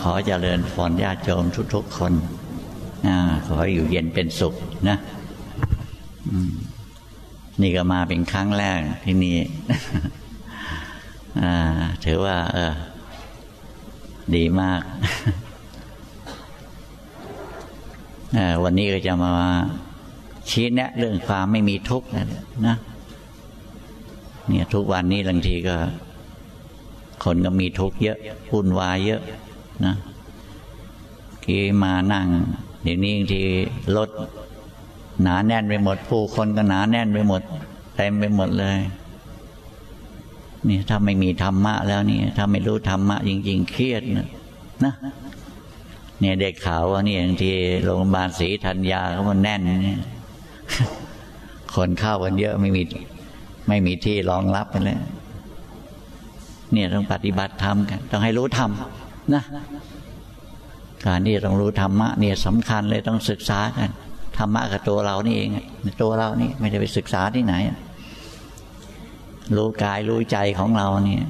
ขอเจริญพรญาติโยมทุกๆคนอขออยู่เย็นเป็นสุขนะนี่ก็มาเป็นครั้งแรกที่นี่ถือว่า เออ ดีมาก วันนี้ก็จะมาชี้แนะ เรื่องความไม่มีทุกข์นะนะเนี่ย ทุกวันนี้บางทีก็ คนก็มีทุกข์เยอะวุ่นวายเยอะ นะที่มานั่ง เดี๋ยวนี้บางทีรถหนาแน่นไปหมด ผู้คนก็หนาแน่นไปหมดเต็มไปหมดเลยนี่ถ้าไม่มีธรรมะแล้วนี่ถ้าไม่รู้ธรรมะ จริง ๆ เครียดนะนะเนี่ยเด็กขาวว่านี่บางทีโรงพยาบาลศรีธัญญาเขามันแน่นเนี่ยคนเข้ากันเยอะไม่มีไม่มีที่รองรับกันเลยเนี่ยต้องปฏิบัติธรรมกัน ต้องให้รู้ธรรม นะการที่ต้องรู้ธรรมะเนี่ยสำคัญเลยต้องศึกษากันธรรมะกับตัวเรานี่เองตัวเรานี่ไม่ได้ไปศึกษาที่ไหน รู้กายรู้ใจของเราเนี่ย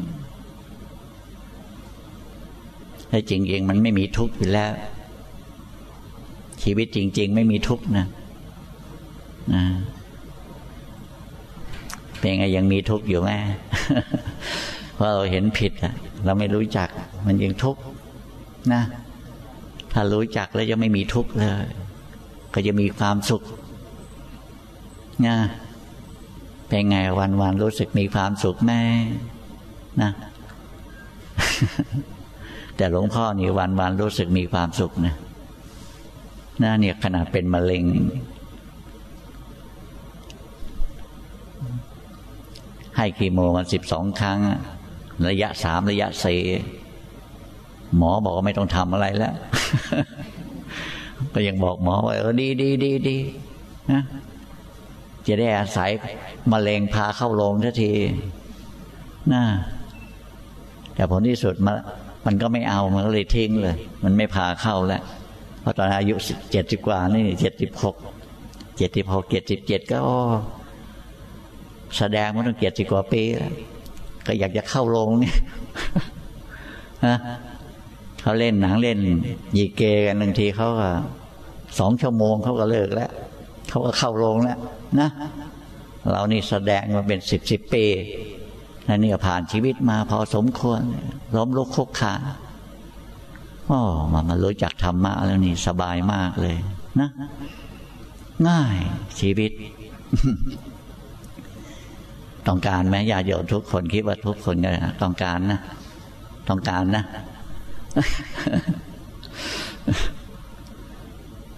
ถ้าจริงๆมันไม่มีทุกข์อยู่แล้ว ชีวิตจริง ๆ ไม่มีทุกข์นะนะเป็นไงยังมีทุกข์อยู่ไหมเพราะเราเห็นผิดอะ เราไม่รู้จัก มันยังทุกข์นะ ถ้ารู้จักแล้วจะไม่มีทุกข์เลย ก็จะมีความสุขนะเป็นไงวันวันรู้สึกมีความสุขแม่นะแต่หลวงพ่อนี่วันวันรู้สึกมีความสุขนะน่าเนี่ยขนาดเป็นมะเร็ง ให้คีโมมันสิบสองครั้ง ระยะสามระยะสี่หมอบอกว่าไม่ต้องทำอะไรแล้ว ก็ยังบอกหมอว่าเออดีดีดีดีนะจะได้อาศัยมะเร็งพาเข้าโรงทันทีนะแต่ผลที่สุดมามันก็ไม่เอามันก็เลยทิ้งเลย มันไม่พาเข้าแล้วเพราะตอนอายุเจ็ดสิบกว่านี่เจ็ดสิบหกเจ็ดสิบหกเจ็ดสิบเจ็ดก็แสดงมันต้องเจ็ดสิบกว่าปีแล้ว ก็อยากจะเข้าโรงนี่ฮะเขาเล่นหนังเล่นยีเกกันบางทีเขาก็สองชั่วโมงเขาก็เลิกแล้วเขาก็เข้าโรงแล้วนะเรานี่แสดงมาเป็นสิบสิบปีและนี่ผ่านชีวิตมาพอสมควรล้มลุกคุกขาโอ้มามารู้จักธรรมะแล้วนี่สบายมากเลย นะ ง่ายชีวิต ต้องการไหมญาติโยมทุกคนคิดว่าทุกคนก็ต้องการนะต้องการนะ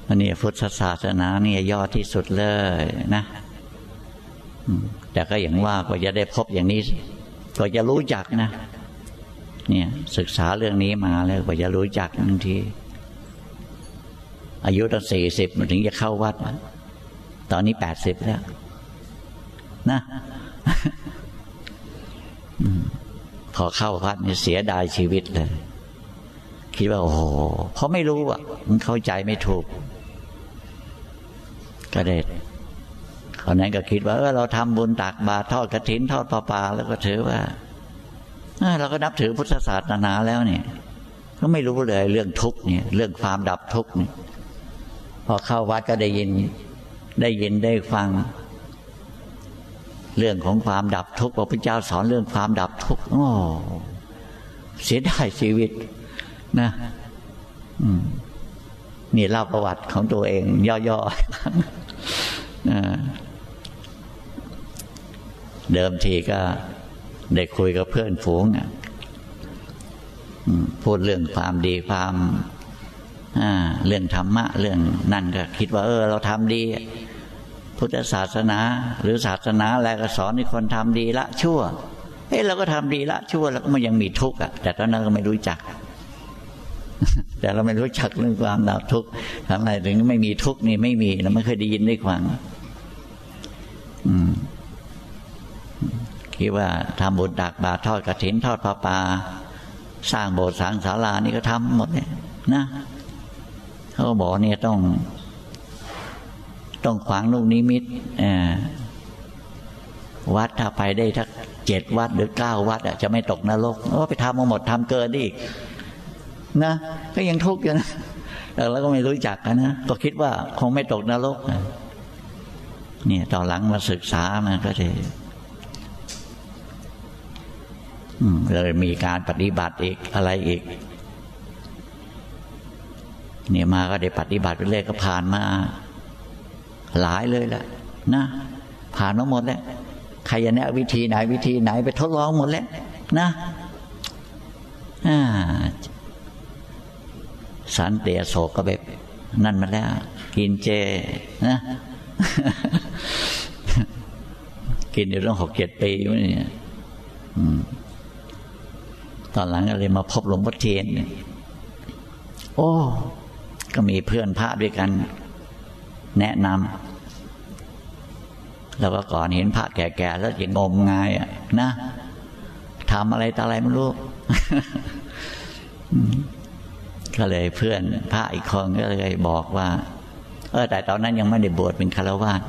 อันนี้พุทธศาสนานี่ยอดที่สุดเลยนะแต่ก็อย่างว่ากว่าจะได้พบอย่างนี้ก็จะรู้จักนะ เนี่ย ศึกษาเรื่องนี้มาแล้วก็จะรู้จักบางที อายุตั้งสี่สิบถึงจะเข้าวัด ตอนนี้แปดสิบแล้ว นะ พอเข้าวัดนี่เสียดายชีวิตเลย คิดว่าโอ้โหเพราะไม่รู้อะ มันเข้าใจไม่ถูก ก็เด็ดคนนั้นก็คิดว่าเออเราทำบุญตักบาตรทอดกระถิน ทอดปลาปลาแล้วก็ถือว่าเราก็นับถือพุทธศาสนาแล้วเนี่ย ก็ไม่รู้เลยเรื่องทุกเนี่ย เรื่องความดับทุกเนี่ยพอเข้าวัดก็ได้ยินได้ยินได้ฟัง เรื่องของความดับทุกข์พระพุทธเจ้าสอนเรื่องความดับทุกข์โอ้เสียดายชีวิตนะนี่เล่าประวัติของตัวเอง ย่อๆเดิมทีก็ได้คุยกับเพื่อนฝูงพูดเรื่องความดีความเรื่องธรรมะ เรื่องนั่นก็คิดว่า เออ เราทำดี พุทธศาสนา หรือศาสนาอะไรก็สอนให้คนทำดีละชั่วเฮ้เราก็ทำดีละชั่วแล้วก็มันยังมีทุกข์อะ แต่ตอนนั้นก็ไม่รู้จัก แต่เราไม่รู้จักเรื่องความดับทุกข์ทำไมถึงไม่มีทุกข์นี่ไม่มีเราไม่เคยได้ยินได้ฟังอืมคิดว่าทำบุญดักบาทอดกระถินทอดพระปาสร้างโบสถ์สร้างศาลานี่ก็ทำหมดเนี่ยนะเขาบอกเนี่ยต้อง ต้องขวางลูกนิมิตวัดถ้าไปได้ทักเจ็ดวัดหรือเก้าวัดจะไม่ตกนรกว่าไปทำมาหมดทำเกินอีกนะก็ยังทุกข์อยู่นะแล้วก็ไม่รู้จักกันนะก็คิดว่าคงไม่ตกนรกเนี่ยตอนหลังมาศึกษามาก็เลยเลยมีการปฏิบัติอีกอะไรอีกเนี่ยมาก็ได้ปฏิบัติไปเรื่อยก็ผ่านมา หลายเลยแหละนะผ่านมาหมดแล้วใครจะแนะวิธีไหนวิธีไหนไปทดลองหมดแล้วนะสันเตียโศกก็แบบนั่นมาแล้ว กินเจนะกินอยู่ตั้งหกเจ็ดปีนี่ตอนหลังก็เลยมาพบหลวงพ่อเทียน โอ้ ก็มีเพื่อนพระด้วยกัน แนะนำแล้วก็ก่อนเห็นพระแก่ๆแล้วจะงมงายอะนะทำอะไรต่ออะไรไม่รู้ก็เลยเพื่อนพระอีกคนก็เลยบอกว่า เออแต่ตอนนั้นยังไม่ได้บวชเป็นคารวาส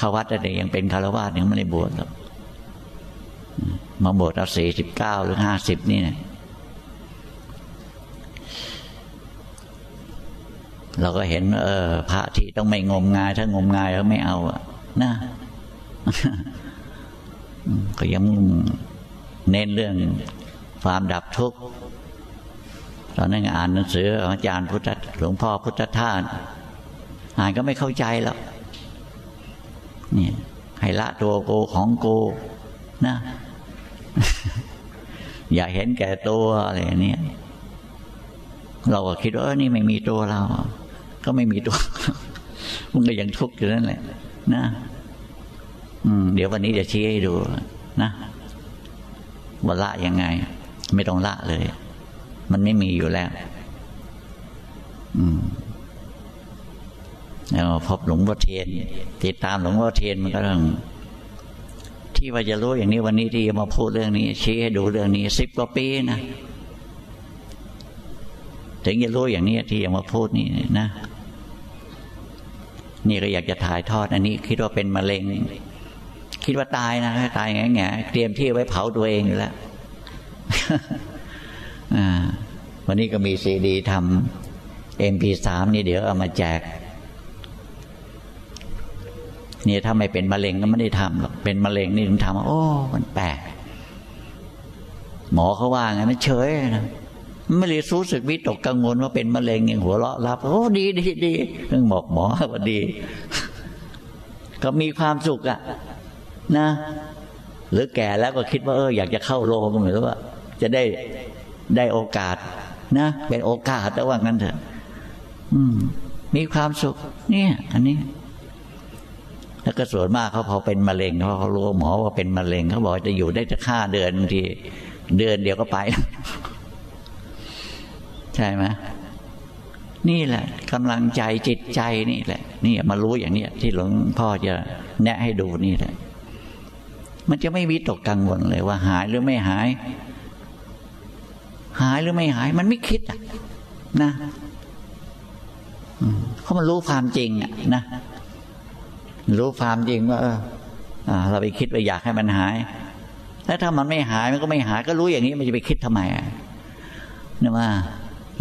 ขาวัดแต่ยังเป็นคารวาสยังไม่ได้บวชหรอกมาบวชเอาสี่สิบเก้าหรือห้าสิบนี่เนี่ย เราก็เห็น เออ พระที่ต้องไม่งมงาย ถ้างมงายก็ไม่เอาอะนะก็ยังเน้นเรื่องความดับทุกข์ตอนนั้นอ่านหนังสืออาจารย์พุทธหลวงพ่อพุทธทาสอ่านก็ไม่เข้าใจหรอกนี่ให้ละตัวโกของโกนะ อย่าเห็นแก่ตัวอะไรเนี่ย เราก็คิดว่านี่ไม่มีตัวเรา ก็ไม่มีตัวมันก็ยังทุกข์อยู่นั่นแหละ นะ อืม เดี๋ยววันนี้จะชี้ให้ดู นะว่าละยังไง ไม่ต้องละเลย มันไม่มีอยู่แล้ว อืมแล้วพบหลวงพ่อเทียน ติดตามหลวงพ่อเทียนมันก็ต้องที่ว่าจะรู้อย่างนี้วันนี้ที่มาพูดเรื่องนี้ ชี้ให้ดูเรื่องนี้สิบกว่าปีนะถึงจะรู้อย่างนี้ที่จะมาพูดนี่นะ นี่ก็อยากจะถ่ายทอด อันนี้คิดว่าเป็นมะเร็ง คิดว่าตายนะตายแง่แง่เตรียมที่ไว้เผาตัวเองอยู่แล้ววันนี้ก็มีซีดีทำเอ็มพีสามนี่เดี๋ยวเอามาแจกนี่ถ้าไม่เป็นมะเร็งก็ไม่ได้ทำหรอกเป็นมะเร็งนี่ถึงทำโอ้ มันแปลกหมอเขาว่าไงมันเฉยนะ ไม่เลยรู้สึกวิตกกังวลว่าเป็นมะเร็งอย่างหัวเราะรับโอ้ดีดีดีเพิ่งบอกหมอว่าดี ก็มีความสุขอะนะ หรือแก่แล้วก็คิดว่าเอออยากจะเข้าโรงก็เหมือนว่า จะได้ได้โอกาส นะเป็นโอกาสแต่ว่างั้นเถอะมมีความสุข เนี่ย อันนี้แล้วก็ส่วนมากเขาพอเป็นมะเร็งเขาเขารู้หมอว่าเป็นมะเร็งเขาบอกจะอยู่ได้จะค่าเดือนบางทีเดือนเดียวก็ไป ช่ไหมนี่แหละกำลังใจจิตใจนี่แหละ นี่มารู้อย่างนี้ที่หลวงพ่อจะแนะให้ดูนี่แหละ มันจะไม่วิตกกังวลเลยว่าหายหรือไม่หาย หายหรือไม่หาย มันไม่คิดอะ นะเขามันรู้ความจริงอะนะรู้ความจริงว่าเออเราไปคิดว่าอยากให้มันหายแล้วถ้ามันไม่หายมันก็ไม่หาย ก็รู้อย่างนี้มันจะไปคิดทำไมนะว่า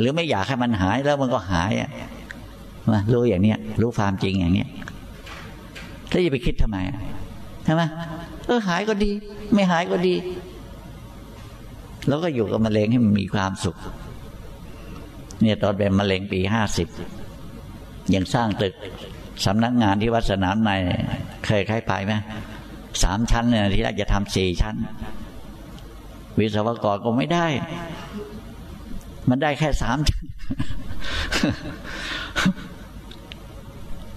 หรือไม่อยากให้มันหายแล้วมันก็หายอะมารู้อย่างเนี้ย รู้ความจริงอย่างเนี้ยถ้าจะไปคิดทำไมใช่ไหมเออหายก็ดี ไม่หายก็ดี แล้วก็อยู่กับมะเร็งให้มันมีความสุข เนี่ยตอนเป็นมะเร็งปีห้าสิบยังสร้างตึกสำนักงานที่วัดสนามในเคยใครไปไหมสามชั้นเนี่ยที่แรกจะทำสี่ชั้น วิศวกรก็ไม่ได้ มันได้แค่สามชั้น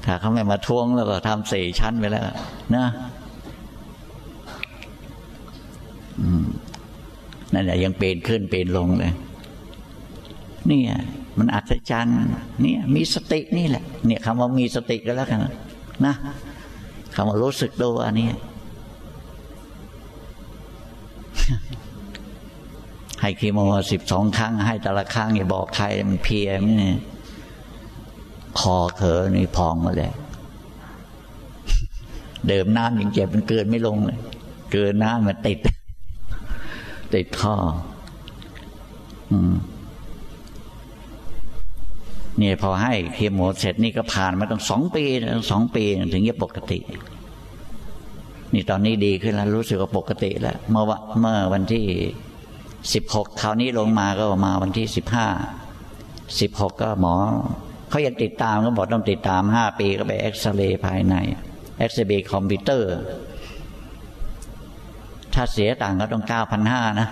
ถ้าเขาไม่มาทวงแล้วก็ทำสี่ชั้นไปแล้วนะนั่นแหละยังเปลี่ยนขึ้นเปลี่ยนลงเลยนี่มันอัศจรรย์เนี่ย มีสตินี่แหละ เนี่ยคำว่ามีสติก็แล้วกันนะคำว่ารู้สึกตัวอันนี้ ให้คีโมสิบสองครั้ง ให้แต่ละครั้งอย่าบอกใครมันเพียมนี่คอเขอนี่พองมาเลยเดิมน้ำยังเจ็บมันเกินไม่ลงเลยเกินน้ำมันติด ติดคออืมนี่ยพอให้เคมเสร็จนี่ก็ผ่านมาตั้งสองปีสองปีถึงจะปกติ นี่ตอนนี้ดีขึ้นแล้วรู้สึกว่าปกติแล้วเมื่อเมื่อวันที่ สิบหกคราวนี้ลงมาก็มาวันที่สิบห้าสิบหกก็หมอเขายังติดตามก็บอกต้องติดตามห้าปีก็ไปเอ็กซเรย์ภายในเอ็กซเรย์คอมพิวเตอร์ ถ้าเสียต่างก็ต้องเก้าพันห้านะ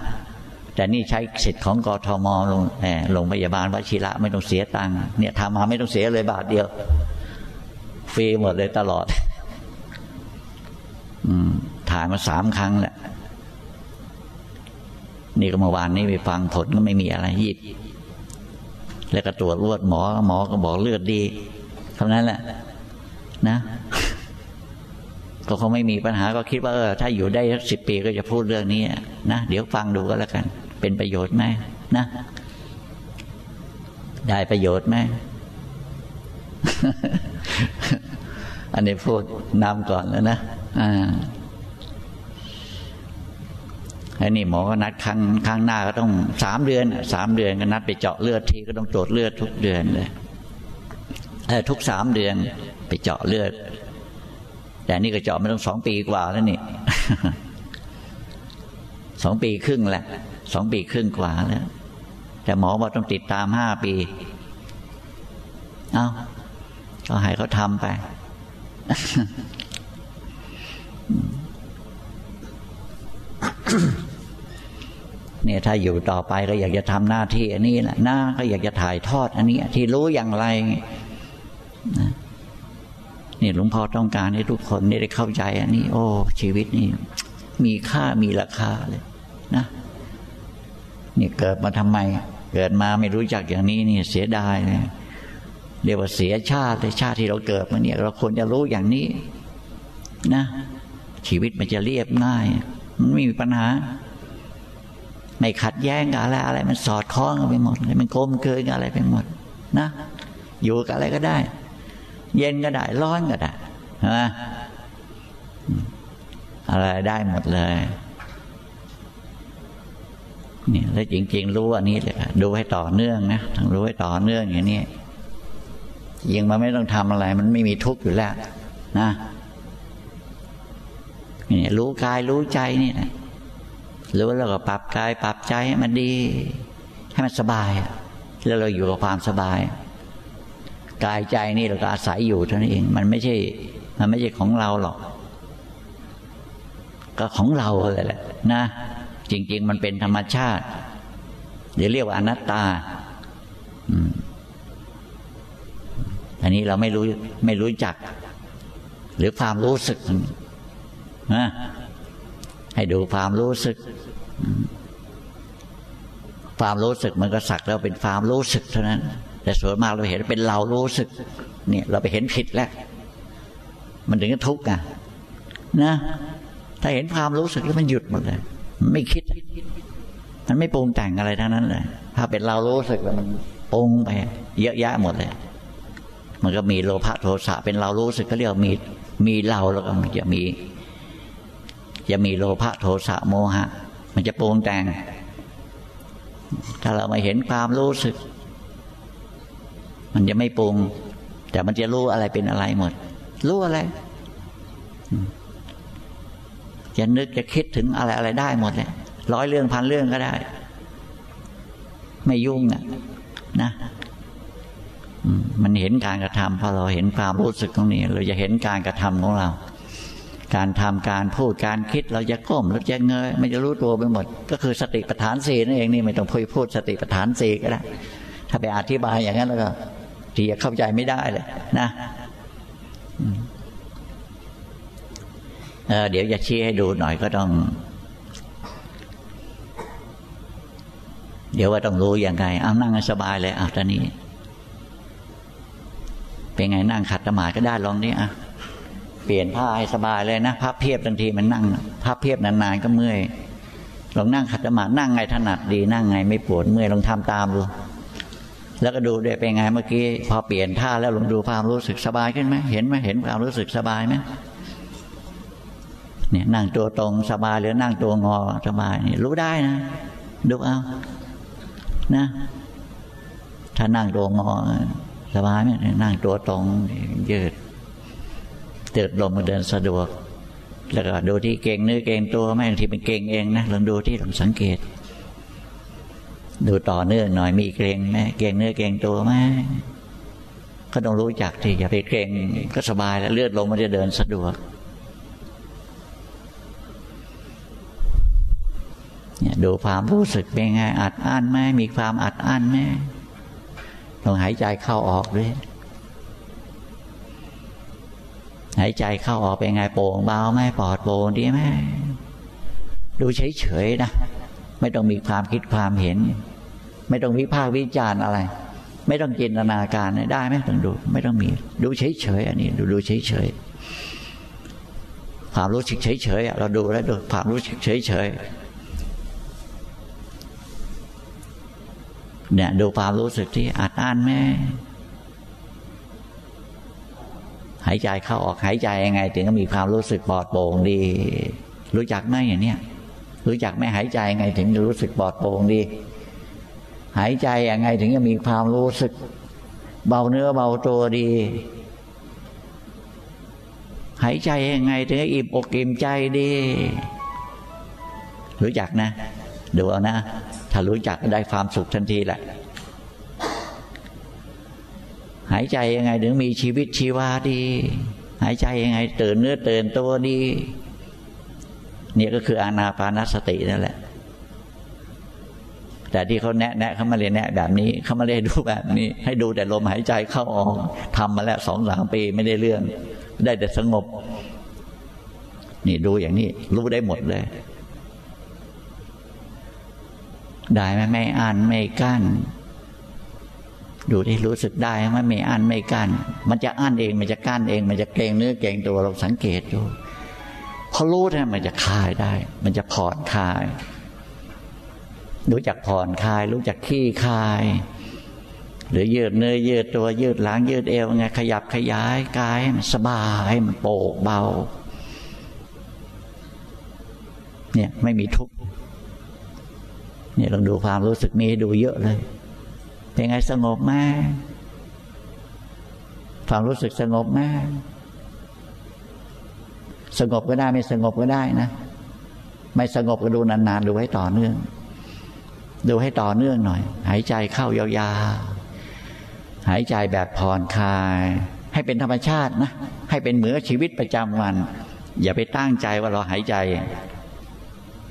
แต่นี่ใช้สิทธิ์ของกทมลงแหมโรงพยาบาลวชิระไม่ต้องเสียตังค์เนี่ยทำมาไม่ต้องเสียเลยบาทเดียว ฟรีหมดเลยตลอด อืมถ่ายมาสามครั้งแหละ นี่ก็เมื่อวานนี้ไปฟังผลก็ไม่มีอะไรยิบแล้วก็ตรวจเลือดหมอหมอก็บอกเลือดดีเท่านั้นแหละ นะก็คงไม่มีปัญหาก็คิดว่าเออถ้าอยู่ได้สักสิบปีก็จะพูดเรื่องนี้นะเดี๋ยวฟังดูก็แล้วกัน เป็นประโยชน์ไหมนะ ได้ประโยชน์ไหมอันนี้พูดนำก่อนแล้วนะอ่า แล้นี่หมอก็นัดครั้งครั้งหน้าก็ต้องสามเดือนสามเดือนก็นัดไปเจาะเลือดทีก็ต้องตรวจเลือดทุกเดือนเลยเออทุกสามเดือนไปเจาะเลือด แต่นี่ก็เจาะไม่ต้องสองปีกว่าแล้วนี่สองปีครึ่งแหละสองปีครึ่งกว่าแล้ว แต่หมอบอกต้องติดตามห้าปี เอาก็ให้เขาทำไป เนี่ยถ้าอยู่ต่อไปก็อยากจะทำหน้าที่อันนี้แหละหน้าก็อยากจะถ่ายทอด อันนี้ที่รู้อย่างไรนะนี่หลวงพ่อต้องการให้ทุกคนนี่ได้เข้าใจ อันนี้ โอ้ ชีวิตนี่มีค่ามีราคาเลยนะนี่เกิดมาทำไม เกิดมาไม่รู้จักอย่างนี้นี่เสียดายเลยเรียกว่าเสียชาติชาติที่เราเกิดมาเนี่ย เราควรจะรู้อย่างนี้ นะ ชีวิตมันจะเรียบง่าย มันไม่มีปัญหา ไม่ขัดแย้งกับอะไรอะไร มันสอดคล้องกันไปหมดมันกลมเกลืนกับอะไรไปหมด นะ อยู่กับอะไรก็ได้ เย็นก็ได้ร้อนก็ได้ใช่ไหมอะไรได้หมดเลยนี่แล้วจริง ๆ รู้อันนี้เลยดูให้ต่อเนื่องนะต้องรู้ให้ต่อเนื่องอย่างนี้ยิงมันไม่ต้องทำอะไร มันไม่มีทุกข์อยู่แล้ว นะนี่รู้กายรู้ใจนี่นะ รู้แล้วก็ปรับกายปรับใจให้มันดี ให้มันสบาย แล้วเราอยู่กับความสบาย กายใจนี่เราก็อาศัยอยู่เท่านั้นเอง มันไม่ใช่ มันไม่ใช่ของเราหรอก ก็ของเราเลยแหละ นะ จริง ๆ มันเป็นธรรมชาติเดี๋ยวเรียกว่าอนัตตาอันนี้เราไม่รู้ไม่รู้จัก หรือความรู้สึกนะให้ดูความรู้สึก ความรู้สึกมันก็สักแล้วเป็นความรู้สึกเท่านั้น แต่ส่วนมากเราเห็นเป็นเรารู้สึก เนี่ย เราไปเห็นผิดแล้ว มันถึงจะทุกข์ไงนะ ถ้าเห็นความรู้สึกแล้วมันหยุดหมดเลยมไม่คิด มันไม่ปรุงแต่งอะไรทั้งนั้นเลยถ้าเป็นเรารู้สึกแล้วมันปรุงไป เยอะแยะหมดเลยมันก็มีโลภะโทสะเป็นเรารู้สึกก็เรียกมีมีเราแล้วก็จะมี จะมีโลภะโทสะโมหะ มันจะปรุงแต่ง ถ้าเรามาเห็นความรู้สึก มันจะไม่ปรุง แต่มันจะรู้อะไรเป็นอะไรหมด รู้อะไร จะนึกจะคิดถึงอะไรอะไรได้หมดเลยร้อยเรื่องพันเรื่องก็ได้ ไม่ยุ่งอะ นะมันเห็นการกระทำพอเราเห็นความรู้สึกตรงนี้ เราจะเห็นการกระทำของเรา การทำการพูดการคิดเราจะก้มเราจะเงยมันจะรู้ตัวไปหมด ก็คือสติปัฏฐานสี่นั่นเองนี่ไม่ต้องพูดพูดสติปัฏฐานสี่ก็ได้ถ้าไปอธิบายอย่างนั้นแล้วก็ที่จะเข้าใจไม่ได้เลยนะเเดี๋ยวจะชี้ให้ดูหน่อยก็ต้อง เดี๋ยวว่าต้องรู้อย่างไรเอานั่งสบายเลยอะตอนนี้ เป็นไงนั่งขัดสมาธิก็ได้ลองนี้อะ เปลี่ยนผ้าให้สบายเลยนะพับเพียบบางทีมันนั่งพับเพียบนานๆก็เมื่อยลองนั่งขัดสมาธินั่งไงถนัดดีนั่งไงไม่ปวดเมื่อยลองทำตามดูแล้วก็ดูได้เป็นไงเมื่อกี้พอเปลี่ยนท่าแล้วลองดูความรู้สึกสบายขึ้นไหมเห็นไหมเห็นความรู้สึกสบายไหมเนี่ยนั่งตัวตรงสบายหรือนั่งตัวงอสบายนี่รู้ได้นะดูเอานะถ้านั่งตัวงอสบายไหมนั่งตัวตรงยืด ติดลมมาเดินสะดวก แล้วก็ดูที่เก่งเนื้อเก่งตัวไม่งที่เป็นเก่งเองนะลองดูที่ลองสังเกต ดูต่อเนื่องหน่อยมีเก่งไหมเก่งเนื้อเก่งตัวไหมก็ต้องรู้จักที่อย่าไปเก่งก็สบายแล้วเลือดลมมันจะเดินสะดวกเนี่ยดูความรู้สึกเป็นไงอัดอั้นไหมมีความอัดอั้นไหมลองหายใจเข้าออกด้วย หายใจเข้าออกเป็นไงโปร่งเบาไหมปลอดโปร่งดีไหมดูเฉยๆนะไม่ต้องมีความคิดความเห็น ไม่ต้องวิพากษ์วิจารณ์อะไร ไม่ต้องจินตนาการได้ไหมต้องดู ไม่ต้องมี ดูเฉยๆอันนี้ ดูดูเฉยๆความรู้สึกเฉยๆเราดูแล้วดูความรู้สึกเฉยๆเนี่ยดูความรู้สึกที่อัดอั้นแม่ หายใจเข้าออกหายใจยังไง ถึงจะมีความรู้สึกปลอดโปร่งดี รู้จักไหมอย่างเนี้ยรู้จักไหมหายใจยังไงถึงจะรู้สึกปลอดโปร่งดี หายใจยังไงถึงจะมีความรู้สึก เบาเนื้อเบาตัวดี หายใจยังไงถึงจะอิ่มอกอิ่มใจดี รู้จักนะดูเอานะ ถ้ารู้จักได้ความสุขทันทีแหละ หายใจยังไงถึงมีชีวิตชีวาดี หายใจยังไงตื่นเนื้อตื่นตัวดีเนี่ยก็คืออานาปานสตินั่นแหละ แต่ที่เขาแนะแนะเขามาเรียนแนะแบบนี้เขามาเรียนดูแบบนี้ ให้ดูแต่ลมหายใจเข้าออกทำมาแล้วสองสามปีไม่ได้เรื่อง ได้แต่สงบ นี่ดูอย่างนี้ รู้ได้หมดเลย ได้ไหมไม่อันไม่กั้น ดูที่รู้สึกได้ไหมไม่อันไม่กั้นมันจะอั้นเองมันจะกั้นเอง มันจะเกรงเนื้อเกรงตัวเราสังเกตดูพอรู้เนี่ยมันจะคลายได้ มันจะผ่อนคลาย รู้จักผ่อนคลาย รู้จักขี้คลาย หรือยืดเนื้อยืดตัวยืดหลังยืดเอวไงขยับขยายกายมันสบายมันโปร่งเบา เนี่ยไม่มีทุกข์เนี่ยลองดูความรู้สึกมีให้ดูเยอะเลย เป็นไงสงบมากความรู้สึกสงบมาก สงบก็ได้ไม่สงบก็ได้นะ ไม่สงบก็ดูนานๆดูให้ต่อเนื่อง ดูให้ต่อเนื่องหน่อย หายใจเข้ายาวๆหายใจแบบผ่อนคลาย ให้เป็นธรรมชาตินะ ให้เป็นเหมือนชีวิตประจำวัน อย่าไปตั้งใจว่าเราหายใจ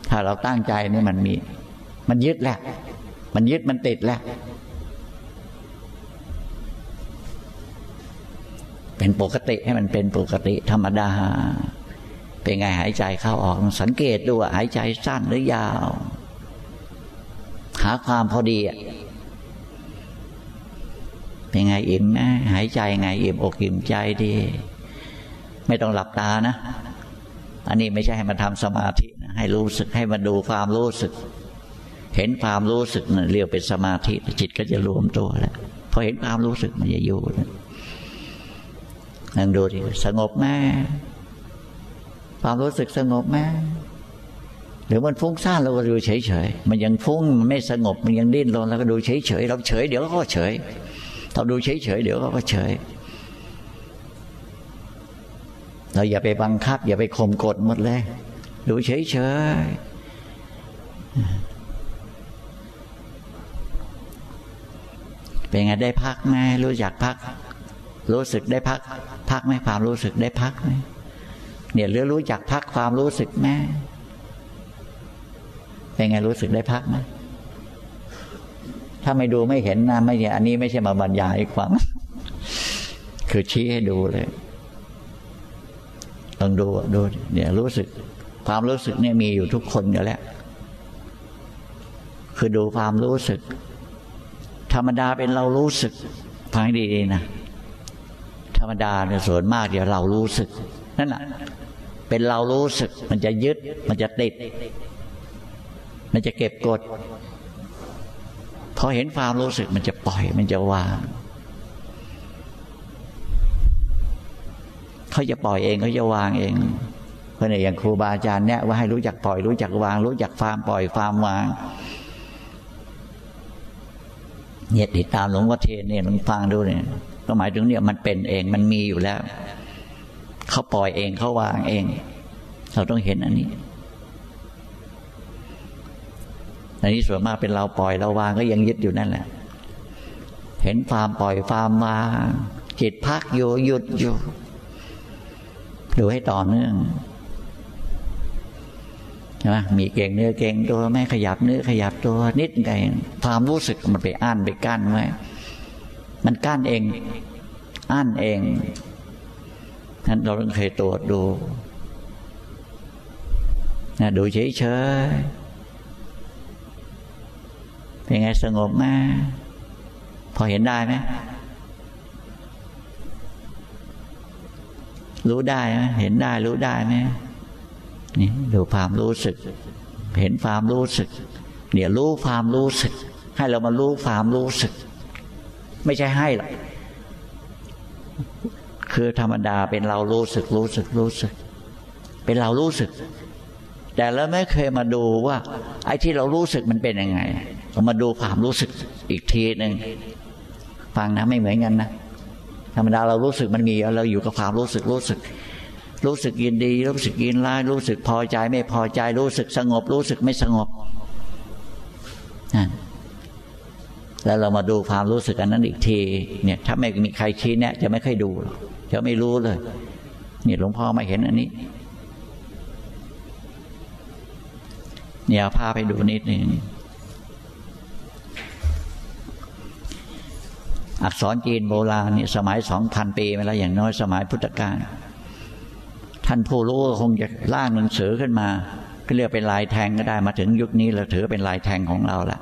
ถ้าเราตั้งใจนี่มันมี มันยึดแหล้วมันยึดมันติดแหล้ว เป็นปกติให้มันเป็นปกติธรรมดา เป็นไงหายใจเข้าออก สังเกตดูว่าหายใจสั้นหรือยาว หาความพอดีเป็นไงอิ่มนะหายใจไงอิ่มอกอิ่มใจดี ไม่ต้องหลับตานะ อันนี้ไม่ใช่ให้มาทำสมาธินะให้รู้สึกให้มาดูความรู้สึก เห็นความรู้สึกนะเรียกเป็นสมาธิจิตก็จะรวมตัวแล้วพอเห็นความรู้สึกมันจะอยู่นั่ งดูดิสงบแม่ความรู้สึกสงบแม่หรือมันฟุ้งซ่านเราก็ดูเฉยๆ มันยังฟุ้งมันไม่สงบ มันยังดิ้นรนแล้วก็ดูเฉยๆ เราเฉยเดี๋ยวก็เฉย เราดูเฉยๆเดี๋ยวก็เฉย เราอย่าไปบังคับ อย่าไปข่มกดหมดเลย ดูเฉยๆ เป็นไงได้พักไหมรู้จักพัก รู้สึกได้พัก พักไหมความรู้สึกได้พักไหมเนี่ยเรือรู้จักพักความรู้สึกไหมเป็นไงรู้สึกได้พักไหมถ้าไม่ดูไม่เห็นนะไม่เนี่ยอันนี้ไม่ใช่มาบรรยายความคือชี้ให้ดูเลยต้องดูดูเนี่ยรู้สึก ความรู้สึกเนี่ยมีอยู่ทุกคนอยู่แล้ว คือดูความรู้สึก ธรรมดาเป็นเรารู้สึกฟังดีๆนะ ธรรมดาเนี่ยส่วนมากเดี๋ยวเรารู้สึกนั่นแหละเป็นเรารู้สึก มันจะยึด มันจะติด มันจะเก็บกดพอเห็นความรู้สึกมันจะปล่อย มันจะวางเขาจะปล่อยเองเขาจะวางเองเพราะเนี่ยอย่างครูบาอาจารย์เนี่ยว่าให้รู้จักปล่อยรู้จักวาง รู้จักความปล่อยความวางเนี่ยติดตามหลวงพ่อเทศเนี่ยหลวงฟังดูเนี่ย ก็หมายถึงเนี่ยมันเป็นเองมันมีอยู่แล้ว เขาปล่อยเองเขาวางเอง เราต้องเห็นอันนี้อันนี้ส่วนมากเป็นเราปล่อยเราวางก็ยังยึดอยู่นั่นแหละ เห็นความปล่อยความวางจิตพักอยู่หยุดอยู่ดูให้ต่อเนื่องใช่ไหมมีเก่งเนื้อเก่งตัวไม่ขยับเนื้อขยับตัวนิดไงความรู้สึกมันไปอ่านไปกั้นไว้ มันกั้นเองอ่านเองนั้นเราต้องเคยตรวจดูนะดูเฉยเฉยเป็นไงสงบไหมพอเห็นได้ไหมรู้ได้ไหมเห็นได้รู้ได้ไหมนี่ดูความรู้สึก เห็นความรู้สึกเดี๋ยวรู้ความรู้สึก ให้เรามารู้ความรู้สึก ไม่ใช่ให้หรอกคือธรรมดาเป็นเรารู้สึกรู้สึกรู้สึก เป็นเรารู้สึก แต่เราไม่เคยมาดูว่า ไอ้ที่เรารู้สึกมันเป็นยังไงเรามาดูความรู้สึกอีกทีหนึ่งฟังนะไม่เหมือนกันนะธรรมดาเรารู้สึกมันมีเราอยู่กับความรู้สึกรู้สึก รู้สึกยินดี รู้สึกยินร้ายรู้สึกพอใจไม่พอใจรู้สึกสงบ รู้สึกไม่สงบนั่น แล้วเรามาดูความรู้สึกอันนั้นอีกทีเนี่ยถ้าไม่มีใครชี้แนะจะไม่ค่อยดูหรอกจะไม่รู้เลยนี่หลวงพ่อมาเห็นอันนี้เนี่ยพาไปดูนิดนึงอักษรจีนโบราณนี่สมัยสองพันปีมาแล้วอย่างน้อยสมัยพุทธกาลท่านผู้รู้ก็คงจะล่างหนังสือขึ้นมาก็เรียกเป็นลายแทงก็ได้มาถึงยุคนี้เราถือเป็นลายแทงของเราละ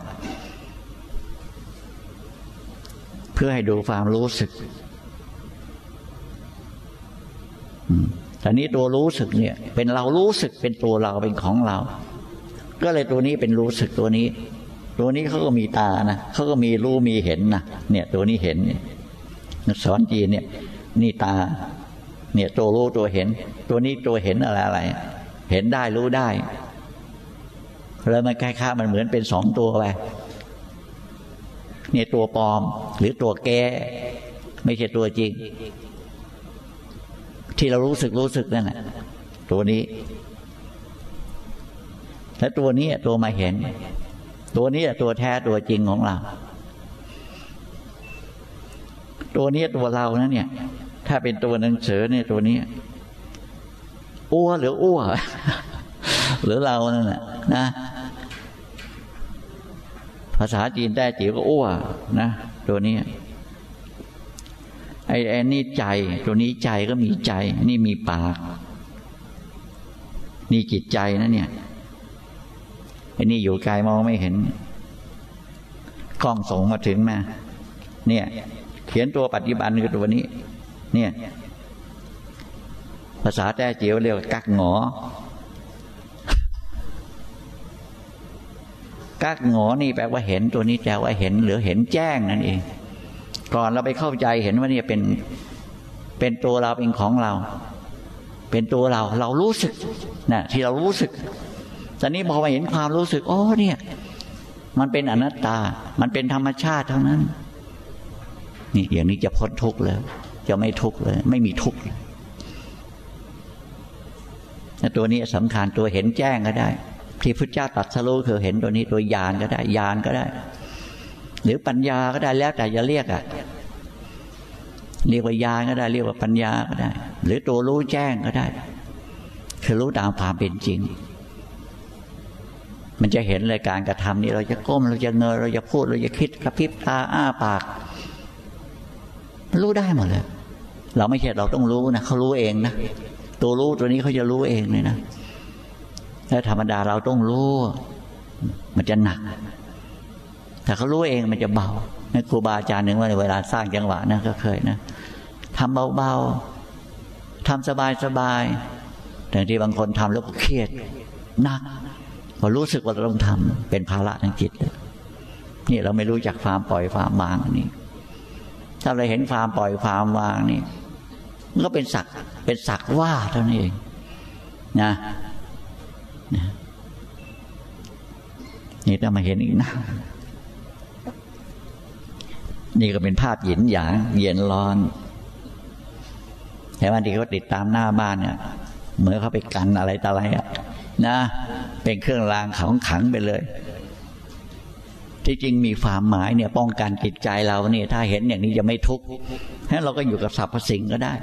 พื่อให้ดูความรู้สึกแต่นี้ตัวรู้สึกเนี่ย เป็นเรารู้สึกเป็นตัวเราเป็นของเรา ก็เลยตัวนี้เป็นรู้สึกตัวนี้ ตัวนี้เขาก็มีตานะเขาก็มีรู้มีเห็นนะเนี่ย ตัวนี้เห็นเนี่ยสอนจีนเนี่ย นี่ตา เนี่ยตัวรู้ตัวเห็น ตัวนี้ตัวเห็นอะไรอะไร เห็นได้รู้ได้แล้วมันคล้ายๆมันเหมือนเป็นสองตัวไป เนี่ยตัวปลอม หรือตัวแกไม่ใช่ตัวจริง ที่เรารู้สึกรู้สึกนั่นแหละตัวนี้ และตัวนี้ตัวมาเห็น ตัวนี้ตัวแท้ตัวจริงของเรา ตัวนี้ตัวเรานะเนี่ย ถ้าเป็นตัวหนังสือเนี่ยตัวนี้อ้วหรืออ้วหรือเรานั่นแหละนะ ภาษาจีนแต้จิ๋วก็อ้วนะ ตัวนี้ไอ้ไอ้นี่ใจ ตัวนี้ใจก็มีใจ นี่มีปาก นี่จิตใจนะเนี่ยไอ้นี่อยู่ไกลมองไม่เห็นกล้องส่งมาถึงมาเนี่ย เขียนตัวปัจจุบันคือตัวนี้ เนี่ย ภาษาแต้จียวเรียกว่ากักหงอ กักหงอนี่แปลว่าเห็นตัวนี้แปลว่าเห็นหรือเห็นแจ้งนั่นเอง ก่อนเราไปเข้าใจเห็นว่าเนี่ยเป็นเป็นตัวเราเป็นของเรา เป็นตัวเรา เรารู้สึกนะที่เรารู้สึกตอนนี้พอมาเห็นความรู้สึกโอ้เนี่ย มันเป็นอนัตตา มันเป็นธรรมชาติเท่านั้น นี่อย่างนี้จะพ้นทุกข์เลยจะไม่ทุกข์เลย ไม่มีทุกข์ตัวนี้สำคัญตัวเห็นแจ้งก็ได้ ที่พุทธเจ้าตรัสรู้คือเห็นตัวนี้ตัวยานก็ได้ยานก็ได้ หรือปัญญาก็ได้แล้วแต่จะเรียกอะเรียกว่าญาณก็ได้ เรียกว่าปัญญาก็ได้ หรือตัวรู้แจ้งก็ได้ คือรู้ตามความเป็นจริง มันจะเห็นเลยการกระทำนี้ เราจะก้มเราจะเงยเราจะพูดเราจะคิดกระพริบตาอ้าปากรู้ได้หมดเลย เราไม่ใช่เราต้องรู้นะเขารู้เองนะตัวรู้ตัวนี้เขาจะรู้เองเลยนะ ถ้าธรรมดาเราต้องรู้ มันจะหนักแต่เขารู้เองมันจะเบานะครูบาอาจารย์หนึ่งว่าเวลาสร้างจังหวะนะก็เคยนะทำเบาๆทำสบายๆแต่ที่บางคนทำแล้วก็เครียดหนักพอรู้สึกว่าเราต้องทำเป็นภาระทางจิตนี่เราไม่รู้จักความปล่อยความวางนี่ถ้าเราเห็นความปล่อยความวางนี่มันก็เป็นสักเป็นสักว่าเท่านั้นเองนะ นี่ต้องมาเห็นอีกนะ นี่ก็เป็นภาพหยินหยางเย็นร้อนแต่ว่าที่เขาติดตามหน้าบ้านเนี่ยเหมือนเขาไปกันอะไรต่ออะไรอะนะ เป็นเครื่องรางของขังไปเลย ที่จริงมีความหมายเนี่ย ป้องกันจิตใจเราเนี่ย ถ้าเห็นอย่างนี้จะไม่ทุกข์งั้นเราก็อยู่กับสรรพสิ่งก็ได้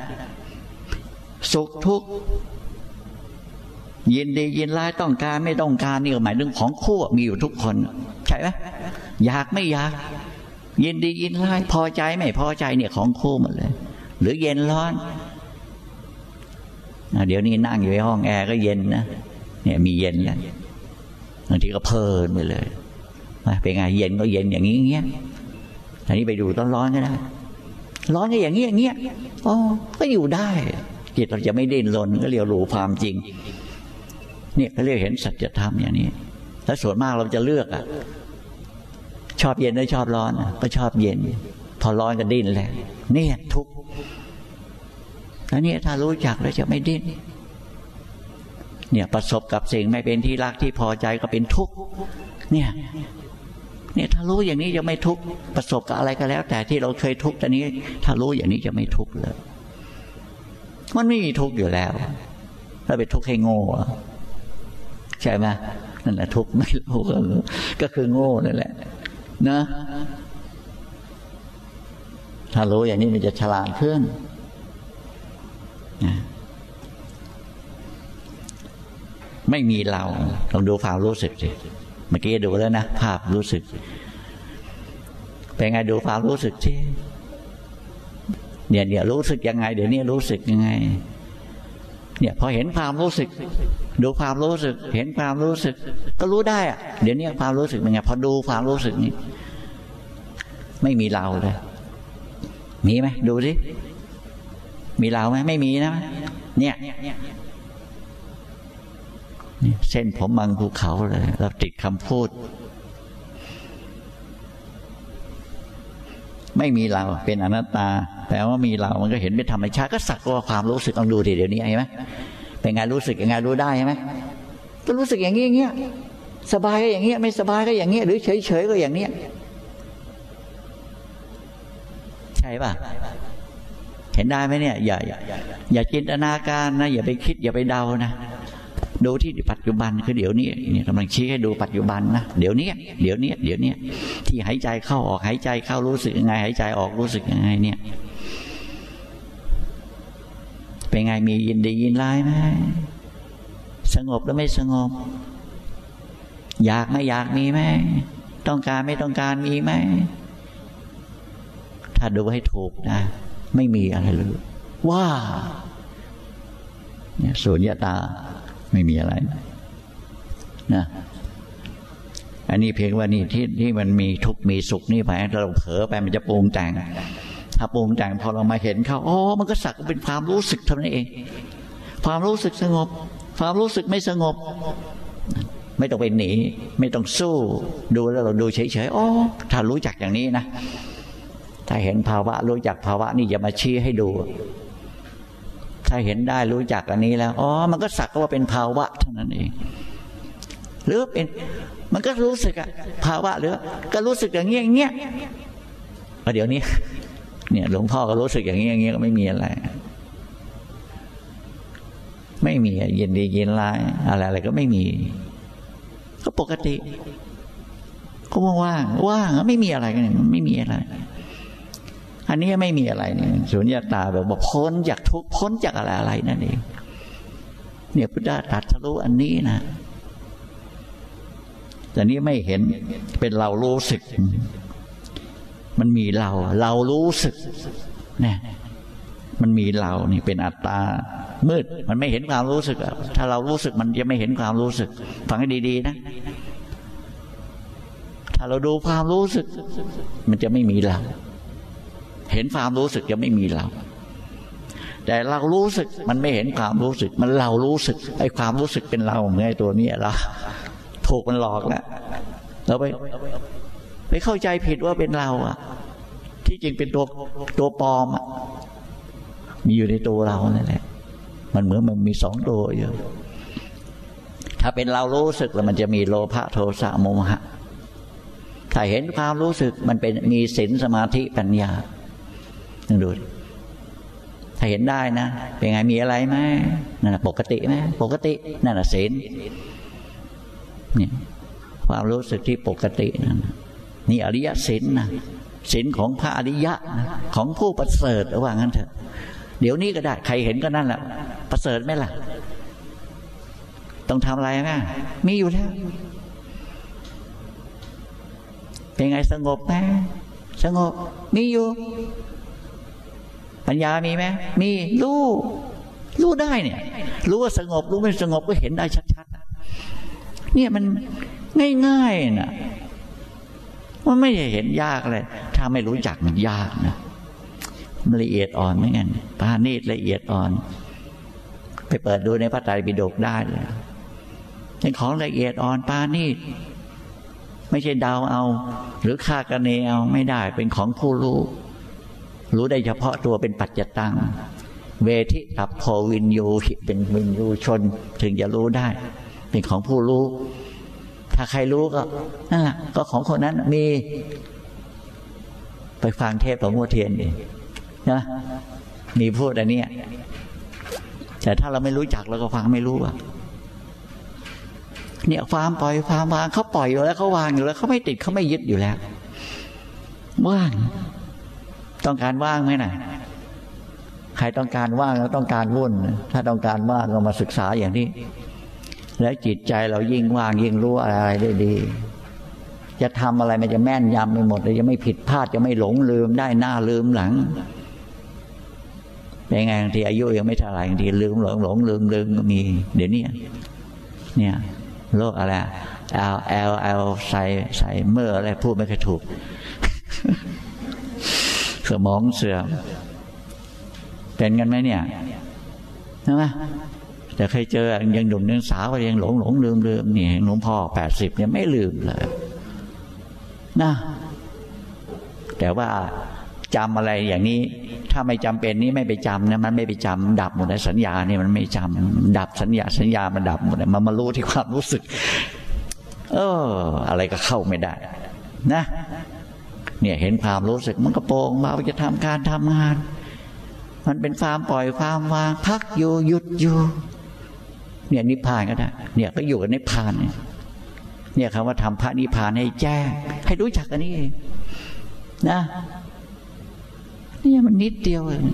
สุขทุกข์ ยินดียินร้ายต้องการไม่ต้องการนี่ก็หมายถึงของคู่มีอยู่ทุกคน ใช่ไหมอยากไม่อยาก ยินดียินร้ายพอใจไม่พอใจเนี่ยของคู่หมดเลย หรือเย็นร้อนเดี๋ยวนี้นั่งอยู่ในห้องแอร์ก็เย็นนะเนี่ยมีเย็นแล้วบางทีก็เพลินไปเลยเป็นไงเย็นก็เย็นอย่างนี้อย่างเงี้ยอันนี้ไปดูต้นร้อนก็ได้ร้อนก็อย่างเงี้ยอย่างเงี้ยอ๋อก็อยู่ได้จิตเราจะไม่เดิ้นรนก็เรียกรู้ความจริง เนี่ยเขาเรียกเห็นสัจธรรมอย่างนี้ แล้วส่วนมากเราจะเลือกอะชอบเย็นหรือชอบร้อนก็ชอบเย็น พอร้อนก็ดิ้นแหละเนี่ยทุกแล้วเนี่ยถ้ารู้จักแล้วจะไม่ดิ้นเนี่ยประสบกับสิ่งไม่เป็นที่รักที่พอใจก็เป็นทุกข์เนี่ยเนี่ยถ้ารู้อย่างนี้จะไม่ทุกข์ประสบกับอะไรก็แล้ว แต่ที่เราเคยทุกข์ตอนนี้ ถ้ารู้อย่างนี้จะไม่ทุกข์เลย มันไม่มีทุกข์อยู่แล้วถ้าไปทุกข์ให้โง่ ใช่ไหมนั่นแหละทุกข์ไม่รู้ก็คือโง่นั่นแหละ นะถ้ารู้อย่างนี้มันจะฉลาดขึ้นไม่มีเราลองดูความรู้สึกสิเมื่อกี้ดูแล้วนะภาพรู้สึก เป็นไงดูความรู้สึกสิเนี่ยเนี่ยรู้สึกยังไง เดี๋ยวนี้รู้สึกยังไง เนี่ยพอเห็นความรู้สึก ดูความรู้สึก เห็นความรู้สึก ก็รู้ได้อะเดี๋ยวนี้ความรู้สึกเป็นไงพอดูความรู้สึกนี้ไม่มีเราเลย มีไหมดูสิมีเราไหมไม่มีนะ เนี่ยเส้นผมมังภูเขาเลย เราติดคำพูด ไม่มีเราเป็นอนัตตา แต่ว่ามีเรามันก็เห็นเป็นธรรมชาติก็สักว่าความรู้สึกต้องดูทีเดี๋ยวนี้เห็นไหมเป็นไงรู้สึกยังไงรู้ได้ใช่ไหมก็รู้สึกอย่างนี้อย่างเงี้ยสบายก็อย่างเงี้ยไม่สบายก็อย่างเงี้ยหรือเฉยเฉยก็อย่างเนี้ยใช่ป่ะเห็นได้ไหมเนี่ยอย่าอย่าจินตนาการนะอย่าไปคิดอย่าไปเดานะ ดูที่ปัจจุบันคือเดี๋ยวนี้เนี่ยกำลังชี้ให้ดูปัจจุบันนะเดี๋ยวนี้เดี๋ยวนี้เดี๋ยวนี้ที่หายใจเข้าออกหายใจเข้ารู้สึกยังไงหายใจออกรู้สึกยังไงเนี่ยเป็นไงมียินดียินร้ายไหมสงบแล้วไม่สงบ อยากไม่อยากมีไหมต้องการไม่ต้องการมีไหมถ้าดูให้ถูกนะ ไม่มีอะไรเลย ว่าเนี่ยสุญญตา ไม่มีอะไรนะอันนี้เพียงว่านี่ที่ที่มันมีทุกมีสุขนี่ไปเราเผลอไปมันจะปรุงแต่งถ้าปรุงแต่งพอเรามาเห็นเขาอ๋อมันก็สักเป็นความรู้สึกเท่านั้นเอง ความรู้สึกสงบ ความรู้สึกไม่สงบ ไม่ต้องไปหนี ไม่ต้องสู้ ดูแล้วเราดูเฉยๆอ๋อถ้ารู้จักอย่างนี้นะ ถ้าเห็นภาวะรู้จักภาวะนี่จะมาชี้ให้ดู ถ้าเห็นได้รู้จักอันนี้แล้ว อ๋อ มันก็สักว่าเป็นภาวะเท่านั้นเอง หรือเป็น มันก็รู้สึกอะภาวะหรือ ก็รู้สึกอย่างเงี้ยอย่างเงี้ยเดี๋ยวนี้ เนี่ยหลวงพ่อก็รู้สึกอย่างเงี้ยเงี้ยก็ไม่มีอะไร ไม่มีเย็นดีเย็นร้ายอะไรอะไรก็ไม่มี ก็ปกติ ก็ว่างว่างไม่มีอะไรกันไม่มีอะไร อันนี้ไม่มีอะไรเนี่ยสุญญาตาแบบว่าพ้นจากทุกพ้นจากอะไรอะไรนั่นเองเนี่ยพุทธะตัดทะลุอันนี้นะแต่นี้ไม่เห็นเป็นเรารู้สึก มันมีเรา เรารู้สึกเนี่ยมันมีเรานี่เป็นอัตตา มืด มันไม่เห็นความรู้สึกถ้าเรารู้สึกมันจะไม่เห็นความรู้สึก ฟังให้ดี ๆ นะ ถ้าเราดูความรู้สึก มันจะไม่มีเรา เห็นความรู้สึกจะไม่มีเรา แต่เรารู้สึกมันไม่เห็นความรู้สึก มันเรารู้สึกไอ้ความรู้สึกเป็นเราไอ้ตัวนี้เราถูกมันหลอกแล้วเราไปไปเข้าใจผิดว่าเป็นเราอะ ที่จริงเป็นตัวตัวปลอมอะมีอยู่ในตัวเรานั่นแหละมันเหมือนมันมีสองตัวอยู่ถ้าเป็นเรารู้สึกแล้วมันจะมีโลภะโทสะโมหะถ้าเห็นความรู้สึกมันเป็นมีศีลสมาธิปัญญา ดูถ้าเห็นได้นะ เป็นไงมีอะไรไหมนั่นปกติไหมปกติ นั่นแหะศีลเนี่ยความรู้สึกที่ปกตินั่นนี่อริยศีลนะศีลของพระอริยะนะของผู้ประเสริฐว่างั้นเถอะ เดี๋ยวนี้ก็ได้ ใครเห็นก็นั่นแหละประเสริฐไหมล่ะ ต้องทำอะไรไหมมีอยู่แล้ว เป็นไงสงบไหมสงบมีอยู่ ปัญญามีไหมมีรู้รู้ได้เนี่ย รู้ว่าสงบรู้ไม่สงบก็เห็นได้ชัดๆเนี่ยมันง่ายๆนะมันไม่เห็นยากเลย ถ้าไม่รู้จักมันยากนะมันละเอียดอ่อนไม่งั้นปาณีตละเอียดอ่อน ไปเปิดดูในพระไตรปิฎกได้เลยเป็นของละเอียดอ่อนปาณีตไม่ใช่ดาวเอา หรือคาดคะเนเอาไม่ได้เป็นของผู้รู้ รู้ได้เฉพาะตัวเป็นปัจจตัง เวทิอัพโพวินยูเป็นวินยูชน ถึงจะรู้ได้ เป็นของผู้รู้ ถ้าใครรู้ก็นั่นแหละก็ของคนนั้นมี ไปฟังเทพหลวงพ่อเทียนเองนะมีพูดอันนี้แต่ถ้าเราไม่รู้จักเราก็ฟังไม่รู้อะเนี่ยฟามปล่อยฟามวางเขาปล่อยอยู่แล้วเขาวางอยู่แล้วเขาไม่ติดเขาไม่ยึดอยู่แล้วว่าง ต้องการว่างไหมนะ่ะใครต้องการว่างแล้วต้องการวุ่น ถ้าต้องการว่างก็มาศึกษาอย่างนี้ แล้วจิตใจเรายิ่งว่างยิ่งรู้อะไรได้ดี จะทำอะไรมันจะแม่นยำไปหมดเลยจะไม่ผิดพลาดจะไม่หลงลืมได้หน้าลืมหลังเป็นไงบางทีอายุยังไม่เท่าไหร่บางทีลืมหลงหลงลืมลืมก็มี เดี๋ยวนี้เนี่ยโรคอะไรเอลเอลเอลใส่ใส่เมื่ออะไรพูดไม่ค่อยถูก สมองเสื่อมเป็นกันไหมเนี่ยใช่ไหมแต่เคยเจอยังหนุ่มยังสาวยังหลงหลงลืมลืมนี่หลวงพ่อแปดสิบเนี่ยไม่ลืมเลยนะแต่ว่าจำอะไรอย่างนี้ ถ้าไม่จำเป็นนี้ไม่ไปจำนะมันไม่ไปจำดับหมดเลยสัญญาเนี่ยมันไม่จำดับสัญญาสัญญามันดับหมดเลยมันมารู้ที่ความรู้สึก เออ อะไรก็เข้าไม่ได้ นะ เนี่ยเห็นความรู้สึกมันก็โปร่งมาจะทำการทำงาน มันเป็นความปล่อยความวางพักอยู่หยุดอยู่เนี่ยนิพพานก็ได้เนี่ยก็อยู่กับนิพพานเนี่ยคำว่าทำพระนิพพานให้แจ้ง ให้รู้จักกันนี่เองนะเนี่ยมันนิดเดียวเอง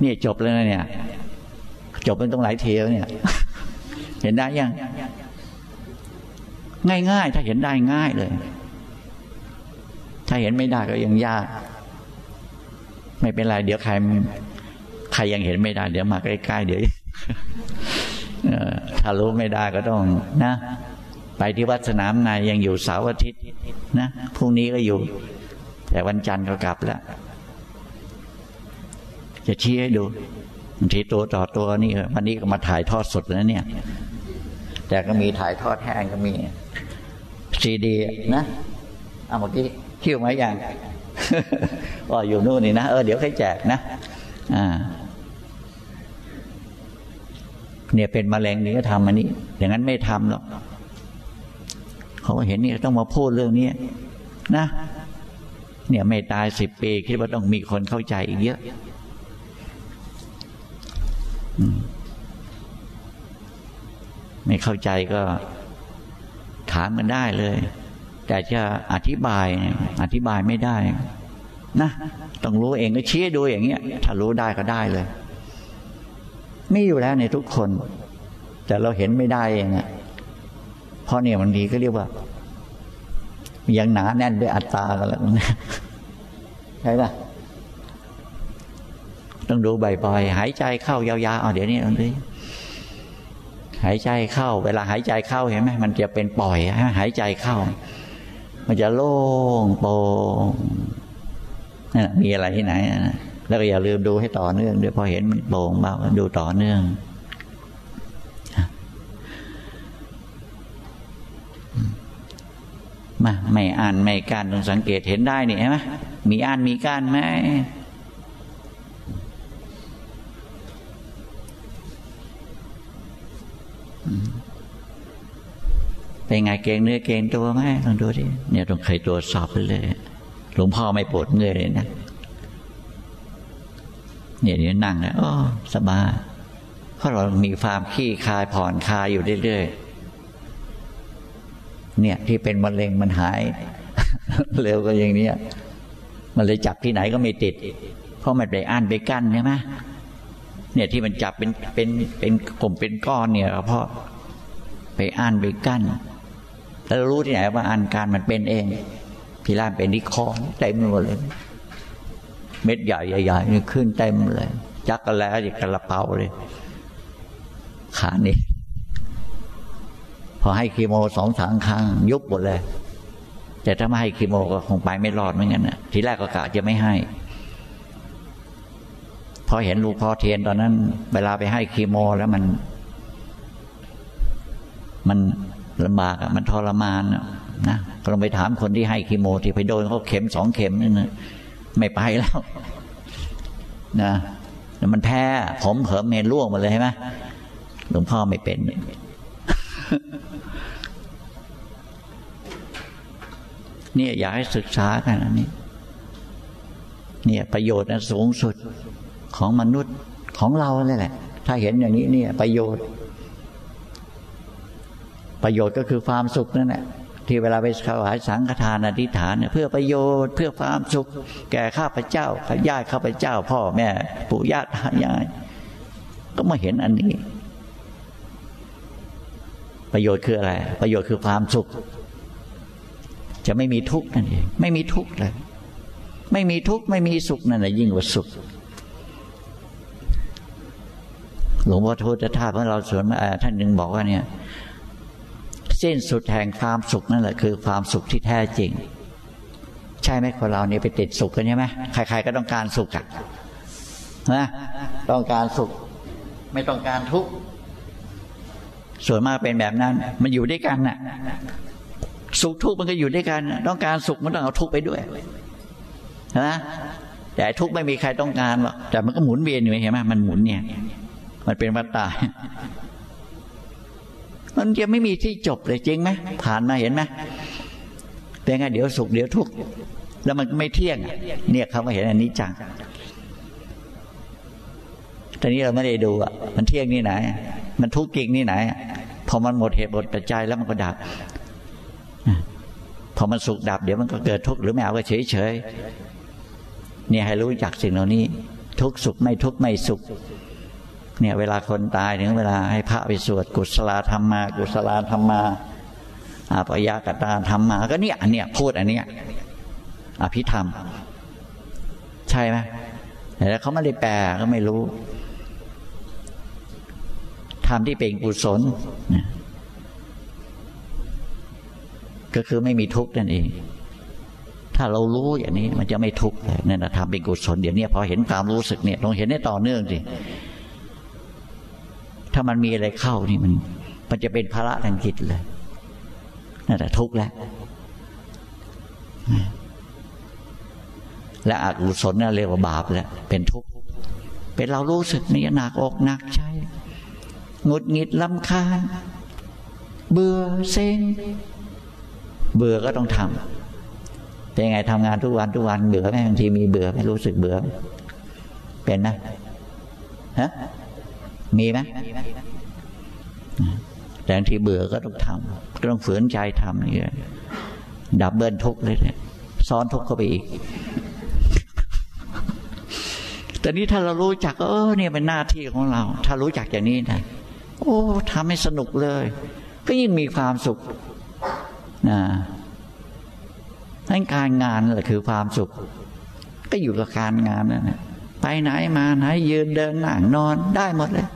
เนี่ยจบแล้วนะเนี่ย จบเป็นตรงหลายเทียวเนี่ย เห็นได้ยัง ง่ายๆ ถ้าเห็นได้ง่ายเลย เห็นไม่ได้ก็ยังยาก ไม่เป็นไรเดี๋ยวใครใครยังเห็นไม่ได้ เดี๋ยวมาใกล้ๆเดี๋ยวถ้ารู้ไม่ได้ก็ต้องนะ ไปที่วัดสนามนายยังอยู่เสาร์อาทิตย์นะพรุ่งนี้ก็อยู่ แต่วันจันทร์ก็กลับแล้ว จะชี้ให้ดูบางทีตัวต่อตัวนี่วันนี้ก็มาถ่ายทอดสดแล้วเนี่ย แต่ก็มีถ่ายทอดแห้งก็มีซีดี นะเอาเมื่อกี้ คิวไหมยังก็อยู่นู่นนี่นะเออเดี๋ยวให้แจกนะ อ่า เนี่ยเป็นมะเร็งนี่ก็ทำอันนี้ อย่างนั้นไม่ทำหรอกเขาเห็นนี่ต้องมาพูดเรื่องนี้นะเนี่ยไม่ตายสิบปีคิดว่าต้องมีคนเข้าใจอีกเยอะไม่เข้าใจก็ถามมันได้เลย แต่จะอธิบายอธิบายไม่ได้ นะต้องรู้เองก็ชี้ดูอย่างเงี้ย ถ้ารู้ได้ก็ได้เลยมีอยู่แล้วในทุกคน แต่เราเห็นไม่ได้เองอะเพราะเนี่ยบางทีก็เรียกว่ายังหนาแน่นด้วยอัตตากันแล้วใช่ปะต้องดูบ่อยๆหายใจเข้ายาวๆเอาเดี๋ยวนี้ลองดูหายใจเข้า เวลาหายใจเข้าเห็นไหมมันจะเป็นปล่อยหายใจเข้า มันจะโล่งโปร่งมีอะไรที่ไหนนะแล้วก็อย่าลืมดูให้ต่อเนื่องด้วยพอเห็นมันโปร่งบ้างดูต่อเนื่องมาไม่อ่านไม่การต้องสังเกตเห็นได้นี่ใช่ไหมมีอ่านมีการไหม เป็นไงเกงเนื้อเกงตัวไหมลองดูดิเนี่ยต้องเคยตรวจสอบไปเลยหลวงพ่อไม่ปวดเมื่อยเลยนะเนี่ยเดี๋ยวนั่งแล้วอ๋อสบายเพราะเรามีความขี้คายผ่อนคลายอยู่เรื่อยๆเนี่ย ที่เป็นมะเร็งมันหาย เร็วก็อย่างเนี้ยมันเลยจับที่ไหนก็ไม่ติด เพราะมันไปอ่านไปกั้นใช่ไหมเนี่ยที่มันจับเป็นเป็นเป็นกลมเป็นก้อนเนี่ยเพราะไปอ่านไปกั้น แล้วรู้ที่ไหนว่าอ่านการมันเป็นเองพี่ล่ามเป็นนิคอนเต็มหมดเลย เม็ดใหญ่ใหญ่ๆนี่ขึ้นเต็มเลย จักกระแล้วอย่างกระเป๋าเลย ขานี่พอให้คีโมสองสามครั้ง ยุบหมดเลย แต่ถ้าไม่ให้คีโมก็คงไปไม่รอดเหมือนกันนะทีแรกก็กะจะไม่ให้พอเห็นลูกพ่อเทียนตอนนั้น เวลาไปให้คีโมแล้วมัน มัน ลำบากอะมันทรมานนะก็ลองไปถามคนที่ให้คีโมที่ไปโดนเขาเข็มสองเข็มนั่นนะไม่ไปแล้วนะมันแพ้ผมเผิมเมนร่วงหมาเลยใช่ไหมหลวงพ่อไม่เป็นเนี่ยอยากให้ศึกษากันอันนี้เนี่ยประโยชน์นสูงสุดของมนุษย์ของเราเลยแหละ ถ้าเห็นอย่างนี้เนี่ย ประโยชน์ ประโยชน์ก็คือความสุขนั่นแหละที่เวลาไปถวายสังฆทานอธิษฐานเพื่อประโยชน์เพื่อความสุข แก่ข้าพเจ้าข้าญาติข้าพเจ้า พ่อแม่ปู่ย่าตายายก็มาเห็นอันนี้ ประโยชน์คืออะไร ประโยชน์คือความสุข จะไม่มีทุกข์นั่นเองไม่มีทุกข์เลยไม่มีทุกข์ไม่มีสุขนั่นแหละยิ่งกว่าสุขหลวงพ่อโทษจะท่าของเราสวนมาท่านหนึ่งบอกว่าเนี่ย สิ้นสุดแห่งความสุขนั่นแหละคือความสุขที่แท้จริง ใช่ไหมคนเราเนี่ยไปติดสุขกันใช่ไหมใคร ๆ ก็ต้องการสุขอะนะต้องการสุข ไม่ต้องการทุกข์ส่วนมากเป็นแบบนั้น มันอยู่ด้วยกันน่ะ สุขทุกข์มันก็อยู่ด้วยกัน ต้องการสุขมันต้องเอาทุกข์ไปด้วยนะแต่ทุกข์ไม่มีใครต้องการหรอกแต่มันก็หมุนเวียนอยู่เห็นไหมมันหมุนเนี่ย มันเป็นวัฏฏะ มันจะไม่มีที่จบเลยจริงไหมผ่านมาเห็นไหมเป็นไงเดี๋ยวสุขเดี๋ยวทุกข์แล้วมันไม่เที่ยง เนี่ยเขามาเห็นอันนี้จังตอนนี้เราไม่ได้ดูอะมันเที่ยงนี่ไหน มันทุกข์จริงนี่ไหน พอมันหมดเหตุหมดปัจจัยแล้วมันก็ดับพอมันสุขดับเดี๋ยวมันก็เกิดทุกข์หรือไม่เอาก็เฉยเฉยเนี่ยให้รู้จักสิ่งเหล่านี้ ทุกข์สุขไม่ทุกข์ไม่สุข เนี่ยเวลาคนตายถึงเวลาให้พระไปสวดกุศลธรรมมากุศลธรรมมาอาปยากตาธรรมมาก็เนี่ยเนี้ยพูดอันเนี้ยอภิธรรม ใช่ไหมแต่เขาไม่ได้แปลก็ไม่รู้ธรรมที่เป็นกุศลก็คือไม่มีทุกข์นั่นเอง ถ้าเรารู้อย่างนี้มันจะไม่ทุกข์เลยนั่นแหะทำเป็นกุศลเดี๋ยวนี้พอเห็นความรู้สึกเนี่ยต้องเห็นได้ต่อเนื่องสิ ถ้ามันมีอะไรเข้านี่มัน มันจะเป็นภาระทางจิตเลยนั่นแหละทุกข์แล้วและอกุศลนั่นเรียกว่าบาปแล้ว เป็นทุกข์เป็นเรารู้สึกนี่หนักอกหนักใจงดหงิดลำคาญเบื่อเซ็งเบื่อก็ต้องทำเป็นไงทำงานทุกวันทุกวันเบื่อไหมบางทีมีเบื่อไม่รู้สึกเบื่อ เป็นไหมฮะ มีไหมแต่ที่เบื่อก็ต้องทำก็ต้องฝืนใจทำนี่ดับเบิลทุกเลยเนี่ยซ้อนทุกเข้าไปอีก แต่นี้ถ้าเรารู้จัก เออเนี่ยเป็นหน้าที่ของเรา ถ้ารู้จักอย่างนี้นะโอ้ทำให้สนุกเลย ก็ยิ่งมีความสุขนะนั่นการงานแหละคือความสุข ก็อยู่กับการงานนั่นแหละไปไหนมาไหนยืนเดินนั่งนอนได้หมดเลย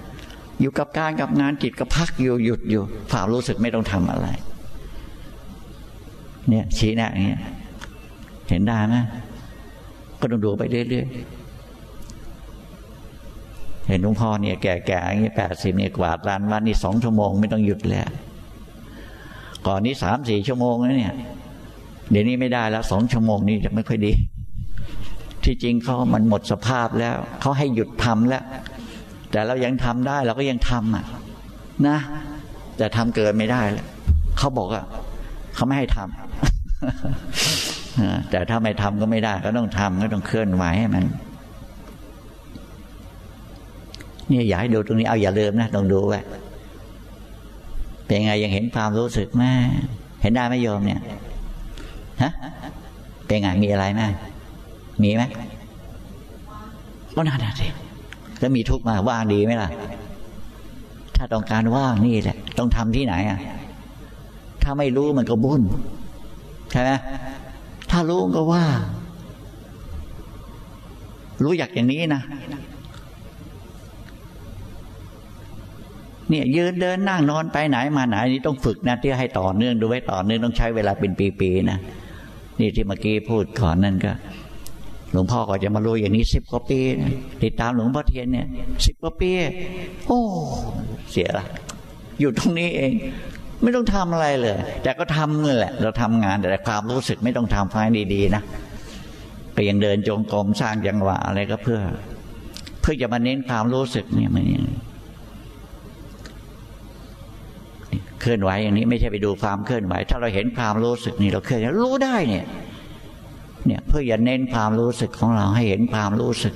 อยู่กับการกับงานจิตก็พักอยู่หยุดอยู่ฝ่ามรู้สึกไม่ต้องทำอะไร เนี่ย ชี้แนะอย่างเงี้ยเห็นได้ไหมก็ต้องดูไปเรื่อยๆเห็นหลวงพ่อเนี่ยแก่ๆอย่างนี้แปดสิบเนี่ยกวาดลานวันนี่สองชั่วโมงไม่ต้องหยุดแล้วก่อนนี้สามสี่ชั่วโมงแล้วเนี่ยเดี๋ยวนี้ไม่ได้แล้วสองชั่วโมงนี้จะไม่ค่อยดี ที่จริงเขามันหมดสภาพแล้ว เขาให้หยุดทำแล้ว แต่เรายังทำได้เราก็ยังทำอะ นะ แต่ทำเกินไม่ได้แล้วเขาบอกว่าเขาไม่ให้ทำแต่ถ้าไม่ทำก็ไม่ได้ ก็ต้องทำก็ต้องเคลื่อนไหวให้มันนี่อยากให้ดูตรงนี้เอาอย่าลืมนะต้องดูไว้เป็นไงยังเห็นความรู้สึกไหมเห็นได้ไหมโยมเนี่ยฮะเป็นไงมีอะไรไหมมีไหมก็น่าสิ แล้วมีทุกข์มาว่างดีไหมล่ะ ถ้าต้องการว่างนี่แหละ ต้องทำที่ไหนอะ ถ้าไม่รู้มันก็บุญใช่ไหมถ้ารู้ก็ว่า รู้อยากอย่างนี้นะเนี่ยยืนเดินนั่งนอนไปไหนมาไหนนี่ต้องฝึกนะที่ให้ต่อเนื่องดูไว้ต่อเนื่องต้องใช้เวลาเป็นปีๆนะนี่ที่เมื่อกี้พูดก่อนนั่นก็ หลวงพ่อก็จะมารู้อย่างนี้สิบกว่าปีนะติดตามหลวงพ่อเทียนเนี่ยสิบกว่าปี โอ้เสียละอยู่ตรงนี้เอง ไม่ต้องทำอะไรเลย แต่ก็ทำนี่แหละ เราทำงานแต่ความรู้สึกไม่ต้องทำฟังดีๆนะก็ยังเดินจงกรมสร้างจังหวะอะไรก็เพื่อ เพื่อจะมาเน้นความรู้สึกเนี่ยมันเคลื่อนไหวอย่างนี้ไม่ใช่ไปดูความเคลื่อนไหว ถ้าเราเห็นความรู้สึกนี่เราเคลื่อนรู้ได้เนี่ย เนี่ยเพื่อจะเน้นความรู้สึกของเราให้เห็นความรู้สึก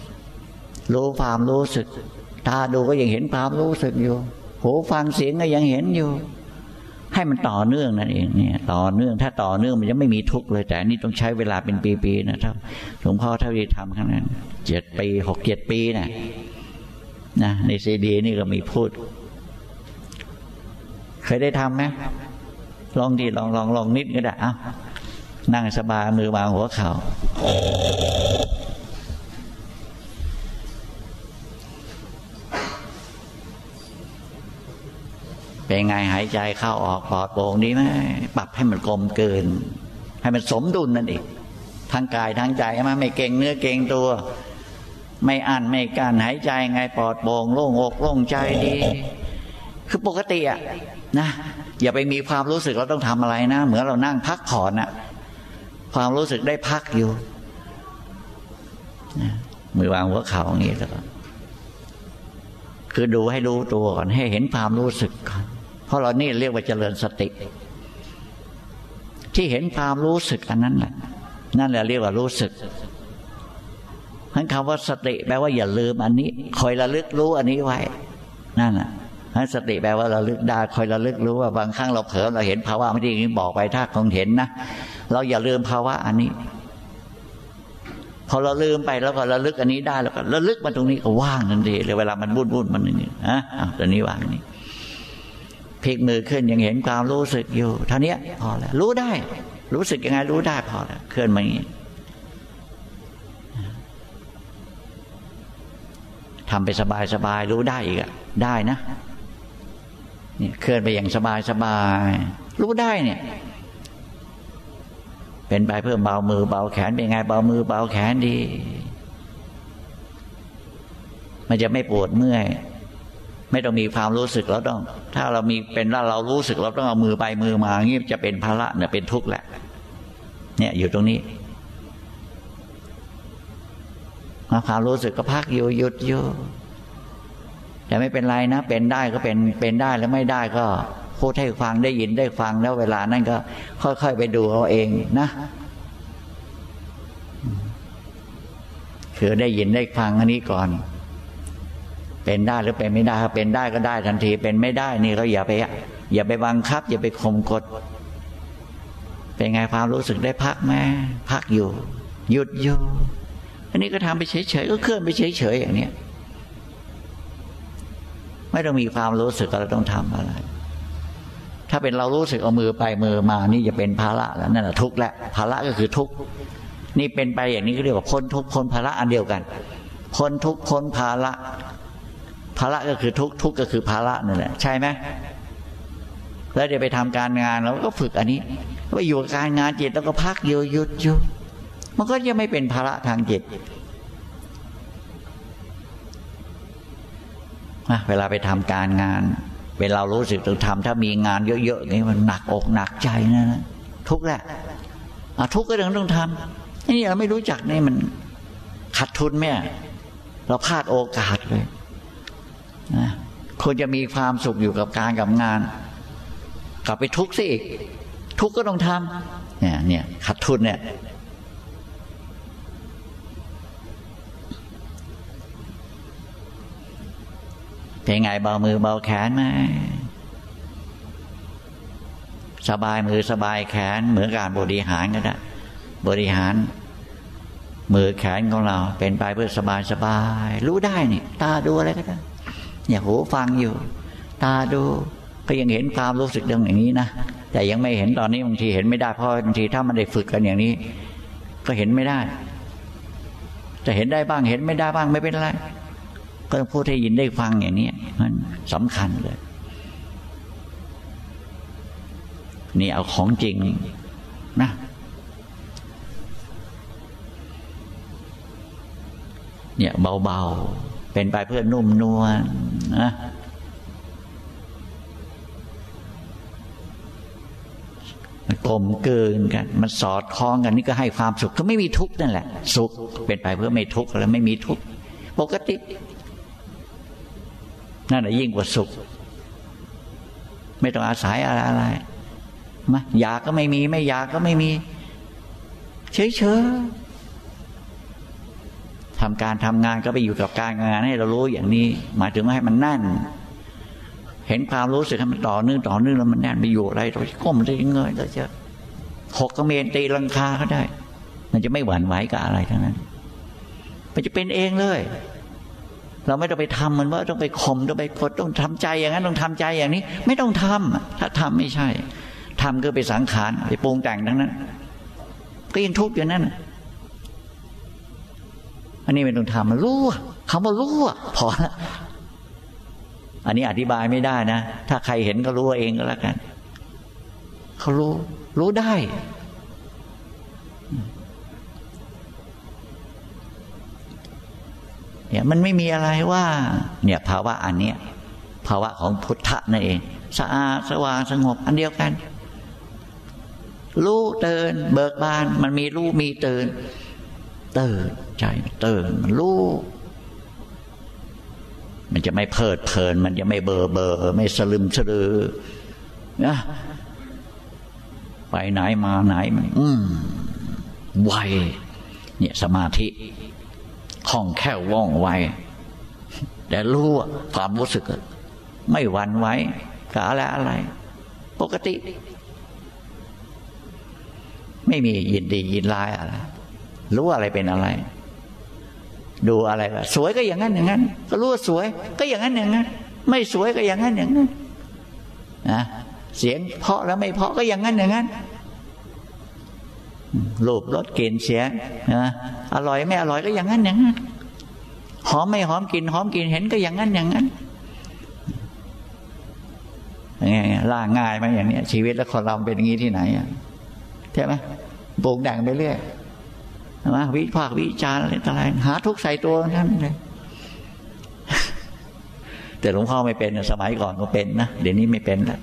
รู้ความรู้สึกตาดูก็ยังเห็นความรู้สึกอยู่หูฟังเสียงก็ยังเห็นอยู่ ให้มันต่อเนื่องนั่นเองเนี่ย ต่อเนื่องถ้าต่อเนื่องมันจะไม่มีทุกข์เลย แต่นนี้ต้องใช้เวลาเป็นปีๆนะครับหลวงพ่อเท่าที่ทำครั้งนั้นเจ็ดปีหกเจ็ดปีนะนะในซีดีนี่ก็มีพูด เคยได้ทำไหมลองดีลองลองลองนิดก็ได้อ้า นั่งสบายมือวางหัวเขา่าเป็นไงหายใจเข้าออกปลอดโปร่งดีไหมปรับให้มันกลมเกิน ให้มันสมดุลนั่นเองทั้งกายทั้งใจมาไม่เก่งเนื้อเก่งตัว ไม่อั้นไม่การหายใจไงปลอดโปร่งโล่งอกโล่งใจดี คือปกติอะนะอย่าไปมีความรู้สึกเราต้องทำอะไรนะ เหมือนเรานั่งพักผ่อนนะ ความรู้สึกได้พักอยู่มือวางหัวเข่าอย่างนี้แล้วก็คือดูให้รู้ตัวก่อนให้เห็นความรู้สึกก่อนเพราะเรานี่เรียกว่าเจริญสติ ที่เห็นความรู้สึกอันนั้นแหละนั่นแหละเรียกว่ารู้สึกทั้นคำว่าสติแปลว่าอย่าลืมอันนี้ คอยระลึกรู้อันนี้ไว้ นั่นแหละให้สติแปลว่าราลึกได้คอยราลึกรู้ว่าบางครั้งเราเผลอเราเห็นภาวะไม่ดีนี้บอกไปถ้าคงเห็นนะ เราอย่าลืมภาวะอันนี้ พอเราลืมไปแล้วก็ระลึกอันนี้ได้แล้วก็ระลึกมาตรงนี้ก็ว่างทันเลยเวลามันวุ่นวุ่นมันนี่ฮะอะตอนนี้ว่างนี่พลิกมือขึ้นยังเห็นความรู้สึกอยู่เท่านี้พอแล้วรู้ได้ รู้สึกยังไงรู้ได้พอแล้วเคลื่อนมาอย่างนี้ทำไปสบายสบายรู้ได้อีกอะได้นะเนี่ยเคลื่อนไปอย่างสบายสบายรู้ได้เนี่ย เป็นไปเพื่อเบามือเบาแขนเป็นไงเบามือเบาแขนดี มันจะไม่ปวดเมื่อย ไม่ต้องมีความรู้สึกเราต้อง ถ้าเรามีเป็นว่าเรารู้สึกเราต้องเอามือไปมือมางี้จะเป็นภาระเนี่ยเป็นทุกข์แหละ เนี่ยอยู่ตรงนี้ความรู้สึกก็พักอยู่หยุดอยู่แต่ไม่เป็นไรนะ เป็นได้ก็เป็นเป็นได้แล้วไม่ได้ก็ พูดให้ฟังได้ยินได้ฟังแล้วเวลานั้นก็ ค่อยๆไปดูเอาเองนะคือได้ยินได้ฟังอันนี้ก่อน เป็นได้หรือเป็นไม่ได้ถ้าเป็นได้ก็ได้ทันที เป็นไม่ได้นี่ก็อย่าไปอย่าไปบังคับ อย่าไปข่มกด เป็นไงความรู้สึกได้พักไหมพักอยู่ หยุดอยู่ อันนี้ก็ทำไปเฉยๆก็เคลื่อนไปเฉยๆอย่างเนี้ยไม่ต้องมีความรู้สึกเราต้องทำอะไร ถ้าเป็นเรารู้สึกเอามือไปมือมานี่จะเป็นภาระแล้วนั่นแหละทุกข์แหละภาระก็คือทุกข์นี่เป็นไปอย่างนี้ก็เรียกว่าพ้นทุกข์พ้นภาระอันเดียวกัน พ้นทุกข์พ้นภาระภาระก็คือทุกข์ทุกข์ก็คือภาระนั่นแหละใช่ไหมแล้วเดี๋ยวไปทำการงานเราก็ฝึกอันนี้ไปอยู่การงานจิตแล้วก็พักอยู่หยุดอยู่มันก็จะไม่เป็นภาระทางจิตเวลาไปทำการงาน เวลารู้สึกต้องทำถ้ามีงานเยอะๆอย่างนี้มันหนักอกหนักใจนะนะทุกแหละทุกก็ต้องต้องทำนี่เราไม่รู้จักนี่มันขาดทุนไหมเราพลาดโอกาสเลยนะควรจะมีความสุขอยู่กับการกับงาน กลับไปทุกข์สิอีก ทุกข์ก็ต้องทำเนี่ยเนี่ยขาดทุนเนี่ย เป็นไงเบามือเบาแขนไหมสบายมือสบายแขน เหมือนการบริหารก็ได้บริหาร มือแขนของเรา เป็นไปเพื่อสบายสบาย รู้ได้นี่ตาดูอะไรก็ได้เนี่ยหูฟังอยู่ ตาดูก็ยังเห็นความรู้สึกดังอย่างนี้นะแต่ยังไม่เห็นตอนนี้บางทีเห็นไม่ได้เพราะบางทีถ้ามันได้ฝึกกันอย่างนี้ ก็เห็นไม่ได้ จะเห็นได้บ้างเห็นไม่ได้บ้างไม่เป็นไร ก็พูดให้ยินได้ฟังอย่างนี้มันสำคัญเลย นี่เอาของจริงนะเนี่ยเบาๆ เป็นไปเพื่อนุ่มนวลนะมันกลมเกินกัน มันสอดคล้องกันนี่ก็ให้ความสุขก็ไม่มีทุกข์นั่นแหละ สุขเป็นไปเพื่อไม่ทุกข์แล้วไม่มีทุกข์ปกติ นั่นแหละยิ่งกว่าสุข ไม่ต้องอาศัยอะไรอะไรมาอยากก็ไม่มี ไม่อยากก็ไม่มี เฉยเฉยทำการทำงานก็ไปอยู่กับการงานให้เรารู้อย่างนี้ หมายถึงว่าให้มันแน่น เห็นความรู้สึกให้มันต่อเนื่องต่อเนื่องแล้วมันแน่นไปอยู่อะไรเราก้มจะเงยเราจะหกกระเมนตีลังคาก็ได้ มันจะไม่หวั่นไหวกับอะไรทั้งนั้น มันจะเป็นเองเลย เราไม่ต้องไปทำมันว่าต้องไปข่มต้องไปกดต้องทำใจอย่างนั้นต้องทำใจอย่างนี้ ไม่ต้องทำถ้าทำไม่ใช่ทำก็ไปสังขารไปปรุงแต่งทั้งนั้น ก็ยังทุกข์อยู่นั่นอันนี้ไม่ต้องทำมันรู้คำว่ารู้พอละอันนี้อธิบายไม่ได้นะ ถ้าใครเห็นก็รู้เองก็แล้วกัน เขารู้ รู้ได้ เนี่ยมันไม่มีอะไรว่า เนี่ยภาวะอันเนี้ยภาวะของพุทธะนั่นเอง สะอาดสว่างสงบ อันเดียวกัน รู้เตือนเบิกบาน มันมีรู้มีเตือนเตือนใจเตือนมันรู้มันจะไม่เพลิดเพลิน มันจะไม่เบอเบอไม่สลึมสลือนะไปไหนมาไหนมันอืมไวเนี่ยสมาธิ คล่องแคล่วว่องไวแต่รู้ความรู้สึก ไม่หวั่นไหวกับอะไรอะไร ปกติ ไม่มียินดียินร้ายอะไรรู้อะไรเป็นอะไร ดูอะไรสวยก็อย่างนั้นอย่างนั้น ก็รู้ว่าสวย ก็อย่างนั้นอย่างนั้น ไม่สวยก็อย่างนั้นอย่างนั้นนะเสียงเพาะแล้วไม่เพาะก็อย่างนั้นอย่างนั้น รูปรสกลิ่นเสียงนะอร่อยไม่อร่อยก็อย่างนั้นอย่างนั้นหอมไม่หอมกลิ่นหอมกลิ่นเห็นก็อย่างนั้นอย่างนั้นอย่างเงี้ยล่าง่ายไหมอย่างเนี้ย ชีวิตแล้วคนเราเป็นอย่างนี้ที่ไหนอะใช่ไหมปลูกดังไปเรื่อยนะวิพากวิจารอะไรต่างๆหาทุกใส่ตัวนั่นเลยแต่หลวงพ่อไม่เป็นสมัยก่อนก็เป็นนะเดี๋ยวนี้ไม่เป็นแล้ว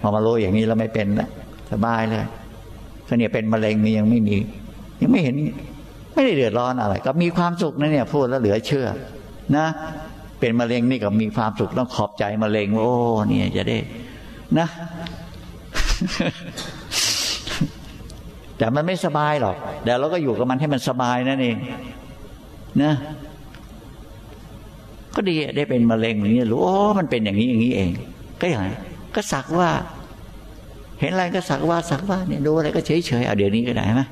พอมารู้อย่างนี้แล้วไม่เป็นแล้วสบายเลย ก็เนี่ยเป็นมะเร็งนี่ยังไม่มี ยังไม่เห็น ไม่ได้เดือดร้อนอะไร ก็มีความสุขนะเนี่ยพูดแล้วเหลือเชื่อ นะ เป็นมะเร็งนี่ก็มีความสุขต้องขอบใจมะเร็งโอ้เนี่ยจะได้นะ แต่มันไม่สบายหรอกเดี๋ยวเราก็อยู่กับมันให้มันสบายนั่นเองนะก็ดีได้เป็นมะเร็งอย่างนี้รู้โอ้มันเป็นอย่างนี้อย่างนี้เอง ก็อย่างก็สักว่า เห็นอะไรก็สักว่าสักว่าเนี่ยดูอะไรก็เฉยเฉยเอาเดี๋ยวนี้ก็ได้ไหม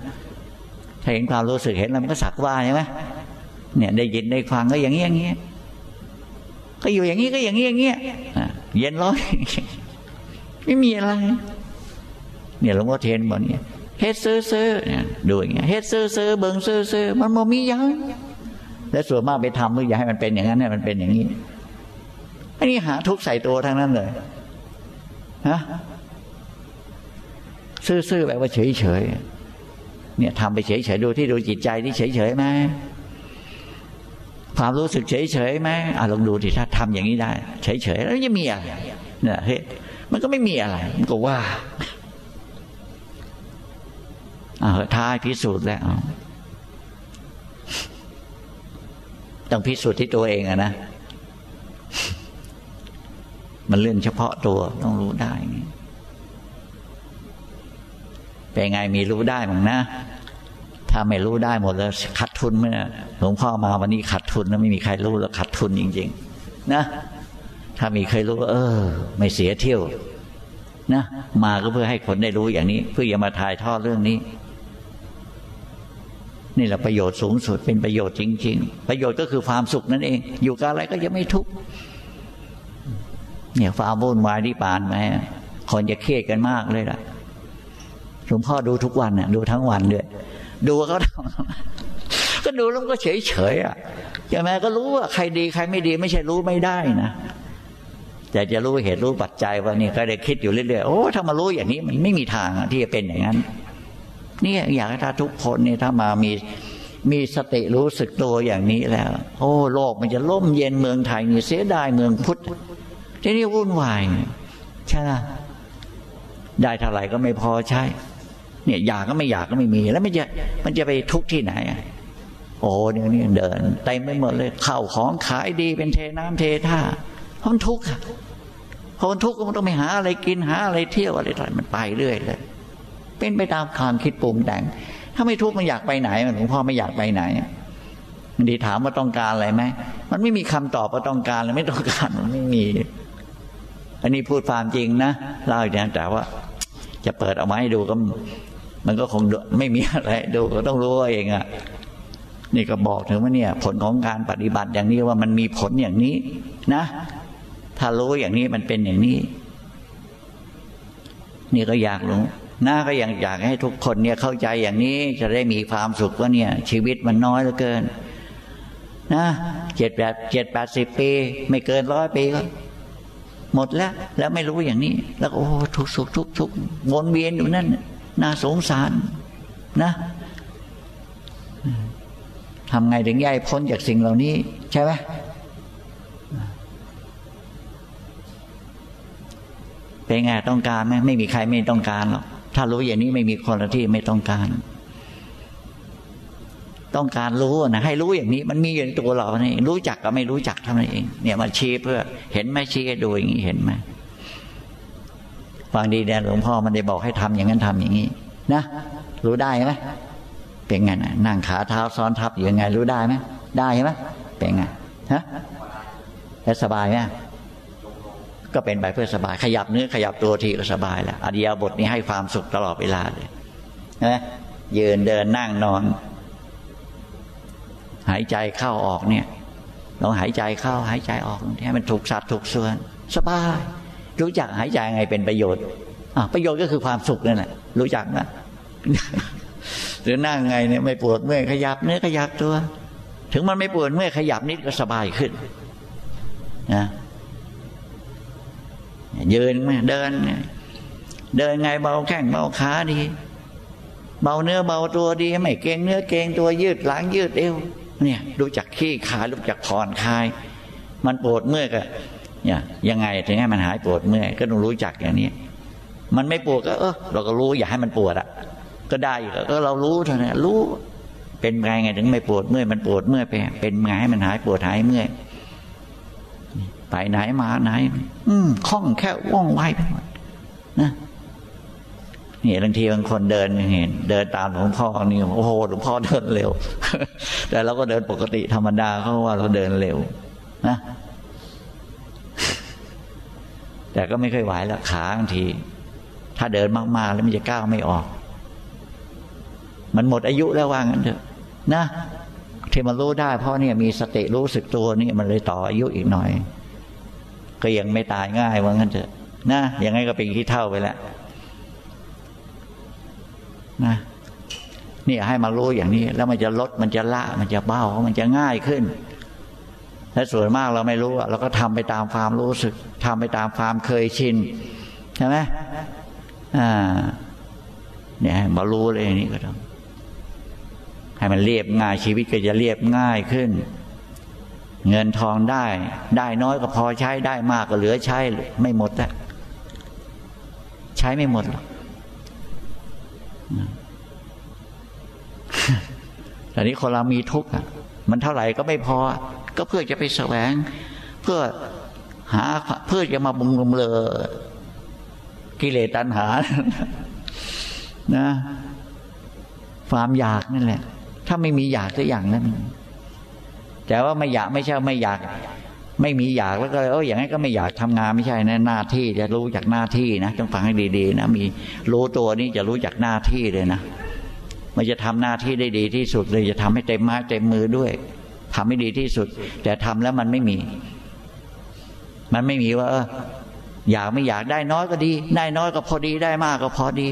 ถ้าเห็นความรู้สึกเห็นแล้วมันก็สักว่าใช่ไหมเนี่ยได้ยินได้ฟังก็อย่างนี้อย่างนี้ก็อยู่อย่างนี้ก็อย่างนี้อย่างนี้เย็นร้อนไม่มีอะไร เนี่ยหลวงพ่อเทนบอกเนี่ยเฮ็ดซื้อซื้อเนี่ยดูอย่างเงี้ยเฮ็ดซื้อซื้อเบิ่งซื้อซื้อมันโมมียังและส่วนมากไปทำเพื่ออยากให้มันเป็นอย่างนั้นเนี่ยมันเป็นอย่างนี้อันนี้หาทุกใส่ตัวทั้งนั้นเลยฮะ ซื่อๆแบบว่าเฉยๆเนี่ยทำไปเฉยๆดูที่ดูจิตใจที่เฉยๆไหมความรู้สึกเฉยๆไหมอะลองดูที่ถ้าทำอย่างนี้ได้ เฉยๆแล้วจะมีอะไรเนี่ยเฮ้ยมันก็ไม่มีอะไร มันก็ว่าอ่าท้ายพิสูจน์แล้วต้องพิสูจน์ที่ตัวเองอะนะ มันเรื่องเฉพาะตัวต้องรู้ได้ เป็นไงมีรู้ได้มั้งนะ ถ้าไม่รู้ได้หมดแล้วขาดทุนเมื่อหลวงพ่อมาวันนี้ขาดทุนแล้วไม่มีใครรู้แล้วขาดทุนจริง ๆ นะ ถ้ามีใครรู้ เออ ไม่เสียเที่ยว นะ มาก็เพื่อให้คนได้รู้อย่างนี้ เพื่อจะมาถ่ายทอดเรื่องนี้ นี่แหละประโยชน์สูงสุดเป็นประโยชน์จริง ๆ ประโยชน์ก็คือความสุขนั่นเอง อยู่กับอะไรก็จะไม่ทุกข์เนี่ยความวุ่นวายที่ปานไหมคนจะเครียดกันมากเลยล่ะ ลวงพ่อดูทุกวันน่ะดูทั้งวันด้วยดูเขาทำก็ดูแล้วก็เฉยเฉยอะใช่ไหมก็รู้ว่าใครดีใครไม่ดี ไม่ใช่รู้ไม่ได้นะแต่จะรู้เหตุรู้ปัจจัยว่านี่ก็ได้คิดอยู่เรื่อยๆโอ้ถ้ามารู้อย่างนี้มันไม่มีทางที่จะเป็นอย่างนั้นนี่อยากให้ถ้าทุกคนเนี่ยถ้ามามีมีสติรู้สึกตัวอย่างนี้แล้ว โอ้โลกมันจะล่มเย็นเมืองไทยนี่เสียดายเมืองพุทธที่นี่วุ่นวายใช่ไหมได้เท่าไหร่ก็ไม่พอใช้ เนี่ยอยากก็ไม่อยากก็ไม่มี แล้วมันจะมันจะไปทุกข์ที่ไหนโอ้เนี่ยนี่เดินเต็มไปหมดเลยข้าวของขายดีเป็นเทน้ำเทท่าเพราะมันทุกข์อะพอมันทุกข์ก็มันต้องไปหาอะไรกินหาอะไรเที่ยวอะไรต่างมันไปเรื่อยเลย เป็นไปตามความคิดปรุงแต่งถ้าไม่ทุกข์มันอยากไปไหนหลวงพ่อไม่อยากไปไหนดีถามว่าต้องการอะไรไหมมันไม่มีคำตอบว่าต้องการหรือไม่ต้องการมันไม่มี อันนี้พูดความจริงนะเล่าอย่างแต่ว่า จะเปิดเอามาให้ดูก็ มันก็คงไม่มีอะไรดูก็ต้องรู้เองอะ่ะนี่ก็บอกถึงว่าเนี่ย ผลของการปฏิบัติอย่างนี้ว่ามันมีผลอย่างนี้ นะ ถ้ารู้อย่างนี้มันเป็นอย่างนี้ นี่ก็อยากรู้น้าก็ยังอยากให้ทุกคนเนี่ยเข้าใจอย่างนี้จะได้มีความสุขว่าเนี่ย ชีวิตมันน้อยเหลือเกิน นะเจ็ดแปดเจ็ดแปดสิบปี ไม่เกินร้อยปีก็หมดแล้ว แล้วไม่รู้อย่างนี้ แล้วโอ้ทุกสุขทุกทุกวนเวียนอยู่นั่น น่าสงสารนะทำไงถึงย่ายพ้นจากสิ่งเหล่านี้ ใช่ไหมเป็นไงต้องการไหมไม่มีใครไม่ต้องการหรอกถ้ารู้อย่างนี้ไม่มีคนละที่ไม่ต้องการ ต้องการรู้นะให้รู้อย่างนี้มันมีอยู่ในตัวเรานี่รู้จักกับไม่รู้จักเท่านั้นเอง เนี่ยมาชี้เพื่อ เห็นไหมชี้ดูอย่างนี้เห็นไหม ฟังดีเนี่ยหลวงพ่อมันได้บอกให้ทำอย่างนั้นทำอย่างนี้ นะรู้ได้ไหมเป็นไงนะนั่งขาเท้าซ้อนทับอยู่ยังไง รู้ได้ไหมได้ใช่ไหมเป็นไงฮะแล้วสบายไหมก็เป็นไปเพื่อสบาย ขยับเนื้อขยับตัวทีก็สบายแล้วอริยบทนี้ให้ความสุขตลอดเวลาเลยนะยืนเดินนั่งนอน หายใจเข้าออกเนี่ยลองหายใจเข้าหายใจออกให้มันถูกสัดถูกส่วน สบาย รู้จักหายใจไงเป็นประโยชน์อะประโยชน์ก็คือความสุขนั่นแหละรู้จักนะหรือนั่งไงเนี่ยไม่ปวดเมื่อยขยับเนื้อขยับตัว ถึงมันไม่ปวดเมื่อยขยับนิดก็สบายขึ้นนะยืนเดิน เดินไงเบาแข้งเบาขาดี เบาเนื้อเบาตัวดี ไม่เกงเนื้อเกงตัวยืดหลังยืดเอวเนี่ย รู้จักขี้ขารู้จักผ่อนคลาย มันปวดเมื่อยก็ เนี่ยยังไงถึงให้มันหายปวดเมื่อยก็ต้องรู้จักอย่างนี้ มันไม่ปวดก็เออเราก็รู้อย่าให้มันปวดอะ ก็ได้ก็เรารู้เท่านั้นรู้ เป็นไงไงถึงไม่ปวดเมื่อยมันปวดเมื่อยไปเป็นไงให้มันหายปวดหายเมื่อยไปไหนมาไหน อืมคล่องแค่ว่องไวไปหมดนะนี่บางทีบางคนเดินเห็นเดินตามหลวงพ่อนี่โอ้โหหลวงพ่อเดินเร็ว แต่เราก็เดินปกติธรรมดาเขาว่าเราเดินเร็ว นะ แต่ก็ไม่เคยไหวแล้วขาบางที ถ้าเดินมากๆ แล้วมันจะก้าวไม่ออก มันหมดอายุแล้วว่างั้นเถอะ นะที่มันรู้ได้ เพราะเนี่ยมีสติรู้สึกตัวนี่มันเลยต่ออายุอีกหน่อย ก็ยังไม่ตายง่ายว่างั้นเถอะ นะยังไงก็เป็นขี้เท่าไปแล้วนะนี่ให้มารู้อย่างนี้ แล้วมันจะลดมันจะละ มันจะเบ้ามันจะง่ายขึ้น และส่วนมากเราไม่รู้เราก็ทำไปตามความรู้สึก ทำไปตามความเคยชินใช่ไหมอ่า เนี่ยมารู้เลยนี่ก็ต้องให้มันเรียบง่ายชีวิตก็จะเรียบง่ายขึ้น เงินทองได้ ได้น้อยก็พอใช้ได้มากก็เหลือใช้ไม่หมดแล้วใช้ไม่หมดหรอกแต่นี้คนเรามีทุกข์มันเท่าไหร่ก็ไม่พอ ก็เพื่อจะไปแสวง เพื่อ หาเพื่อจะมาบุงลมเลอกิเลสตัณหา นะ ความอยากนั่นแหละ ถ้าไม่มีอยากสักอย่างนั้นแต่ว่าไม่อยากไม่ใช่ไม่อยาก ไม่มีอยากแล้วก็เอออย่างนั้นก็ไม่อยากทำงานไม่ใช่นะหน้าที่จะรู้จากหน้าที่นะต้องฟังให้ดีๆนะมีรู้ตัวนี้จะรู้จากหน้าที่เลยนะมันจะทำหน้าที่ได้ดีที่สุดเลยจะทำให้เต็มไม้เต็มมือด้วยทำให้ดีที่สุด แต่ทำแล้วมันไม่มี มันไม่มีว่าอยากไม่อยากได้น้อยก็ดี ได้น้อยก็พอดีได้มากก็พอดี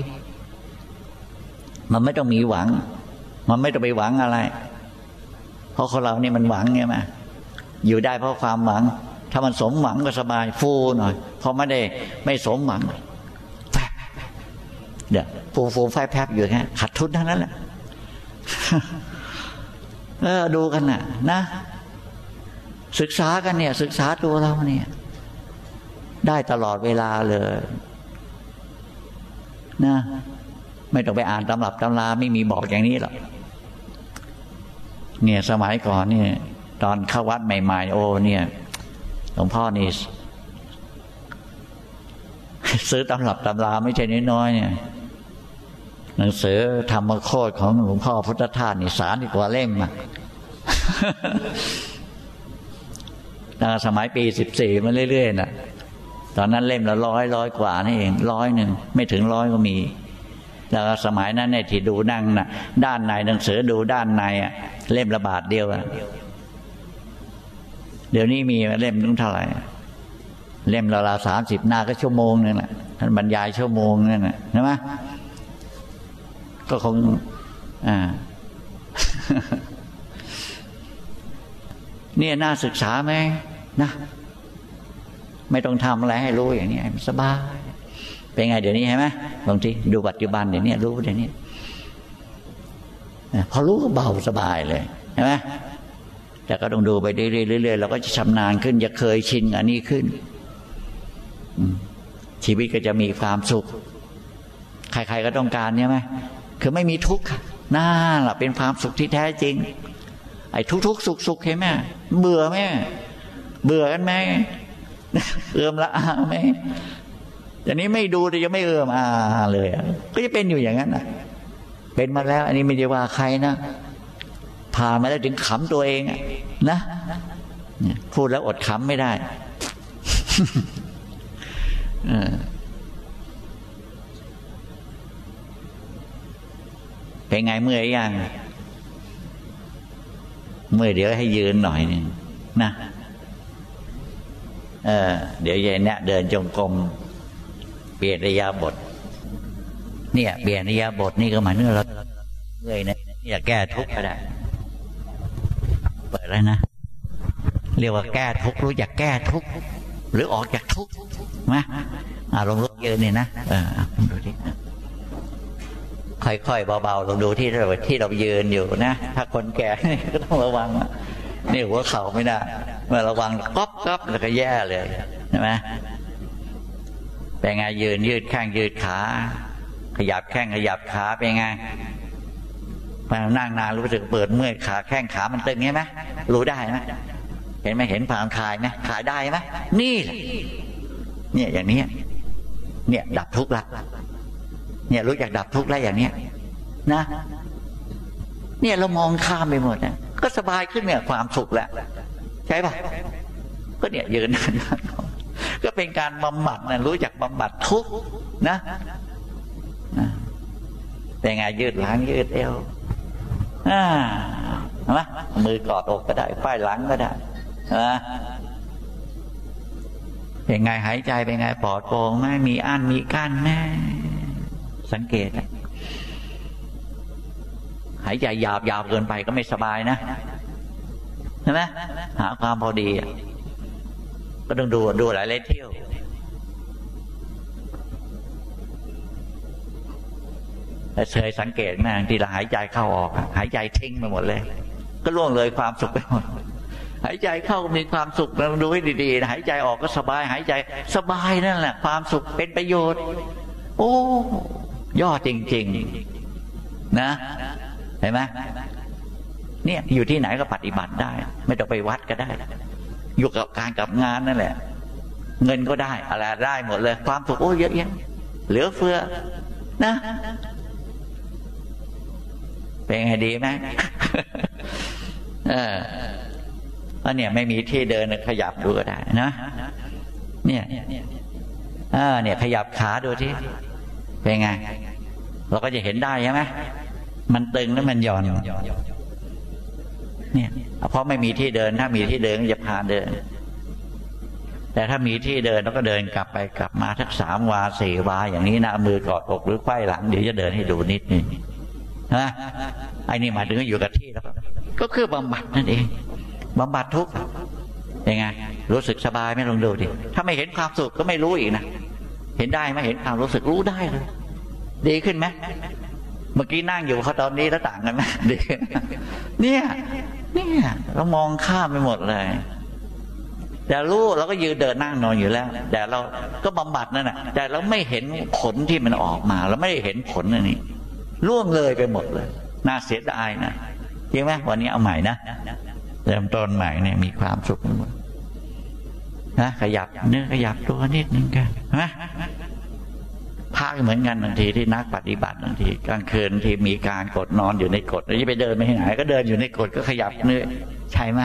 มันไม่ต้องมีหวัง มันไม่ต้องไปหวังอะไร เพราะคนเรานี่มันหวังไงมาอยู่ได้เพราะความหวัง ถ้ามันสมหวังก็สบายฟูหน่อยพอไม่ได้ ไม่สมหวังเดี๋ยวฟูฟูไฟแพบอยู่แค่ขัดทุนเท่านั้นแหละเออดูกันนะนะ ศึกษากันเนี่ย ศึกษาตัวเราเนี่ย ได้ตลอดเวลาเลยนะไม่ต้องไปอ่านตำรับตำราไม่มีบอกอย่างนี้หรอกเนี่ยสมัยก่อนเนี่ย ตอนเข้าวัดใหม่ ๆ โอ้เนี่ยหลวงพ่อนี่ซื้อตำรับตำราไม่ใช่น้อยๆเนี่ย หนังสือธรรมโคตรของหลวงพ่อพุทธทาสนี่สารดีกว่าเล่มอะตั้งสมัยปีสิบสี่มาเรื่อยๆน่ะ ตอนนั้นเล่มละร้อยร้อยกว่านี่เองร้อยหนึ่งไม่ถึงร้อยก็มี แล้วสมัยนั้นเนี่ยที่ดูนั่งนะด้านในหนังสือดูด้านในอะเล่มละบาทเดียวอะเดี๋ยวนี้มีเล่มนึงเท่าไหร่เล่มละละสามสิบหน้าก็ชั่วโมงนึงแหละท่านบรรยายชั่วโมงนั่นแหละใช่ไหมก็คงอ่าเนี่ยน่าศึกษาไหมนะ ไม่ต้องทำอะไรให้รู้อย่างนี้สบาย เป็นไงเดี๋ยวนี้ใช่ไหมบางทีดูปัจจุบันเดี๋ยวนี้รู้เดี๋ยวนี้พอรู้ก็เบาสบายเลยใช่ไหมแต่ก็ต้องดูไปเรื่อยๆเราก็จะชำนาญขึ้น จะเคยชินอันนี้ขึ้นชีวิตก็จะมีความสุข ใครๆก็ต้องการใช่ไหมคือไม่มีทุกข์น่าล่ะเป็นความสุขที่แท้จริง ไอ้ทุกๆสุขๆเห็นไหมเบื่อไหมเบื่อกันไหม เอื่อมละอาไหมอย่างนี้ไม่ดูแต่ยังไม่เอื่อมอาเลยก็จะเป็นอยู่อย่างนั้นอะเป็นมาแล้ว อันนี้ไม่ได้ว่าใครนะผ่านมาแล้วถึงขำตัวเองนะพูดแล้วอดขำไม่ได้เป็นไงเมื่อยยังเมื่อยเดี๋ยวให้ยืนหน่อยนึ่งนะ เออ เดี๋ยวย็นเนี่ยเดินจงกรมเปลี่ยนระยะบท เนี่ยเปลี่ยนระยะบทนี่ก็หมายถึงเราเมื่อยนะนี่าแก้ทุกข์ก็ได้เปิดแล้วนะเรียกว่าแก้ทุกข์รู้จักแก้ทุกข์หรือออกจากทุกข์ไหมอ่าลงลุกยืนนี่นะเออดูดิค่อยๆเบาๆลองดูที่เราที่เรายืนอยู่นะถ้าคนแก่ก็ต้องระวัง นี่หัวเข่าไม่ได้เมื่อระวังก๊อบก๊อบแล้วก็แย่เลยใช่ไหมเป็นไงยืนยืดแข้งยืดขา ขยับแข้งขยับขาเป็นไงมานั่งนานรู้สึกเปิดเมื่อยขาแข้งขามันตึงใช่ไหมรู้ได้ไหมเห็นไหมเห็นผ่านคลายไหมคลายได้ไหมนี่แหละเนี่ยอย่างนี้เนี่ย ดับทุกข์ละเนี่ยรู้จักดับทุกข์แล้วอย่างเนี้ยนะ เนี่ยเรามองข้ามไปหมดนะ ก็สบายขึ้นเนี่ยความสุขแหละใช่ปะก็เนี่ยยืนก็เป็นการบำบัดนะรู้จักบำบัดทุกนะเป็นไงยืดหลังยืดเอวอ่านไหมมือกอดอกก็ได้ป้ายหลังก็ได้นะเป็นไงหายใจเป็นไงปลอดโปร่งไหมมีอันมีกั้นแม่สังเกต หายใจหยาบยาวเกินไปก็ไม่สบายนะใช่ไหมหาความพอดี ก็ต้องดูดูหลายเลเที่ยว แต่เคยสังเกตไหมที่เราหายใจเข้าออก หายใจทิ้งไปหมดเลย ก็ล่วงเลยความสุขไปหมดหายใจเข้ามีความสุขเราดูให้ดีๆ หายใจออกก็สบาย หายใจสบายนั่นแหละ ความสุขเป็นประโยชน์ โอ้ย่อจริง ๆ นะ เห็นไหมเนี่ยอยู่ที่ไหนก็ปฏิบัติได้ ไม่ต้องไปวัดก็ได้ อยู่กับการกับงานนั่นแหละ เงินก็ได้อะไรได้หมดเลย ความสุขโอ้เยอะแยะเหลือเฟือนะเป็นไงดีไหมเออแล้วเนี่ยไม่มีที่เดินขยับดูก็ได้นะเนี่ยเออเนี่ยขยับขาดูที่เป็นไง เราก็จะเห็นได้ใช่ไหม มันตึงแล้วมันหย่อน เนี่ยเพราะไม่มีที่เดิน ถ้ามีที่เดินก็จะพาเดิน แต่ถ้ามีที่เดินเราก็เดินกลับไปกลับมาทักสามวาสี่วา อย่างนี้นะมือกอดอกหรือไขว้หลังเดี๋ยวจะเดินให้ดูนิดนึงนะไอ้นี่หมายถึงอยู่กับที่แล้วก็คือบำบัดนั่นเองบำบัดทุกข์ยังไงรู้สึกสบายไม่ลองดูดิถ้าไม่เห็นความสุขก็ไม่รู้อีกนะเห็นได้ไหมเห็นความรู้สึกรู้ได้เลยดีขึ้นไหม มื่อกี้นั่งอยู่เขาตอนนี้แล้วต่างกันไหมดีเนี่ยเนี่ยเรามองข้ามไปหมดเลย แต่รู้เราก็ยืนเดินนั่งนอนอยู่แล้ว แต่เราก็บำบัดนั่นแหะแต่เราไม่เห็นผลที่มันออกมา เราไม่ได้เห็นผลอันนี้ล่วงเลยไปหมดเลย น่าเสียดายนะจริงไหมวันนี้เอาใหม่นะเริ่มต้นใหม่เนี่ยมีความสุขหมดนะขยับเนื้อขยับตัวนิดนึงกันนะ พักเหมือนกันบางทีที่นักปฏิบัติบางทีกลางคืนที่มีการกดนอนอยู่ในกดแล้วจะไปเดินไปไหนก็เดินอยู่ในกดก็ขยับเนื้อใช่ไหม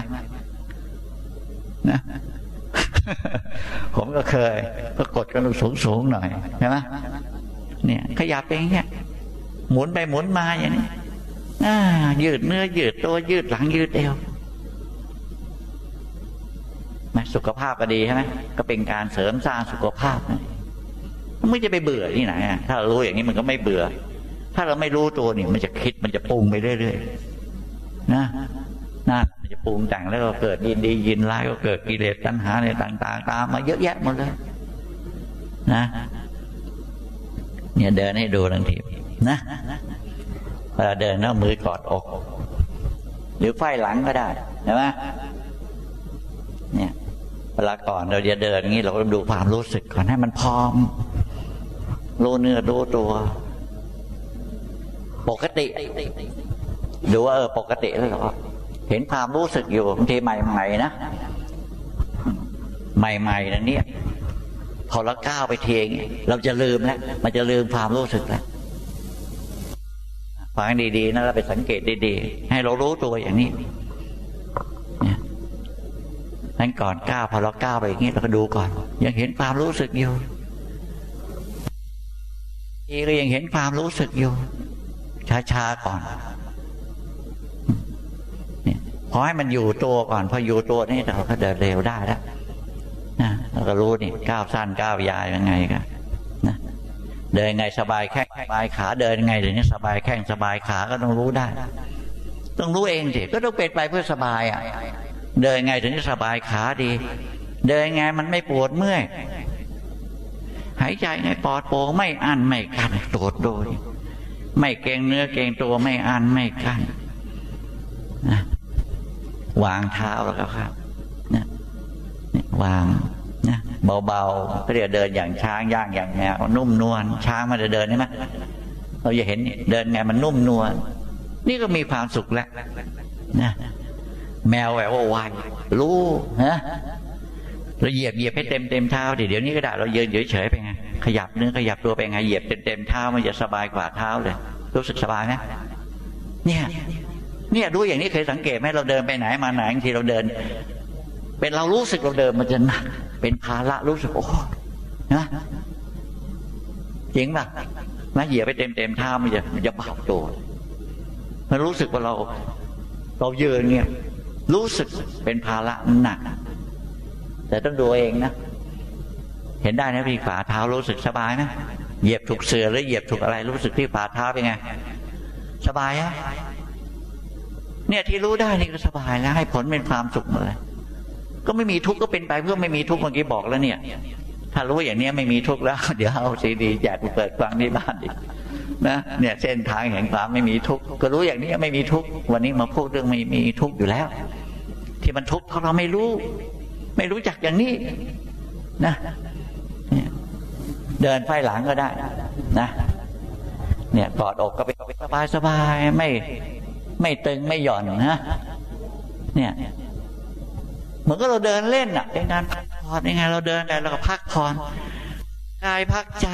นะผมก็เคยก็กดกันสูงสูงหน่อยใช่ไหมเนี่ย ขยับไปอย่างเงี้ยหมุนไปหมุนมาอย่างนี้ยืดเนื้อยืดตัวยืดหลังยืดเอวสุขภาพก็ดีใช่ไหมก็เป็นการเสริมสร้างสุขภาพ ไม่จะไปเบื่อที่ไหนถ้าเรารู้อย่างนี้มันก็ไม่เบื่อ ถ้าเราไม่รู้ตัวนี่มันจะคิดมันจะปรุงไปเรื่อยๆนะนะมันจะปรุงแต่งแล้วก็เกิดยินดียินร้ายก็เกิดกิเลสตัณหาอะไรต่าง ๆ ตามมาเยอะแยะหมดเลย นะ เนี่ยเดินให้ดูทันทีนะเวลาเดินแล้วมือกอดอก หรือไฟหลังก็ได้ใช่ไหมเนี่ย เวลาก่อนเราจะเดินอย่างนี้เราก็ดูความรู้สึกก่อนให้มันพร้อม รู้เนื้อรู้ตัว ปกติดูว่าเออปกติแล้วก็เห็นความรู้สึกอยู่บางทีใหม่ๆนะใหม่ๆนะเนี่ย พอเราก้าวไปเทงเราจะลืมแล้วมันจะลืมความรู้สึกแล้วฟังดีๆนะเราไปสังเกตดีๆ ให้เรารู้ตัวอย่างนี้ นั้นก่อนก้าวพอเราก้าวไปอย่างนี้เราก็ดูก่อน ยังเห็นความรู้สึกอยู่ทีก็ยังเห็นความรู้สึกอยู่ ช้าๆก่อนเนี่ยพอให้มันอยู่ตัวก่อน พออยู่ตัวนี่เราก็เดินเร็วได้แล้วนะเราก็รู้นี่ก้าวสั้นก้าวยาวยังไงกันนะเดินไงสบายแข้งสบายขาเดินไงเดี๋ยวนี้สบายแข้งสบายขาก็ต้องรู้ได้ ต้องรู้เองสิก็ต้องเป็นไปเพื่อสบายอะ เดินไงถึงจะสบายขาดี เดินไงมันไม่ปวดเมื่อย หายใจไงปอดโปร่งไม่อั้นไม่กันตรวจโดย ไม่เกงเนื้อเกงตัวไม่อั้นไม่กันนะวางเท้าแล้วครับนะวางนะเบาๆก็เดี๋ยวเดินอย่างช้างย่างอย่างแมวนุ่มนวลช้างมันจะเดินใช่ไหมเราจะเห็นเดินไงมันนุ่มนวลนี่ก็มีความสุขแล้วนะ แมวแบบว่าวายรู้ฮะเราเหยียบเหยียบให้เต็มเต็มเท้าดิเดี๋ยวนี้ก็ได้เราเยืนเฉยๆไปไงขยับเนื้อขยับตัวไปไงเหยียบเต็มเต็มเท้ามันจะสบายกว่าเท้าเลยรู้สึกสบายไหมเนี่ย เนี่ยดูอย่างนี้เคยสังเกตไหมเราเดินไปไหนมาไหนบางทีเราเดิน เป็นเรารู้สึกเราเดินมันจะหนักเป็นภาระรู้สึกโอ้นะจริงป่ะนะเหยียบไปเต็มเต็มเท้ามันจะมันจะเบาตัวมันรู้สึกว่าเรา เรายืนเนี่ย รู้สึกเป็นภาระหนัก แต่ต้องดูเองนะ เห็นได้นะพี่ฝ่าเท้ารู้สึกสบายไหมเหยียบถูกเสือหรือเหยียบถูกอะไรรู้สึกที่ฝ่าเท้าเป็นไง สบายอะเนี่ยที่รู้ได้นี่ก็สบายแล้ว ให้ผลเป็นความสุขเลยก็ไม่มีทุกข์ก็เป็นไปเพื่อไม่มีทุกข์เมื่อกี้บอกแล้วเนี่ย ถ้ารู้อย่างนี้ไม่มีทุกข์แล้ว เดี๋ยวเอาซีดีแจกเปิดฟังที่บ้านดิ นะเนี่ยเส้นทางแห่งความไม่มีทุกข์ก็รู้อย่างนี้ไม่มีทุกข์วันนี้มาพูดเรื่องไม่มีทุกข์อยู่แล้ว ที่มันทุกข์เพราะเราไม่รู้ ไม่รู้จักอย่างนี้นะเดินไฟหลังก็ได้นะเนี่ยกอดอกก็เป็นสบายสบายไม่ไม่ตึงไม่หย่อนนะเนี่ยเหมือนก็เราเดินเล่นอะเป็นการพักผ่อนยังไงเราเดินแต่เราก็พักผ่อนกายพักใจ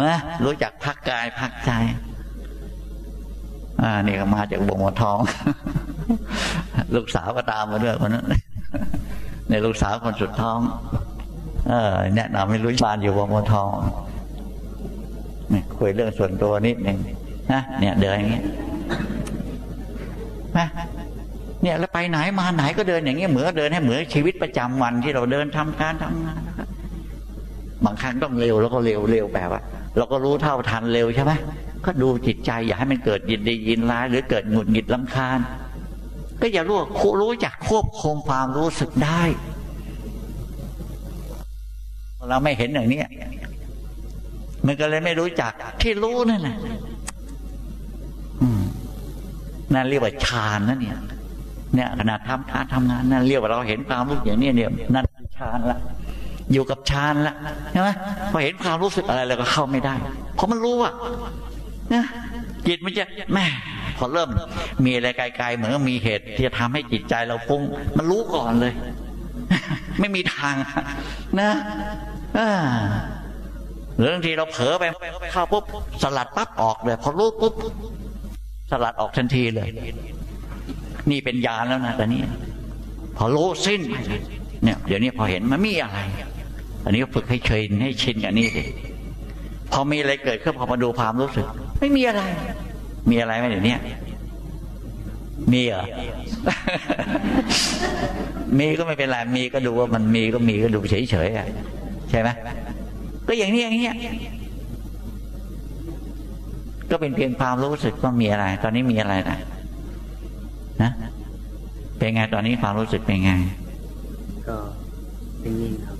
นะรู้จักพักกายพักใจ อ่านี่ก็มาจากบงหัวทอง ลูกสาวก็ตามมาด้วยคนนั้นในลูกสาวคนสุดท้อง เออแนะนำให้รู้บานอยู่บงหัวทองนี่คุยเรื่องส่วนตัวนิดหนึ่งนะเนี่ยเดินอย่างเงี้ยนะเนี่ยแล้วไปไหนมาไหนก็เดินอย่างเงี้ยเหมือนเดินให้เหมือนชีวิตประจำวันที่เราเดินทำการทำงานบบางครั้งต้องเร็วแล้วก็เร็วเร็วแบบว่า เราก็รู้เท่าทันเร็วใช่ไหมก็ดูจิตใจอย่าให้มันเกิดยินดียินร้ายหรือเกิดหงุดหงิดลำคาญ ก็อย่ารู้รู้จักควบคุมความรู้สึกได้ เราไม่เห็นอย่างนี้มันก็เลยไม่รู้จักที่รู้นั่นแหละนั่นเรียกว่าฌานนั่นเนี่ย เนี่ยขณะทำการทำงานนั่นเรียกว่าเราเห็นความรู้อย่างนี้เนี่ย นั่นฌานละ อยู่กับฌานละใช่ไหมพอเห็นความรู้สึกอะไรเราก็เข้าไม่ได้ เพราะมันรู้อะนะจิตมันจะแม่พอเริ่ม มีอะไรไกลๆเหมือนมีเหตุที่จะทำให้จิตใจเราฟุ้งมันรู้ก่อนเลย ไม่มีทาง นะหรือบางทีเราเผลอไปเข้าปุ๊บสลัดปั๊บออกเลย พอรู้ปุ๊บสลัดออกทันทีเลย นี่เป็นยาแล้วนะแต่นี้ พอรู้สิ้น เนี่ย เดี๋ยวนี้พอเห็นมันมีอะไร อันนี้ก็ฝึกให้เคยให้ชินกับนี่สิพอมีอะไรเกิดขึ้นพอมาดูความรู้สึก ไม่มีอะไร มีอะไรไหมเดี๋ยวนี้มีเหรอมีก็ไม่เป็นไรมีก็ดูว่ามันมีก็มีก็ดูเฉยๆใช่ไหมก็อย่างนี้อย่างนี้ก็เป็นเพียงความรู้สึกว่ามีอะไร ตอนนี้มีอะไรนะนะเป็นไงตอนนี้ความรู้สึกเป็นไง ก็เป็นนิ่งครับ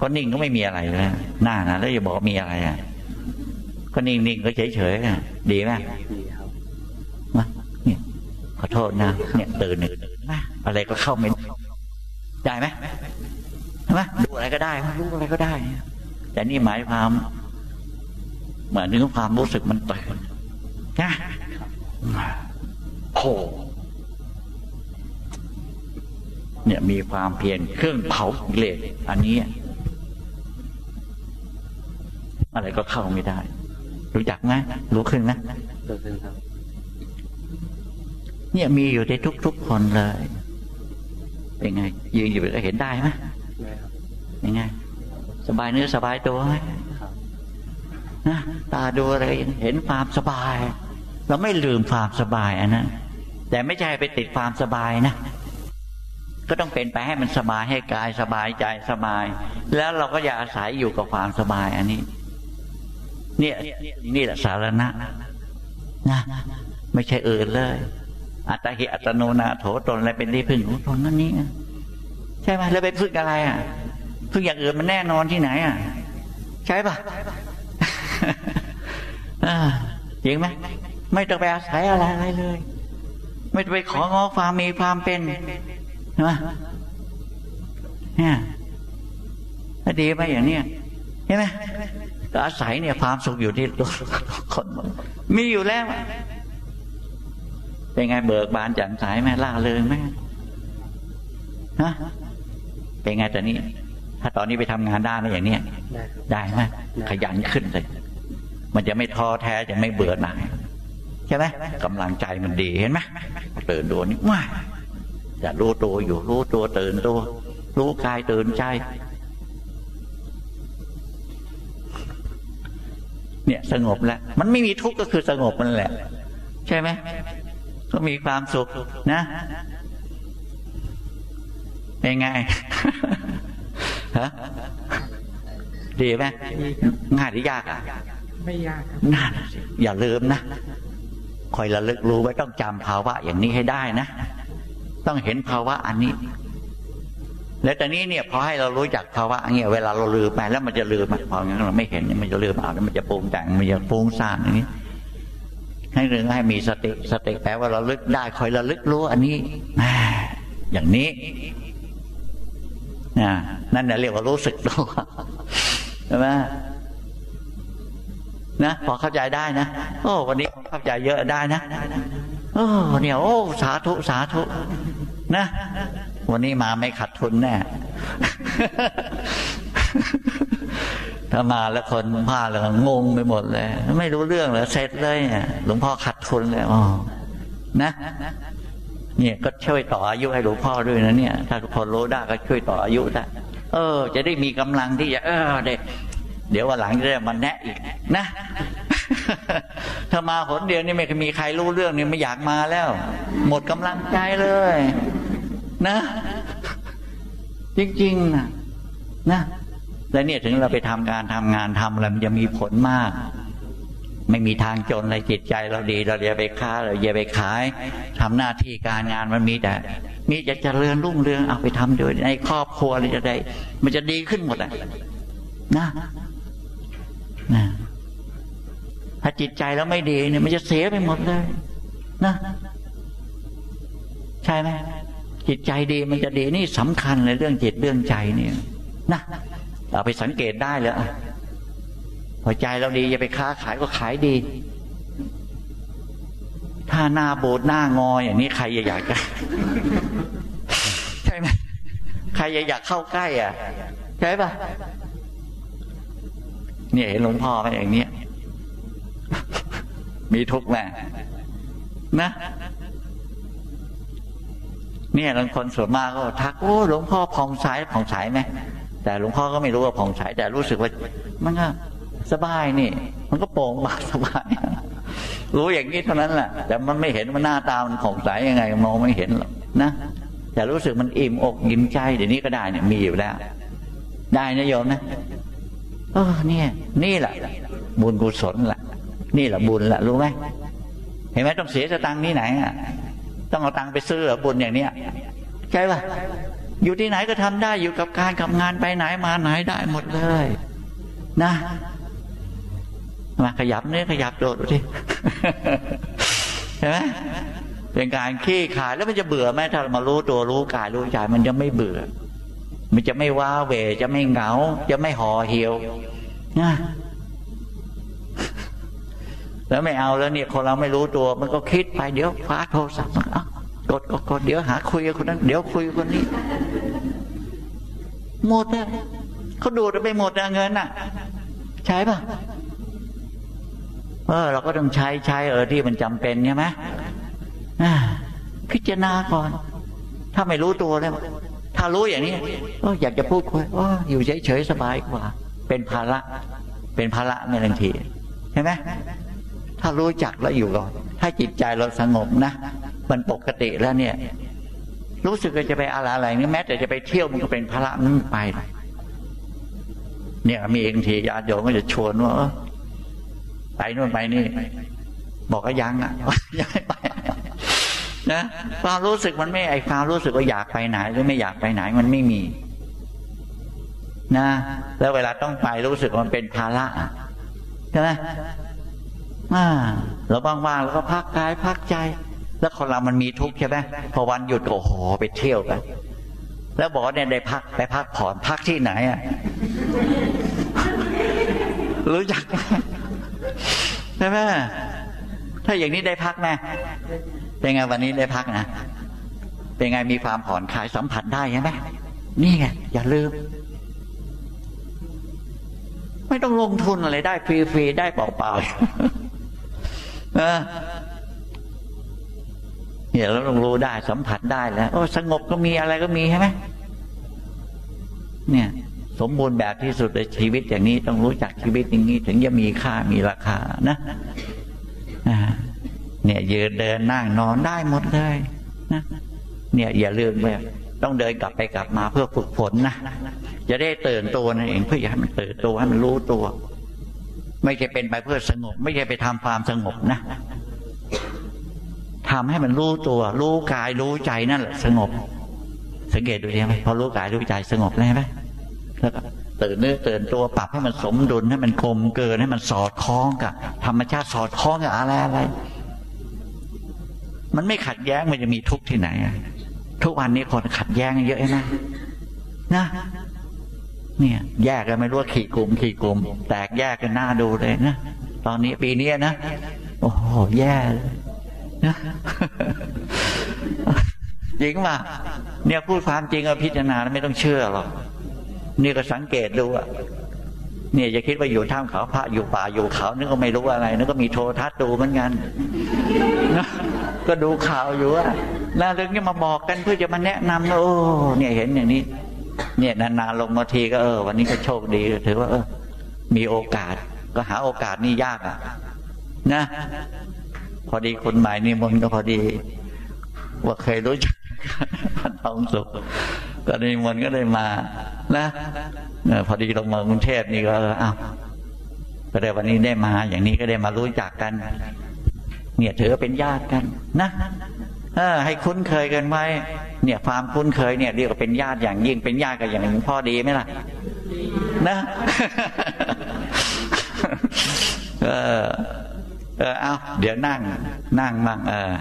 ก็นิ่งก็ไม่มีอะไรเลยหน้านะแล้วอย่าบอกมีอะไรอะก็นิ่งนิ่งก็เฉยเฉยดีไหมมาเนี่ยขอโทษนะเนี่ยตื่นหนึ่งอะไรก็เข้าไม่ได้ไหมใช่ไหมดูอะไรก็ได้รู้อะไรก็ได้ แต่นี่หมายความเหมือนถึงความรู้สึกมันตื่นนะโอ้เนี่ยมีความเพียรเครื่องเผาเลสอันนี้ อะไรก็เข้าไม่ได้ รู้จักไหมรู้ขึ้นไหมรู้ขึ้นครับ เนี่ยมีอยู่ในทุกๆคนเลยเป็นไง ยืนอยู่ก็เห็นได้ไหมได้ครับยังไง สบายเนื้อสบายตัวไหมนะตาดูอะไรเห็นความสบาย เราไม่ลืมความสบายอันนั้นแต่ไม่ใช่ไปติดความสบายนะก็ต้องเป็นไปให้มันสบายให้กายสบายใจสบาย แล้วเราก็อย่าอาศัยอยู่กับความสบายอันนี้ เนี่ยนี่แหละสารณะนะไม่ใช่อื่นเลย อัตหิอัตโนนาโถตนอะไรเป็นที่พึ่งของตนนั่นนี่ใช่ไหมแล้วไปพึ่งอะไรอะพึ่งอย่างอื่นมันแน่นอนที่ไหนอะ ใช่ปะจริงไหมไม่ต้องไปอาศัยอะไรอะไรเลย ไม่ไปของอความมีความเป็นช่ไหมเนี่ยดีไหมอย่างเนี้ยใช่ไหม ก็อาศัยเนี่ยความสุขอยู่ที่คนมีอยู่แล้ว เป็นไงเบิกบานแจ่มใสไหมล่าเริงไหมฮะเป็นไงแต่นี้ ถ้าตอนนี้ไปทำงานได้ไหมอย่างเนี้ยได้ไหมขยันขึ้นเลย มันจะไม่ท้อแท้จะไม่เบื่อหน่ายใช่ไหมกำลังใจมันดีเห็นไหมเตือนดวนี้ว่าจะรู้ตัวอยู่รู้ตัวตื่นตัวรู้กายตื่นใจ เนี่ยสงบแล้ว มันไม่มีทุกข์ก็คือสงบมันแหละ ใช่ไหมก็มีความสุขนะเป็นไงฮะดีไหมง่ายหรือยากอะไม่ยากน่าอย่าลืมนะคอยระลึกรู้ไว้ต้องจำภาวะอย่างนี้ให้ได้นะ ต้องเห็นภาวะอันนี้ แล้วตอนนี้เนี่ยพอให้เรารู้จักภาวะเงี้ยเวลาเราลืมไปแล้วมันจะลืมพองั้นเราไม่เห็นมันจะลืมเอาแล้วมันจะปรุงแต่งมันจะฟุ้งซ่านอย่างนี้ให้เรื่องให้มีสติสติแปลว่าเราลึกได้คอยระลึกรู้อันนี้อย่างนี้นะนั่นเรียกว่ารู้สึกตัวใช่ไหมนะพอเข้าใจได้นะโอ้วันนี้เข้าใจเยอะได้นะโอ้เนี่ยโอ้สาธุสาธุนะ วันนี้มาไม่ขัดทุนแน่ ถ้ามาแล้วคนพาแล้วงงไปหมดเลย ไม่รู้เรื่องเลยเสร็จเลยเนี่ยหลวงพ่อขัดทุนเลยอ๋อนะเนี่ยก็ช่วยต่ออายุให้หลวงพ่อด้วยนะเนี่ย ถ้าทุกคนรู้ได้ก็ช่วยต่ออายุได้เออ จะได้มีกำลังที่จะเออเด็กเดี๋ยววันหลังจะได้มาแนะอีกนะ ถ้ามาหนเดียวนี่ไม่มีใครรู้เรื่องนี่ไม่อยากมาแล้ว หมดกำลังใจเลย นะ จริงๆนะนะแล้วเนี่ยถึงเราไปทำการทำงานทำอะไรมันจะมีผลมาก ไม่มีทางจนอะไรจิตใจเราดี เราอย่าไปค้าเราอย่าไปขายทำหน้าที่การงานมันมีแต่ มีจะเจริญรุ่งเรืองเอาไปทำด้วยในครอบครัวเราจะได้ มันจะดีขึ้นหมดอะนะนะถ้าจิตใจเราไม่ดีเนี่ยมันจะเสียไปหมดเลย นะ ใช่ไหม จิตใจดีมันจะดีนี่สำคัญเลยเรื่องจิตเรื่องใจเนี่ยนะเราไปสังเกตได้เลยพอใจเราดีอย่าไปค้าขายก็ขายดี ถ้าหน้าโบดหน้างออย่างนี้ใครจะอยากจะใช่ไหมใครจะอยากเข้าใกล้ อะใช่ปะเนี่ยเห็นหลวงพ่อไหมอย่างเนี้ยมีทุกข์แน่นะ เนี่ยบางคนส่วนมากก็ทักโอ้หลวงพ่อผ่องใสผ่องใสไหมแต่หลวงพ่อก็ไม่รู้ว่าผ่องใสแต่รู้สึกว่า มันก็สบายนี่ มันก็โปร่งบาสบายรู้อย่างนี้เท่านั้นแหละแต่มันไม่เห็นว่าหน้าตามันผ่องใสยังไงมองไม่เห็นหรอกนะแต่รู้สึกมันอิ่มอกยิ้มใจเดี๋ยวนี้ก็ได้เนี่ยมีอยู่แล้ว ได้นะโยมนะเออเนี่ย นี่แหละบุญกุศลแหละนี่แหละบุญแหละรู้ไหมเห็นไหมต้องเสียสตังค์ที่ไหนอะ ต้องเอาตังค์ไปซื้อบุญอย่างเนี้ยใช่ป่ะอยู่ที่ไหนก็ทำได้อยู่กับการกับงานไปไหนมาไหนได้หมดเลย นะ มาขยับเนื้อขยับโดดดูที่เห็นไหมเป็นการขี้ขายแล้วมันจะเบื่อไหมถ้ามารู้ตัวรู้กายรู้ใจมันจะไม่เบื่อ มันจะไม่ว้าเวจะไม่เหงา จะไม่ห่อเหี่ยวนะ แล้วไม่เอาแล้วเนี่ยคนเราไม่รู้ตัว มันก็คิดไปเดี๋ยวคว้าโทรศัพท์กดกดกดเดี๋ยวหาคุยกับคนนั้น เดี๋ยวคุยกับคนนี้ หมดเลยเขาดูดไปหมดเงินน่ะ ใช่ปะเออ เราก็ต้องใช้ใช้เออที่มันจำเป็นใช่ไหมพิจารณาก่อน ถ้าไม่รู้ตัวแล้ว ถ้ารู้อย่างนี้ก็อยากจะพูดคุยอยู่เฉยๆสบายกว่า เป็นภาระ เป็นภาระไม่ทันทีใช่ไหม ถ้ารู้จักแล้วอยู่ก่อนถ้าจิตใจเราสงบนะ มันปกติแล้วเนี่ย รู้สึกจะไปอะไรอะไรนี่แม้แต่จะไปเที่ยวมันก็เป็นภาระมันไป เนี่ยมีเองทีญาติโยมก็จะชวนว่าไปนู่นไปนี่ บอกก็ยังอะยังไม่ไปนะความรู้สึกมันไม่ไอความรู้สึกว่าอยากไปไหนหรือไม่อยากไปไหนมันไม่มี นะ แล้วเวลาต้องไปรู้สึกมันเป็นภาระใช่ไหม อ่าเราว่างๆแล้วก็พักกายพักใจ แล้วคนเรามันมีทุกข์ใช่ไหมพอวันหยุดโอ้โหไปเที่ยวกันแล้วบอกเนี่ยได้พักไปพักผ่อนพักที่ไหนอะรู้จักใช่ไหมถ้าอย่างนี้ได้พักไหมเป็นไงวันนี้ได้พักนะเป็นไงมีความผ่อนคลายสัมผัสได้ใช่ไหมนี่ไงอย่าลืม ไม่ต้องลงทุนอะไรได้ฟรีๆได้เปล่าๆ เนี่ยเราต้องรู้ได้สัมผัสได้แล้วโอ้สงบก็มีอะไรก็มีใช่ไหมเนี่ย สมบูรณ์แบบที่สุดในชีวิตอย่างนี้ต้องรู้จักชีวิตอย่างนี้ ถึงจะมีค่ามีราคานะเนี่ยยืนเดินนั่งนอนได้หมดเลยนะเนี่ยอย่าลืมเลยต้องเดินกลับไปกลับมาเพื่อฝึกฝนนะจะได้ตื่นตัวนั่นเองเพื่อให้มันตื่นตัวให้มันรู้ตัว ไม่ใช่เป็นไปเพื่อสงบ ไม่ใช่ไปทำความสงบนะทำให้มันรู้ตัว รู้กายรู้ใจนั่นแหละสงบ สังเกตดูดีไหมพอรู้กายรู้ใจสงบแล้วไหมแล้วก็ตื่นเนื้อตื่นตัวปรับให้มันสมดุลให้มันกลมเกินให้มันสอดคล้องกับ ธรรมชาติสอดคล้องกับอะไรอะไร มันไม่ขัดแย้งมันจะมีทุกข์ที่ไหนทุกวันนี้คนขัดแย้งเยอะนะนะ เนี่ย แยกกันไม่รู้ว่าขี่กลุ่มขี่กลุ่ม แตกแยกกันหน้าดูเลยนะตอนนี้ปีนี้นะโอ้โหแย่นะจริงป่ะเนี่ยพูดความจริงเอะพิจารณาไม่ต้องเชื่อหรอกนี่ก็สังเกตดูอะเนี่ยจะคิดว่าอยู่ท่ามเขาพระอยู่ป่าอยู่เขานึกก็ไม่รู้อะไรนึกก็มีโทรทัศน์ดูเหมือนกันนะก็ดูข่าวอยู่ว่าแล้วเรื่องนี้มาบอกกันเพื่อจะมาแนะนำโอ้เนี่ยเห็นอย่างนี้ เนี่ยนานๆลงมาทีก็เออ วันนี้ก็โชคดีถือว่า เออ มีโอกาส ก็หาโอกาสนี่ยากอะ นะ พอดีคนใหม่นิมนต์ก็พอดี ว่าเคยรู้จักท่านทองสุขก็นิมนต์ก็ได้มา นะเออพอดีลงมากรุงเทพนี่ก็เอออ้าวก็ได้วันนี้ได้มา อย่างนี้ก็ได้มารู้จักกัน เนี่ยถือเป็นญาติกัน นะเออให้คุ้นเคยกันไว้ เนี่ยความคุ้นเคยเนี่ยเรียกว่าเป็นญาติอย่างยิ่งเป็นญาติกันอย่างหลวงพ่อดีไหมล่ะ นะเออเออเอาเดี๋ยวนั่ง นั่งมั่งเออ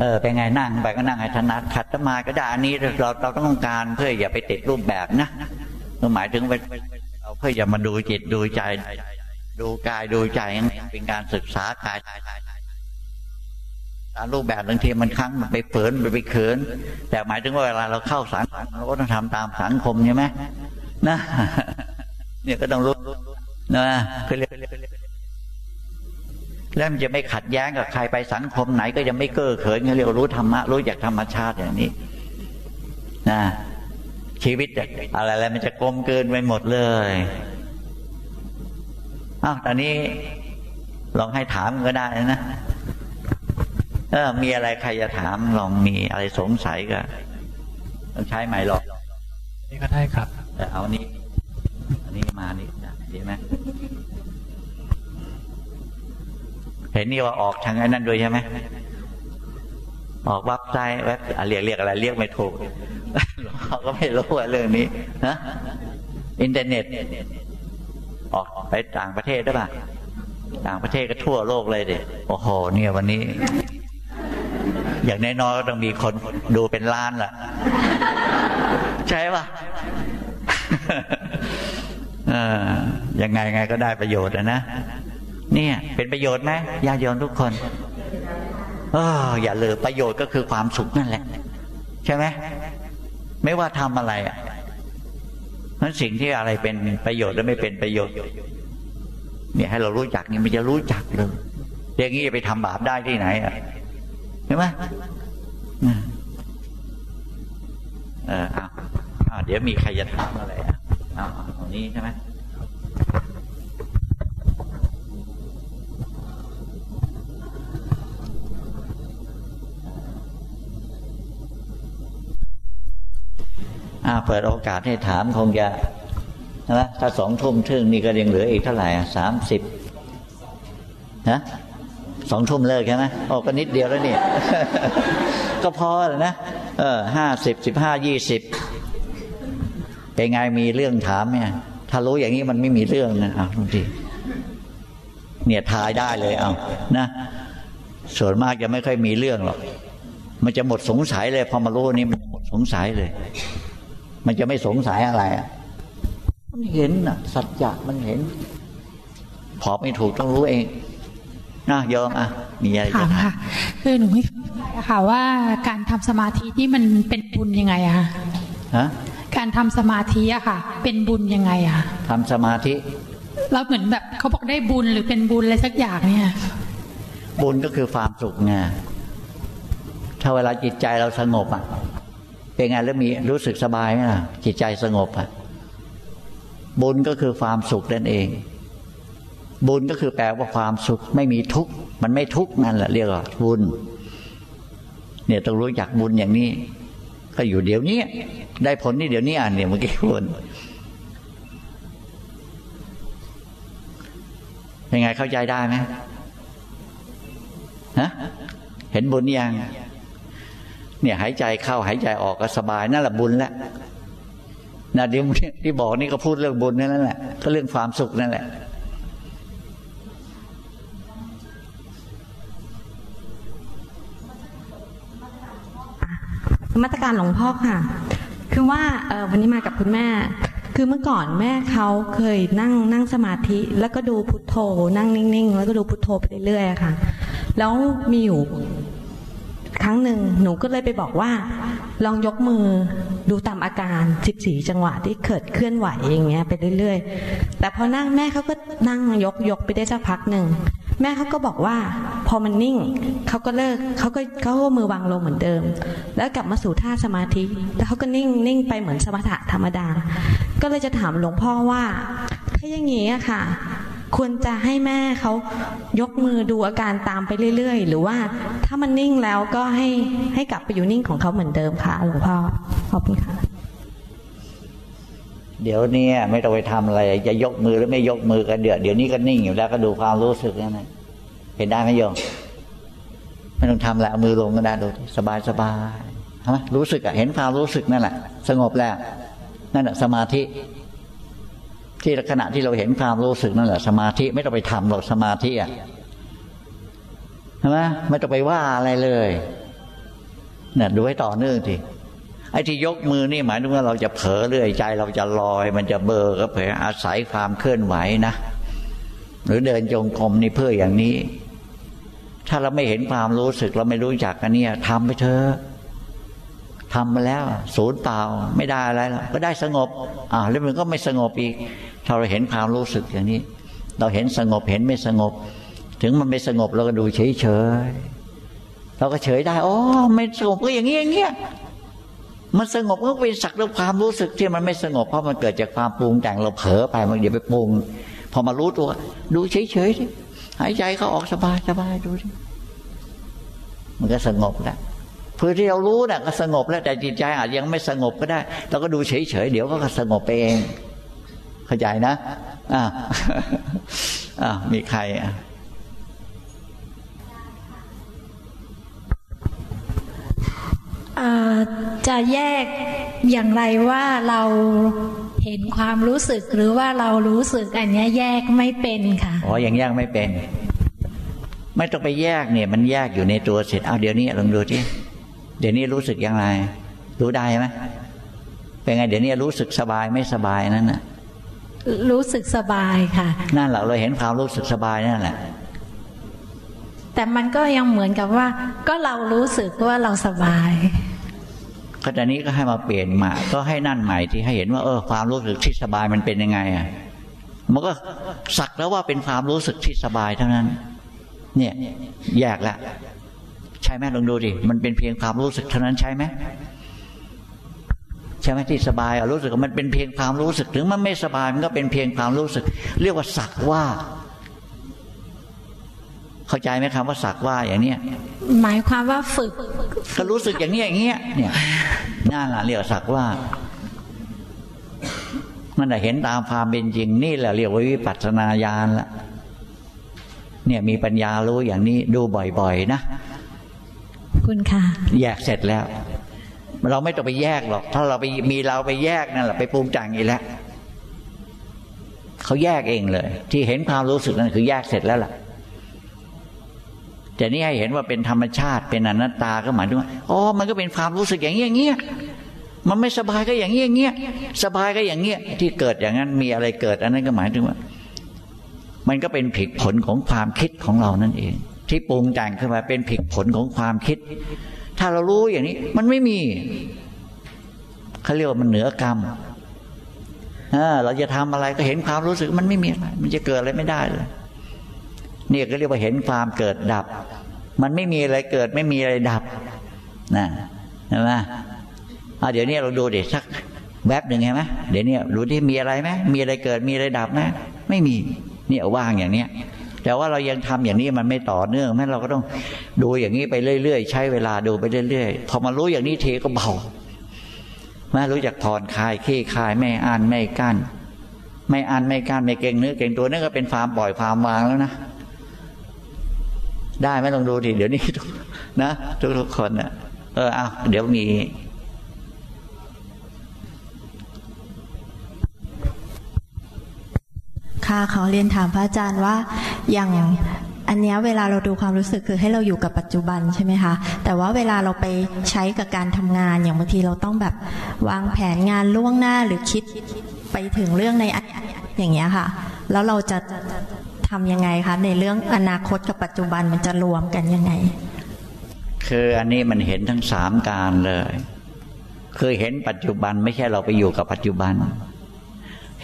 เออเป็นไงนั่งไปก็นั่งให้ถนัดขัดสมาก็ได้อันนี้เราเราต้องการเพื่ออย่าไปติดรูปแบบนะหมายถึง เราเพื่ออย่ามาดูจิตดูใจ ดูกายดูใจเป็นการศึกษากายการรูปแบบบางทีมันครั้งมันไปเผินไปไปเขิน แต่หมายถึงว่าเวลาเราเข้าสังคมเราก็ต้องทำตามสังคมใช่ไหมนะเนี่ยก็ต้องรู้นะคือเรียกแล้วมันจะไม่ขัดแย้งกับใครไปสังคมไหนก็จะไม่เก้อเขินเขาเรียกรู้ธรรมะรู้จากธรรมชาติอย่างนี้นะ ชีวิตอะไรอะไรมันจะกลมเกินไปหมดเลยอ้าวตอนนี้ลองให้ถามก็ได้นะเออมีอะไรใครจะถามลองมีอะไรสงสัยก็ต้องใช้ไหมหรอกนี่ก็ได้ครับแต่เอานี้อันนี้มานี่ดีไหมเห็นนี่ว่าออกทางไอ้นั่นด้วยใช่ไหม ออกว็บไซต์เว็บเรียกเรียกอะไร เรียกไม่ถูกเราก็ไม่รู้ว่าเรื่องนี้นะอินเทอร์เน็ต ออกไปต่างประเทศได้ป่ะต่างประเทศก็ทั่วโลกเลยเด็โอ้โห เนี่ยวันนี้ อย่างน้อยๆก็ต้องมีคนดูเป็นล้านล่ะ ใช่ป่ะยังไงไงก็ได้ประโยชน์นะ เนี่ย เป็นประโยชน์ไหมญาติโยมทุกคน เอออย่าเลืมประโยชน์ก็คือความสุขนั่นแหละ ใช่ไหมไม่ว่าทำอะไรอะนั้นสิ่งที่อะไรเป็นประโยชน์และไม่เป็นประโยชน์ เนี่ยให้เรารู้จักนี่มันจะรู้จักเลยอย่างนี้จะไปทำบาปได้ที่ไหนอะเห็นไหมเอออ้าเดี๋ยวมีใครจะถามอะไรอะอ้าตรงนี้ใช่ไหม อ่าเปิดโอกาสให้ถามคงจะนะถ้าสองทุ่มครึ่งนี่ก็ยังเหลืออีกเท่าไหร่สามสิบนะสองทุ่มเลิกใช่ไหมโอ้ก็นิดเดียวแล้วเนี่ยก็พอแล้วนะเออห้าสิบสิบห้ายี่สิบเป็นไงมีเรื่องถามเนี่ยถ้ารู้อย่างนี้มันไม่มีเรื่องนะอ้าวทุกทีเนี่ยทายได้เลยเอานะส่วนมากจะไม่ค่อยมีเรื่องหรอกมันจะหมดสงสัยเลย พอมารู้นี่มันหมดสงสัยเลย มันจะไม่สงสัยอะไรอะมันเห็นอะสัจจะมันเห็นพอไม่ถูกต้องรู้เองนะยอมอะมีอะไรจะถามค่ะคือหนูไม่ค่ะว่าการทำสมาธิที่มันเป็นบุญยังไงอะคะฮะการทำสมาธิอะค่ะ เป็นบุญยังไงอะทำสมาธิเราเหมือนแบบเขาบอกได้บุญหรือเป็นบุญอะไรสักอย่างเนี่ย บุญก็คือความสุขไงถ้าเวลาจิตใจเราสงบอะ เป็นไงแล้วมีรู้สึกสบายไหมล่ะจิตใจสงบอะบุญก็คือความสุขนั่นเอง บุญก็คือแปลว่าความสุข ไม่มีทุกข์มันไม่ทุกข์นั่นแหละเรียกว่าบุญ เนี่ยต้องรู้จักบุญอย่างนี้ ก็อยู่เดี๋ยวนี้ ได้ผลนี่เดี๋ยวนี้อ่านเนี่ยเมื่อกี้พูดยังไงเข้าใจได้ไหมฮะเห็นบุญยัง เนี่ยหายใจเข้าหายใจออกก็สบายนั่นแหละบุญแล้วนะที่ที่บอกนี่ก็พูดเรื่องบุญนั่นแหละก็เรื่องความสุขนั่นแหละมาตรการหลวงพ่อค่ะ คือว่าวันนี้มากับคุณแม่ คือเมื่อก่อนแม่เขาเคยนั่งนั่งสมาธิ แล้วก็ดูพุทโธ นั่งนิ่งๆ แล้วก็ดูพุทโธไปเรื่อยๆค่ะ แล้วมีอยู่ ครั้งหนึ่งหนูก็เลยไปบอกว่า ลองยกมือดูตามอาการ14จังหวะที่เกิดเคลื่อนไหวอย่างเงี้ยไปเรื่อยๆ แต่พอนั่งแม่เขาก็นั่งยกยกไปได้สักพักหนึ่งแม่เขาก็บอกว่า พอมันนิ่งเขาก็เลิกเขาก็เขาก็มือวางลงเหมือนเดิม แล้วกลับมาสู่ท่าสมาธิแล้วเขาก็นิ่งนิ่งไปเหมือนสมถะธรรมดา ก็เลยจะถามหลวงพ่อว่าถ้าอย่างนี้อะค่ะ ควรจะให้แม่เขายกมือดูอาการตามไปเรื่อย ๆ หรือว่าถ้ามันนิ่งแล้วก็ให้ให้กลับไปอยู่นิ่งของเขาเหมือนเดิมค่ะหลวงพ่อขอบคุณค่ะ เดี๋ยวนี้ไม่ต้องไปทำอะไร จะยกมือหรือไม่ยกมือกันเดี๋ยวเดี๋ยวนี้ก็นิ่งอยู่แล้วก็ดูความรู้สึกนั่นแหละเห็นได้ไหมโยมไม่ต้องทำแล้วมือลงก็ได้ดูสบายสบายรู้สึกอะเห็นความรู้สึกนั่นแหละสงบแล้วนั่นแหละสมาธิ ที่ขณะที่เราเห็นความรู้สึกนั่นแหละสมาธิไม่ต้องไปทำหรอกสมาธิอะใช่ไหมไม่ต้องไปว่าอะไรเลยเนี่ยดูให้ต่อเนื่องทีไอ้ที่ยกมือนี่หมายถึงว่าเราจะเผลอเรื่อยใจ เราจะลอย มันจะเบลอก็เผลออาศัยความเคลื่อนไหวนะหรือเดินจงกรมนี่เพื่ออย่างนี้ ถ้าเราไม่เห็นความรู้สึก เราไม่รู้จักกันเนี่ยทำไปเถอะ ทำมาแล้วศูนย์เปล่าไม่ได้อะไรหรอกก็ได้สงบอ่าแล้วมันก็ไม่สงบอีก ถ้าเราเห็นความรู้สึกอย่างนี้ เราเห็นสงบเห็นไม่สงบ ถึงมันไม่สงบเราก็ดูเฉยเฉยเราก็เฉยได้อ๋อไม่สงบก็อย่างนี้อย่างเงี้ยมันสงบก็เป็นสักแต่ความรู้สึกที่มันไม่สงบเพราะมันเกิดจากความปรุงแต่งเราเผลอไปมันอย่าไปปรุง พอมารู้ตัว ดูเฉยๆดิหายใจเขาออกสบายสบายดูดิมันก็สงบแล้ว พื่อที่เรารู้น่ะก็สงบแล้วแต่จิตใจอาจยังไม่สงบก็ได้เราก็ดูเฉยๆเดี๋ยวก็สงบไปเองเข้าใจนะอ่าอ่ามีใครอะเอ่อจะแยกอย่างไรว่าเราเห็นความรู้สึกหรือว่าเรารู้สึกอันเนี้ยแยกไม่เป็นค่ะอ๋อยังแยกไม่เป็น ไม่ต้องไปแยกเนี่ย มันแยกอยู่ในตัวเสร็จเอาเดี๋ยวนี้ลองดูที่ เดี๋ยวนี้รู้สึกอย่างไร รู้ได้ไหมเป็นไง เดี๋ยวนี้รู้สึกสบายไม่สบายนั่นน่ะ รู้สึกสบายค่ะ นั่นแหละเราเห็นความรู้สึกสบายนั่นแหละ แต่มันก็ยังเหมือนกับว่า ก็เรารู้สึกว่าเราสบายก็ตอนนี้ก็ให้มาเปลี่ยนมาก็ให้นั่นใหม่ที่ให้เห็นว่า เออ ความรู้สึกที่สบายมันเป็นยังไงอะมันก็สักแล้วว่าเป็นความรู้สึกที่สบายเท่านั้น เนี่ยแยกละ ใช่ไหมลองดูดิมันเป็นเพียงความรู้สึกเท่านั้นใช่ไหมใช่ไหมที่สบายอะรู้สึกว่ามันเป็นเพียงความรู้สึกถึงมันไม่สบายมันก็เป็นเพียงความรู้สึก เรียกว่าสักว่า เข้าใจไหมคำว่าสักว่าอย่างเนี้ยหมายความว่าฝึกก็รู้สึกอย่างเนี้ยอย่างเงี้ยเนี่ยนั่นแหละเรียกว่าสักว่านั่นแหละเห็นตามความเป็นจริงนี่แหละเรียกว่าวิปัสสนาญาณละเนี่ยมีปัญญารู้อย่างนี้ดูบ่อย ๆ นะ คุณค่ะ แยกเสร็จแล้ว เราไม่ต้องไปแยกหรอก ถ้าเราไปมีเราไปแยกนั่นแหละไปปรุงแต่งอีกแล้วเขาแยกเองเลย ที่เห็นความรู้สึกนั่นคือแยกเสร็จแล้วล่ะแต่นี่ให้เห็นว่าเป็นธรรมชาติเป็นอนัตตาก็หมายถึงว่าอ๋อมันก็เป็นความรู้สึกอย่างเงี้ยอย่างเงี้ยมันไม่สบายก็อย่างเงี้ยอย่างเงี้ยสบายก็อย่างเงี้ยที่เกิดอย่างนั้นมีอะไรเกิด อันนั้นก็หมายถึงว่า มันก็เป็นผิดผลของความคิดของเรานั่นเอง ที่ปรุงแต่งขึ้นมาเป็นผิดผลของความคิด ถ้าเรารู้อย่างนี้ มันไม่มีเขาเรียกว่ามันเหนือกรรมเราจะทำอะไรก็เห็นความรู้สึกมันไม่มีอะไรมันจะเกิดอะไรไม่ได้เลยนี่ก็เรียกว่าเห็นความเกิดดับ มันไม่มีอะไรเกิดไม่มีอะไรดับนะเห็นไหมอ่าเดี๋ยวนี้เราดูเด็สักแวบหนึ่งเห็นไหมเดี๋ยวนี้รู้ที่มีอะไรไหมมีอะไรเกิดมีอะไรดับไหมไม่มี เนี่ยว่างอย่างเนี้ย แต่ว่าเรายังทำอย่างนี้มันไม่ต่อเนื่องแม้เราก็ต้องดูอย่างนี้ไปเรื่อยๆ ใช้เวลาดูไปเรื่อยๆ พอมารู้อย่างนี้เทก็เบาแม่รู้จักถอนคลายขี้คลายไม่อ่านไม่กั้น ไม่อ่านไม่กั้นไม่เก่งเนื้อเก่งตัวนั่นก็เป็นฟาร์มปล่อยฟาร์มวางแล้วนะได้ไหมลองดูทีเดี๋ยวนี้ทุกนะทุกๆคนนะเออเอาเดี๋ยวมีค่ะขอเรียนถามพระอาจารย์ว่า อย่างอันเนี้ยเวลาเราดูความรู้สึกคือให้เราอยู่กับปัจจุบันใช่ไหมคะ แต่ว่าเวลาเราไปใช้กับการทำงานอย่างบางทีเราต้องแบบวางแผนงานล่วงหน้าหรือคิดไปถึงเรื่องในอนาคตอย่างเงี้ยค่ะ แล้วเราจะทำยังไงคะในเรื่องอนาคตกับปัจจุบันมันจะรวมกันยังไง คืออันนี้มันเห็นทั้งสามการเลย คือเห็นปัจจุบันไม่ใช่เราไปอยู่กับปัจจุบัน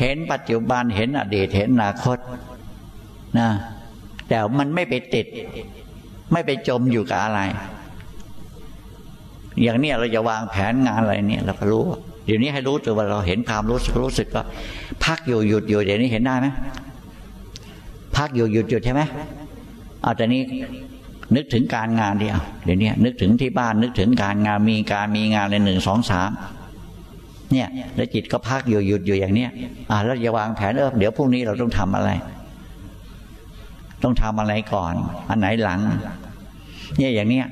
เห็นปัจจุบันเห็นอดีตเห็นอนาคตนะ แต่มันไม่ไปติด ไม่ไปจมอยู่กับอะไร อย่างนี้เราจะวางแผนงานอะไรเนี่ยเราก็รู้เดี๋ยวนี้ให้รู้ตัวว่าเราเห็นความรู้สึกรู้สึกก็พักอยู่หยุดอยู่เดี๋ยวนี้เห็นได้ไหมพักอยู่หยุดหยุดใช่ไหมเอาแต่นี้นึกถึงการงานเดียวเดี๋ยวนี้นึกถึงที่บ้านนึกถึงการงานมีการมีงานเลยหนึ่งสองสามเนี่ย แล้วจิตก็พักอยู่หยุดอยู่อย่างเนี้ยอ่าแล้วจะวางแผนเออเดี๋ยวพรุ่งนี้เราต้องทำอะไร ต้องทำอะไรก่อน อันไหนหลัง เนี่ยอย่างเนี้ย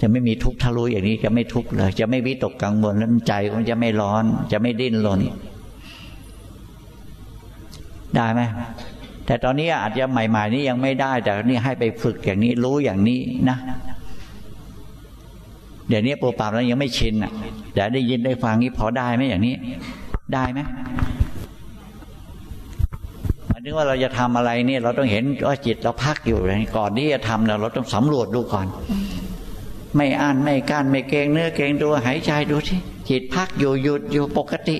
จะไม่มีทุกข์ทะลุอย่างนี้ จะไม่ทุกข์เลย จะไม่วิตกกังวลแล้วใจมันจะไม่ร้อน จะไม่ดิ้นรนได้ไหมแต่ตอนนี้อาจจะใหม่ ๆ นี้ยังไม่ได้ แต่นี่ให้ไปฝึกอย่างนี้รู้อย่างนี้นะเดี๋ยวนี้ปูปรับแล้วยังไม่ชินอะแต่ได้ยินได้ฟังนี้พอได้ไหมอย่างนี้ ได้ไหม ถึงว่าเราจะทำอะไรเนี่ยเราต้องเห็นว่าจิตเราพักอยู่ก่อนที่จะทำเราต้องสำรวจดูก่อน ไม่อ่านไม่การไม่เกงเนื้อเกงตัวหายใจดูที่จิตพักอยู่หยุดอยู่ปกติ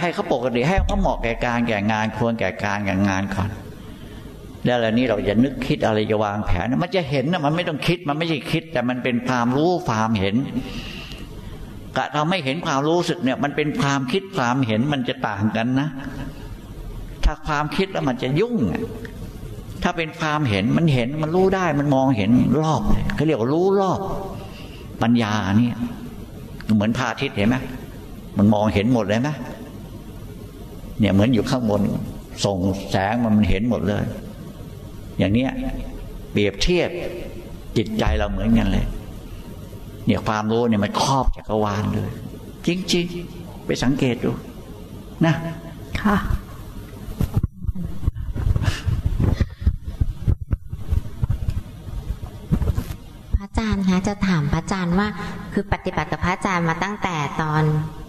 ให้เขาปกติให้เขาเหมาะแก่การแก่งานควรแก่การแก่งานก่อนแล้วอะไรนี้เราจะนึกคิดอะไรจะวางแผน มันจะเห็นนะมันไม่ต้องคิดมันไม่ใช่คิด แต่มันเป็นความรู้ความเห็นกะเราไม่เห็นความรู้สึกเนี่ย มันเป็นความคิดความเห็นมันจะต่างกันนะ ถ้าความคิดแล้วมันจะยุ่งถ้าเป็นความเห็นมันเห็นมันรู้ได้มันมองเห็นรอบเขาเรียกว่ารู้รอบ ปัญญาเนี่ยเหมือนพระอาทิตย์เห็นไหมมันมองเห็นหมดเลยไหมเนี่ยเหมือนอยู่ข้างบนส่งแสงมันมันเห็นหมดเลย อย่างเนี้ยเปรียบเทียบจิตใจเราเหมือนกันเลย เนี่ยความรู้เนี่ยมันครอบจักรวาลเลย จริงๆ ไปสังเกตดู นะ ค่ะ พระ อาจารย์คะจะถามพระอาจารย์ว่า คือปฏิบัติกับพระอาจารย์มาตั้งแต่ตอน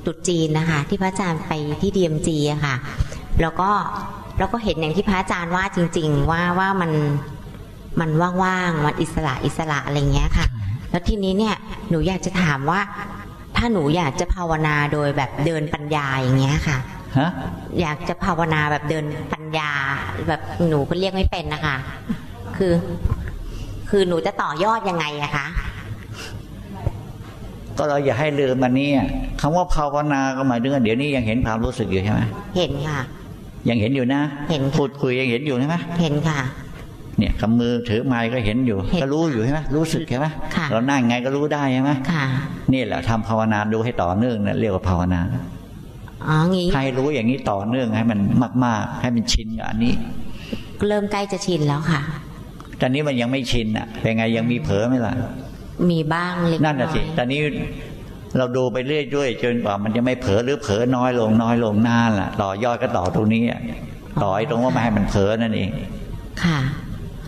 ตรุษจีนนะคะ ที่พระอาจารย์ไปที่ดีเอ็มจีอะค่ะ แล้วก็แล้วก็เห็นอย่างที่พระอาจารย์ว่าจริง ๆ ว่าว่ามันมันว่างๆมันอิสระอิสระอะไรเงี้ยค่ะ แล้วทีนี้เนี่ยหนูอยากจะถามว่า ถ้าหนูอยากจะภาวนาโดยแบบเดินปัญญาอย่างเงี้ยค่ะฮะอยากจะภาวนาแบบเดินปัญญา แบบหนูก็เรียกไม่เป็นนะคะ คือ คือหนูจะต่อยอดยังไงอะคะก็เราอย่าให้ลืมมันนี่คำว่าภาวนาก็หมายถึงว่าเดี๋ยวนี้ยังเห็นความรู้สึกอยู่ใช่ไหมเห็นค่ะ ยังเห็นอยู่นะเห็นค่ะพูดคุยยังเห็นอยู่ใช่ไหมเห็นค่ะ เนี่ยกำมือถือไม้ก็เห็นอยู่เห็นก็รู้อยู่ใช่ไหมรู้สึกใช่ไหมค่ะเรานั่งไงก็รู้ได้ใช่ไหมค่ะนี่แหละทำภาวนาดูให้ต่อเนื่องนะเรียกว่าภาวนาอ๋องี้ให้รู้อย่างนี้ต่อเนื่องให้มันมาก ๆ ให้มันชินกับอันนี้ เริ่มใกล้จะชินแล้วค่ะ ตอนนี้มันยังไม่ชินอะเป็นไงยังมีเผลอไหมล่ะ มีบ้างเล็กนั่นน้น่ะอสิยตอนนี้เราดูไปเรื่อยด้วยจนกว่ามันจะไม่เผลอหรือเผลอน้อยลงน้อยลงนานล่ะ ต่อยอดก็ต่อตรงนี้อะต่อไอ้ตรงว่าไม่ให้มันเผลอนั่นเอง ค่ะ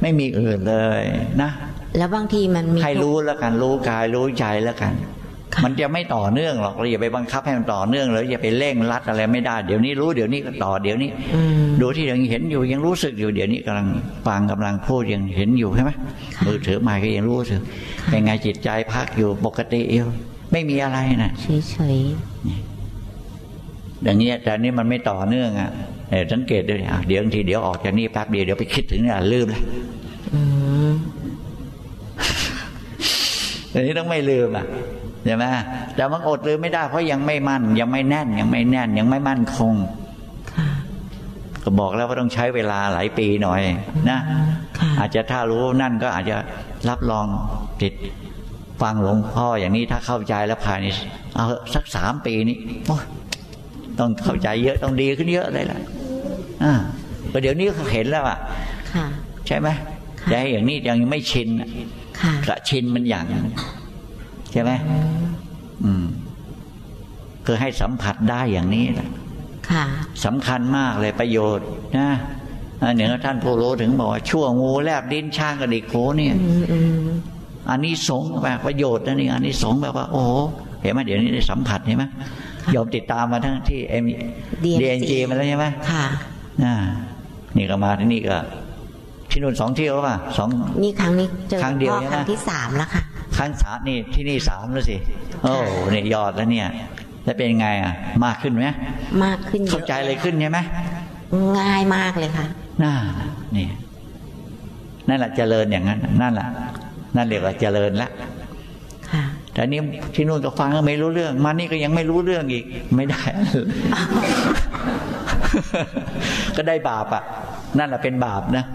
ไม่มีอื่นเลยนะ แล้วบางทีมันมีให้รู้แล้วกันรู้กายรู้ใจแล้วกันค่ะ มันจะไม่ต่อเนื่องหรอกเราอย่าไปบังคับให้มันต่อเนื่องเลยอย่าไปเร่งรัดอะไรไม่ได้ เดี๋ยวนี้รู้เดี๋ยวนี้ก็ต่อเดี๋ยวนี้อืมดูที่ยังเห็นอยู่ยังรู้สึกอยู่เดี๋ยวนี้กำลังฟังกำลังพูดยังเห็นอยู่ใช่ไหมค่ะมือถือไม้ก็ยังรู้สึกเป็นไงจิตใจพักอยู่ปกติอยู่ไม่มีอะไรนะเฉยอย่างเงี้ยแต่อันนี้มันไม่ต่อเนื่องอะเออสังเกตด้วยอะเดี๋ยวบางทีเดี๋ยวออกจากนี่แป๊บเดียวเดี๋ยวไปคิดถึงอะลืมละๆอืมอันนี้ต้องไม่ลืมอะ ใช่ไหมแต่มันอดลืมไม่ได้ เพราะยังไม่มั่น ยังไม่แน่น ยังไม่แน่น ยังไม่มั่นคงค่ะก็บอกแล้วว่าต้องใช้เวลาหลายปีหน่อยนะค่ะอาจจะถ้ารู้นั่นก็อาจจะรับรองติดฟังหลวงพ่ออย่างนี้ถ้าเข้าใจแล้วภายในเอาเถอะสักสามปีนี้โอ้ยต้องเข้าใจเยอะต้องดีขึ้นเยอะเลยล่ะอ่าก็เดี๋ยวนี้เขาเห็นแล้วอะค่ะใช่ไหมค่ะแต่อย่างนี้ยังไม่ชินอะค่ะกระชินมันอย่างหนึ่ง ใช่ไหมอืมคือให้สัมผัสได้อย่างนี้แหละค่ะสำคัญมากเลยประโยชน์นะอันหนึ่งท่านผู้รู้ถึงบอกว่าชั่วงูแลบดิ้นช่างกระดิกโขเนี่ยอืมอืมอันนี้สงส์แบบประโยชน์นะนี่อันนี้สงส์แบบว่า โอ้โหเห็นไหมเดี๋ยวนี้ได้สัมผัสเห็นไหมยอมติดตามมาทั้งที่เอ็มดีเอ็นจีมาแล้วใช่ไหมค่ะอ่านี่ก็มาที่นี่ก็ที่นู่นสองเที่ยวป่ะสองนี่ครั้งนี้เจอครั้งเดียวพ่อใช่ไหมครั้งที่สามแล้วค่ะ ครั้งสามนี่ที่นี่สามแล้วสิโอ้เนี่ยยอดแล้วเนี่ยแล้วเป็นไงอะ มากขึ้นไหมมากขึ้นเยเข้าอะใจเลยขึ้นใช่ไหมง่ายมากเลยค่ะน่านี่นั่นแหละเจริญอย่างนั้น นั่นแหละนั่นเรียกว่าเจริญละค่ะแต่นี้ที่นู่นก็ฟังก็ไม่รู้เรื่อง มานี่ก็ยังไม่รู้เรื่องอีก ไม่ได้ ก็ได้บาปอะ นั่นแหละเป็นบาปนะ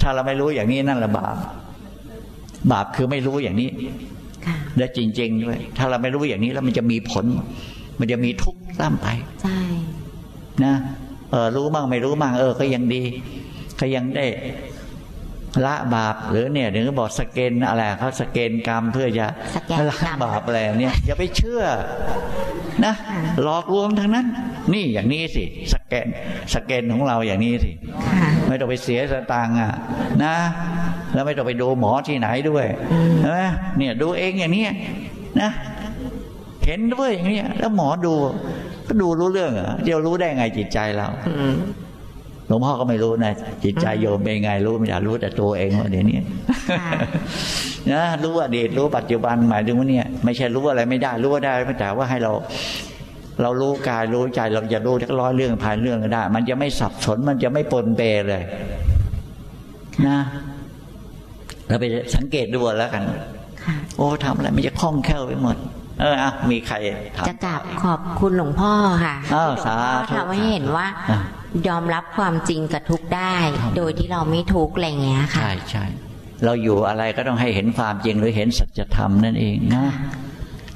ถ้าเราไม่รู้อย่างนี้นั่นแหละบาป บาปคือไม่รู้อย่างนี้ค่ะและจริงๆด้วยถ้าเราไม่รู้อย่างนี้แล้วมันจะมีผล มันจะมีทุกข์ตามไปใช่นะเออรู้บ้างไม่รู้บ้างเออ ก็ยังดี ก็ยังได้ละบาปหรือเนี่ยถึงก็บอกสเกนอะไรเขาสเกนกรรมเพื่อจะสแกนละกรรมบาปอะไรเนี่ยอย่าไปเชื่อ นะหลอกลวงทั้งนั้น นี่อย่างนี้สิ สแกนสแกนของเราอย่างนี้สิค่ะไม่ต้องไปเสียสตางค์อะนะ แล้วไม่ต้องไปดูหมอที่ไหนด้วยใช่ไหมเนี่ยดูเองอย่างนี้นะเห็นด้วยอย่างนี้แล้วหมอดู ก็ดูรู้เรื่องเหรอเดี๋ยวรู้ได้ไงจิตใจเราอืมหลวงพ่อก็ไม่รู้นะจิตใจโยมเป็นไงรู้ไม่อยากรู้แต่ตัวเองว่าเดี๋ยวนี้ค่ะนะรู้อดีตรู้ปัจจุบันหมายถึงว่าเนี่ย ไม่ใช่รู้อะไรไม่ได้รู้ว่าได้ไม่แต่ว่าให้เรา เรารู้กายรู้ใจเราจะรู้ทั้งร้อยเรื่องภายเรื่องก็ได้ มันจะไม่สับสนมันจะไม่ปนเปเลย นะเราไปสังเกตดูแล้วกันค่ะโอ้ทำอะไรมันจะคล่องแคล่วไปหมด เอออะมีใครถามจะกราบขอบคุณหลวงพ่อค่ะอ้าวที่หลวงพ่อสาธุทำให้เห็นว่าอะยอมรับความจริงกับทุกข์ได้ครับโดยที่เราไม่ทุกข์อะไรอย่างเงี้ยค่ะ ใช่ใช่เราอยู่อะไรก็ต้องให้เห็นความจริงหรือเห็นสัจธรรมนั่นเองนะ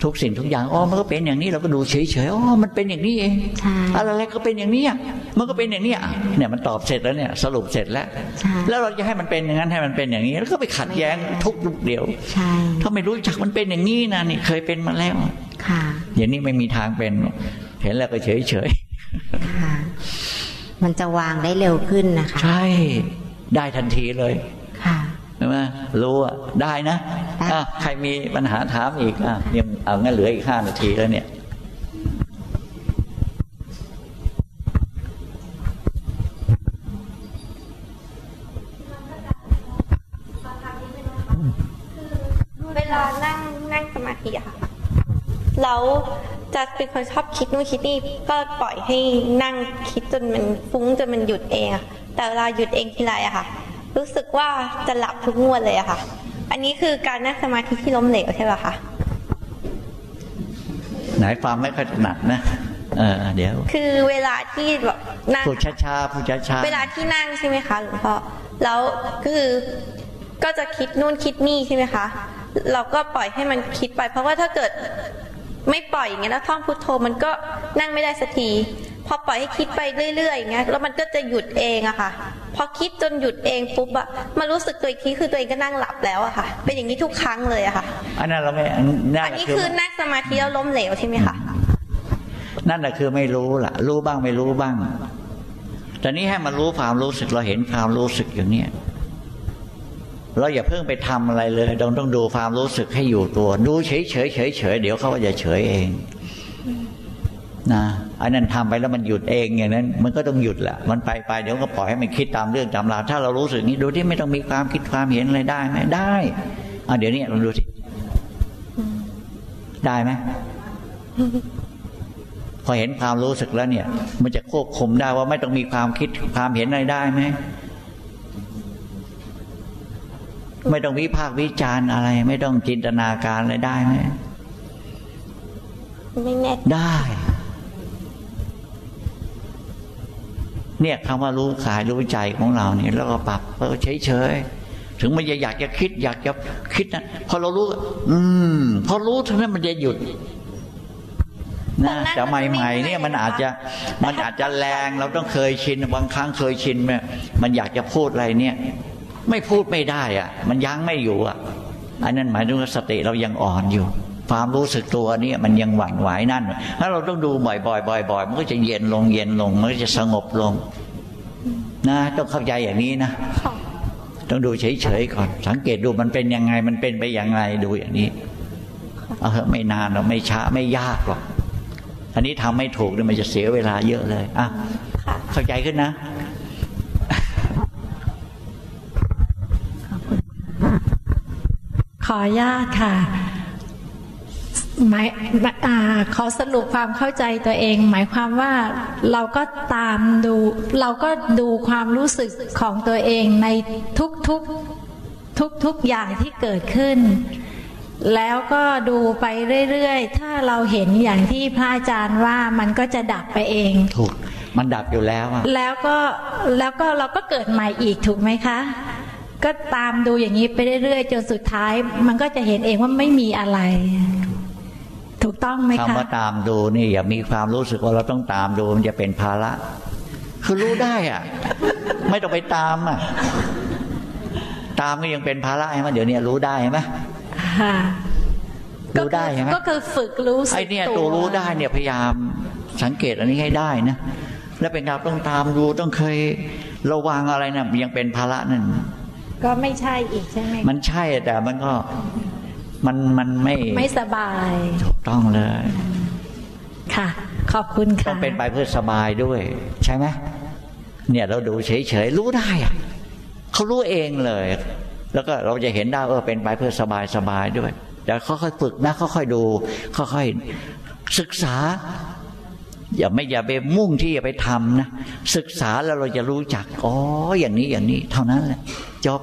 ทุกสิ่งทุกอย่างอ๋อมันก็เป็นอย่างนี้เราก็ดูเฉยๆอ๋อมันเป็นอย่างนี้เองใช่อะไรก็เป็นอย่างนี้อะมันก็เป็นอย่างนี้อะเนี่ยมันตอบเสร็จแล้วเนี่ยสรุปเสร็จแล้วใช่แล้วเราจะให้มันเป็นอย่างนั้นให้มันเป็นอย่างนี้ แล้วก็ไปขัดแย้งทุกลูกเดียวใช่ถ้าไม่รู้จักมันเป็นอย่างนี้นะนี่เคยเป็นมาแล้วค่ะอย่างนี้ไม่มีทางเป็นหรอกเห็นแล้วก็เฉยเฉยค่ะมันจะวางได้เร็วขึ้นนะคะๆใช่ได้ทันทีเลยค่ะใช่ ไหมรู้อะได้นะได้อะใครมีปัญหาถามอีกอะยังเอางั้นเหลืออีกห้านาทีแล้วเนี่ยเวลานั่งนั่งสมาธิอะค่ะแล้วจะเป็นคนชอบคิดนู่นคิดนี่ก็ปล่อยให้นั่งคิดจนมันฟุ้งจนมันหยุดเองอะแต่เวลาหยุดเองทีไรอะค่ะ รู้สึกว่าจะหลับทุกงวดเลยอะค่ะ อันนี้คือการนั่งสมาธิที่ล้มเหลวใช่ไหมคะไหนฟังไม่ค่อยถนัดนะเออเดี๋ยว คือเวลาที่แบบนั่งพูดช้าๆพูดช้าๆเวลาที่นั่งใช่ไหมคะหลวงพ่อแล้วก็คือก็จะคิดนู่นคิดนี่ใช่ไหมคะ เราก็ปล่อยให้มันคิดไป เพราะว่าถ้าเกิดไม่ปล่อยอย่างเงี้ยแล้วท่องพุทโธมันก็นั่งไม่ได้สักทีพอปล่อยให้คิดไปเรื่อยๆอย่างเงี้ยแล้วมันก็จะหยุดเองอะค่ะพ อคิดจนหยุดเองปุ๊บอะมารู้สึกตัวอีกทีคือตัวเองก็นั่งหลับแล้วอะค่ะ เป็นอย่างนี้ทุกครั้งเลยอะค่ะ อันนั้นเราไม่อันนั่นอันแหละนี้คือคือนั่งสมาธิแล้วล้มเหลวใช่ไหมคะนั่นแหละคือไม่รู้ล่ะ รู้บ้างไม่รู้บ้างแต่นี้ให้มันรู้ความรู้สึกเราเห็นความรู้สึกอย่างเนี้ยเราอย่าเพิ่งไปทำอะไรเลยเราต้องดูความรู้สึกให้อยู่ตัว ดูเฉยเฉยเฉยเฉยๆเดี๋ยวเขาก็จะเฉยเอง นะอันนั้นทำไปแล้วมันหยุดเองอย่างนั้น มันก็ต้องหยุดแหละมันไปไปเดี๋ยวก็ปล่อยให้มันคิดตามเรื่องตามราวถ้าเรารู้สึกนี้ดูที่ไม่ต้องมีความคิดความเห็นอะไรได้ไหมได้อะเดี๋ยวนี้ลองดูสิได้ไหมพอเห็นความรู้สึกแล้วเนี่ย มันจะควบคุมได้ว่าไม่ต้องมีความคิดความเห็นอะไรได้ไหมไม่ต้องวิพากษ์วิจารณ์อะไร ไม่ต้องจินตนาการอะไรได้ไหมไม่แน่ได้ เนี่ยคำว่ารู้กายรู้ใจของเราเนี่ยแล้วก็ปรับเออเฉยๆถึงมันจะอยากจะคิด อยากจะคิดนะพอเรารู้ อืม พอรู้เท่านั้นมันจะหยุดนะแต่ใหม่ๆเนี่ยมันอาจจะมันอาจจะแรงเราต้องเคยชินบางครั้งเคยชินเนี่ยมันอยากจะพูดอะไรเนี่ย ไม่พูดไม่ได้อะ มันยั้งไม่อยู่อะอันนั้นหมายถึงว่าสติเรายังอ่อนอยู่ ความรู้สึกตัวนี้มันยังหวั่นไหวนั่นถ้าเราต้องดูบ่อยๆบ่อยๆมันก็จะเย็นลงเย็นลง มันก็จะสงบลง นะ ต้องเข้าใจอย่างนี้นะต้องดูเฉยๆก่อน สังเกตดูมันเป็นยังไง มันเป็นไปอย่างไรดูอย่างนี้เออไม่นานหรอกไม่ช้าไม่ยากหรอกอันนี้ทำไม่ถูกเนี่ยมันจะเสียเวลาเยอะเลยอะเข้าใจขึ้นนะขออนุญาตค่ะ หมายอ่าขอสรุปความเข้าใจตัวเอง หมายความว่าเราก็ตามดู เราก็ดูความรู้สึกของตัวเองในทุกทุกทุกทุกๆอย่างที่เกิดขึ้น แล้วก็ดูไปเรื่อย ๆ ถ้าเราเห็นอย่างที่พระอาจารย์ว่ามันก็จะดับไปเองถูกมันดับอยู่แล้วอะแล้วก็แล้วก็เราก็เกิดใหม่อีกถูกไหมคะก็ตามดูอย่างนี้ไปเรื่อยๆจนสุดท้าย มันก็จะเห็นเองว่าไม่มีอะไร ถูกต้องไหมคะคำว่าตามดูนี่อย่ามีความรู้สึกว่าเราต้องตามดูมันจะเป็นภาระ คือรู้ได้อะ ไม่ต้องไปตามอะ ตามก็ยังเป็นภาระใช่ไหมเดี๋ยวนี้รู้ได้ใช่ไหมค่ะรู้ได้ใช่ไหมก็คือฝึกรู้สึกไอเนี่ยตัวรู้ได้เนี่ยพยายามสังเกตอันนี้ให้ได้นะแล้วเป็นการต้องตามดูต้องเคยระวังอะไรนะยังเป็นภาระนั่นก็ไม่ใช่อีกใช่ไหมมันใช่แต่มันก็ มันมันไม่ไม่สบายถูกต้องเลย ค่ะ ขอบคุณต้อค่ะงเป็นไปเพื่อสบายด้วย ใช่ไหมเนี่ยเราดูเฉยๆรู้ได้อะเขารู้เองเลย แล้วก็เราจะเห็นได้เออเป็นไปเพื่อสบายสบายด้วยแต่ค่อยๆฝึกนะค่อยๆดูค่อยๆศึกษา อย่าไม่อย่าไปมุ่งที่จะไปทำนะศึกษาแล้วเราจะรู้จักอ๋ออย่างนี้อย่างนี้ เท่านั้นแหละจบ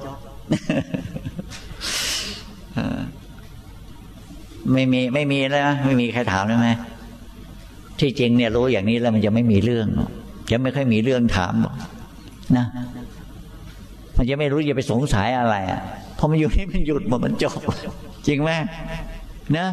เออ ไม่มีไม่มีแล้วนะไม่มีใครถามได้ไหมที่จริงเนี่ยรู้อย่างนี้แล้วมันจะไม่มีเรื่องจะไม่ค่อยมีเรื่องถามหรอกนะ มันจะไม่รู้จะไปสงสัยอะไรอะพอมันอยู่นี่มันหยุดหมดมันจบ จริงไหมนะ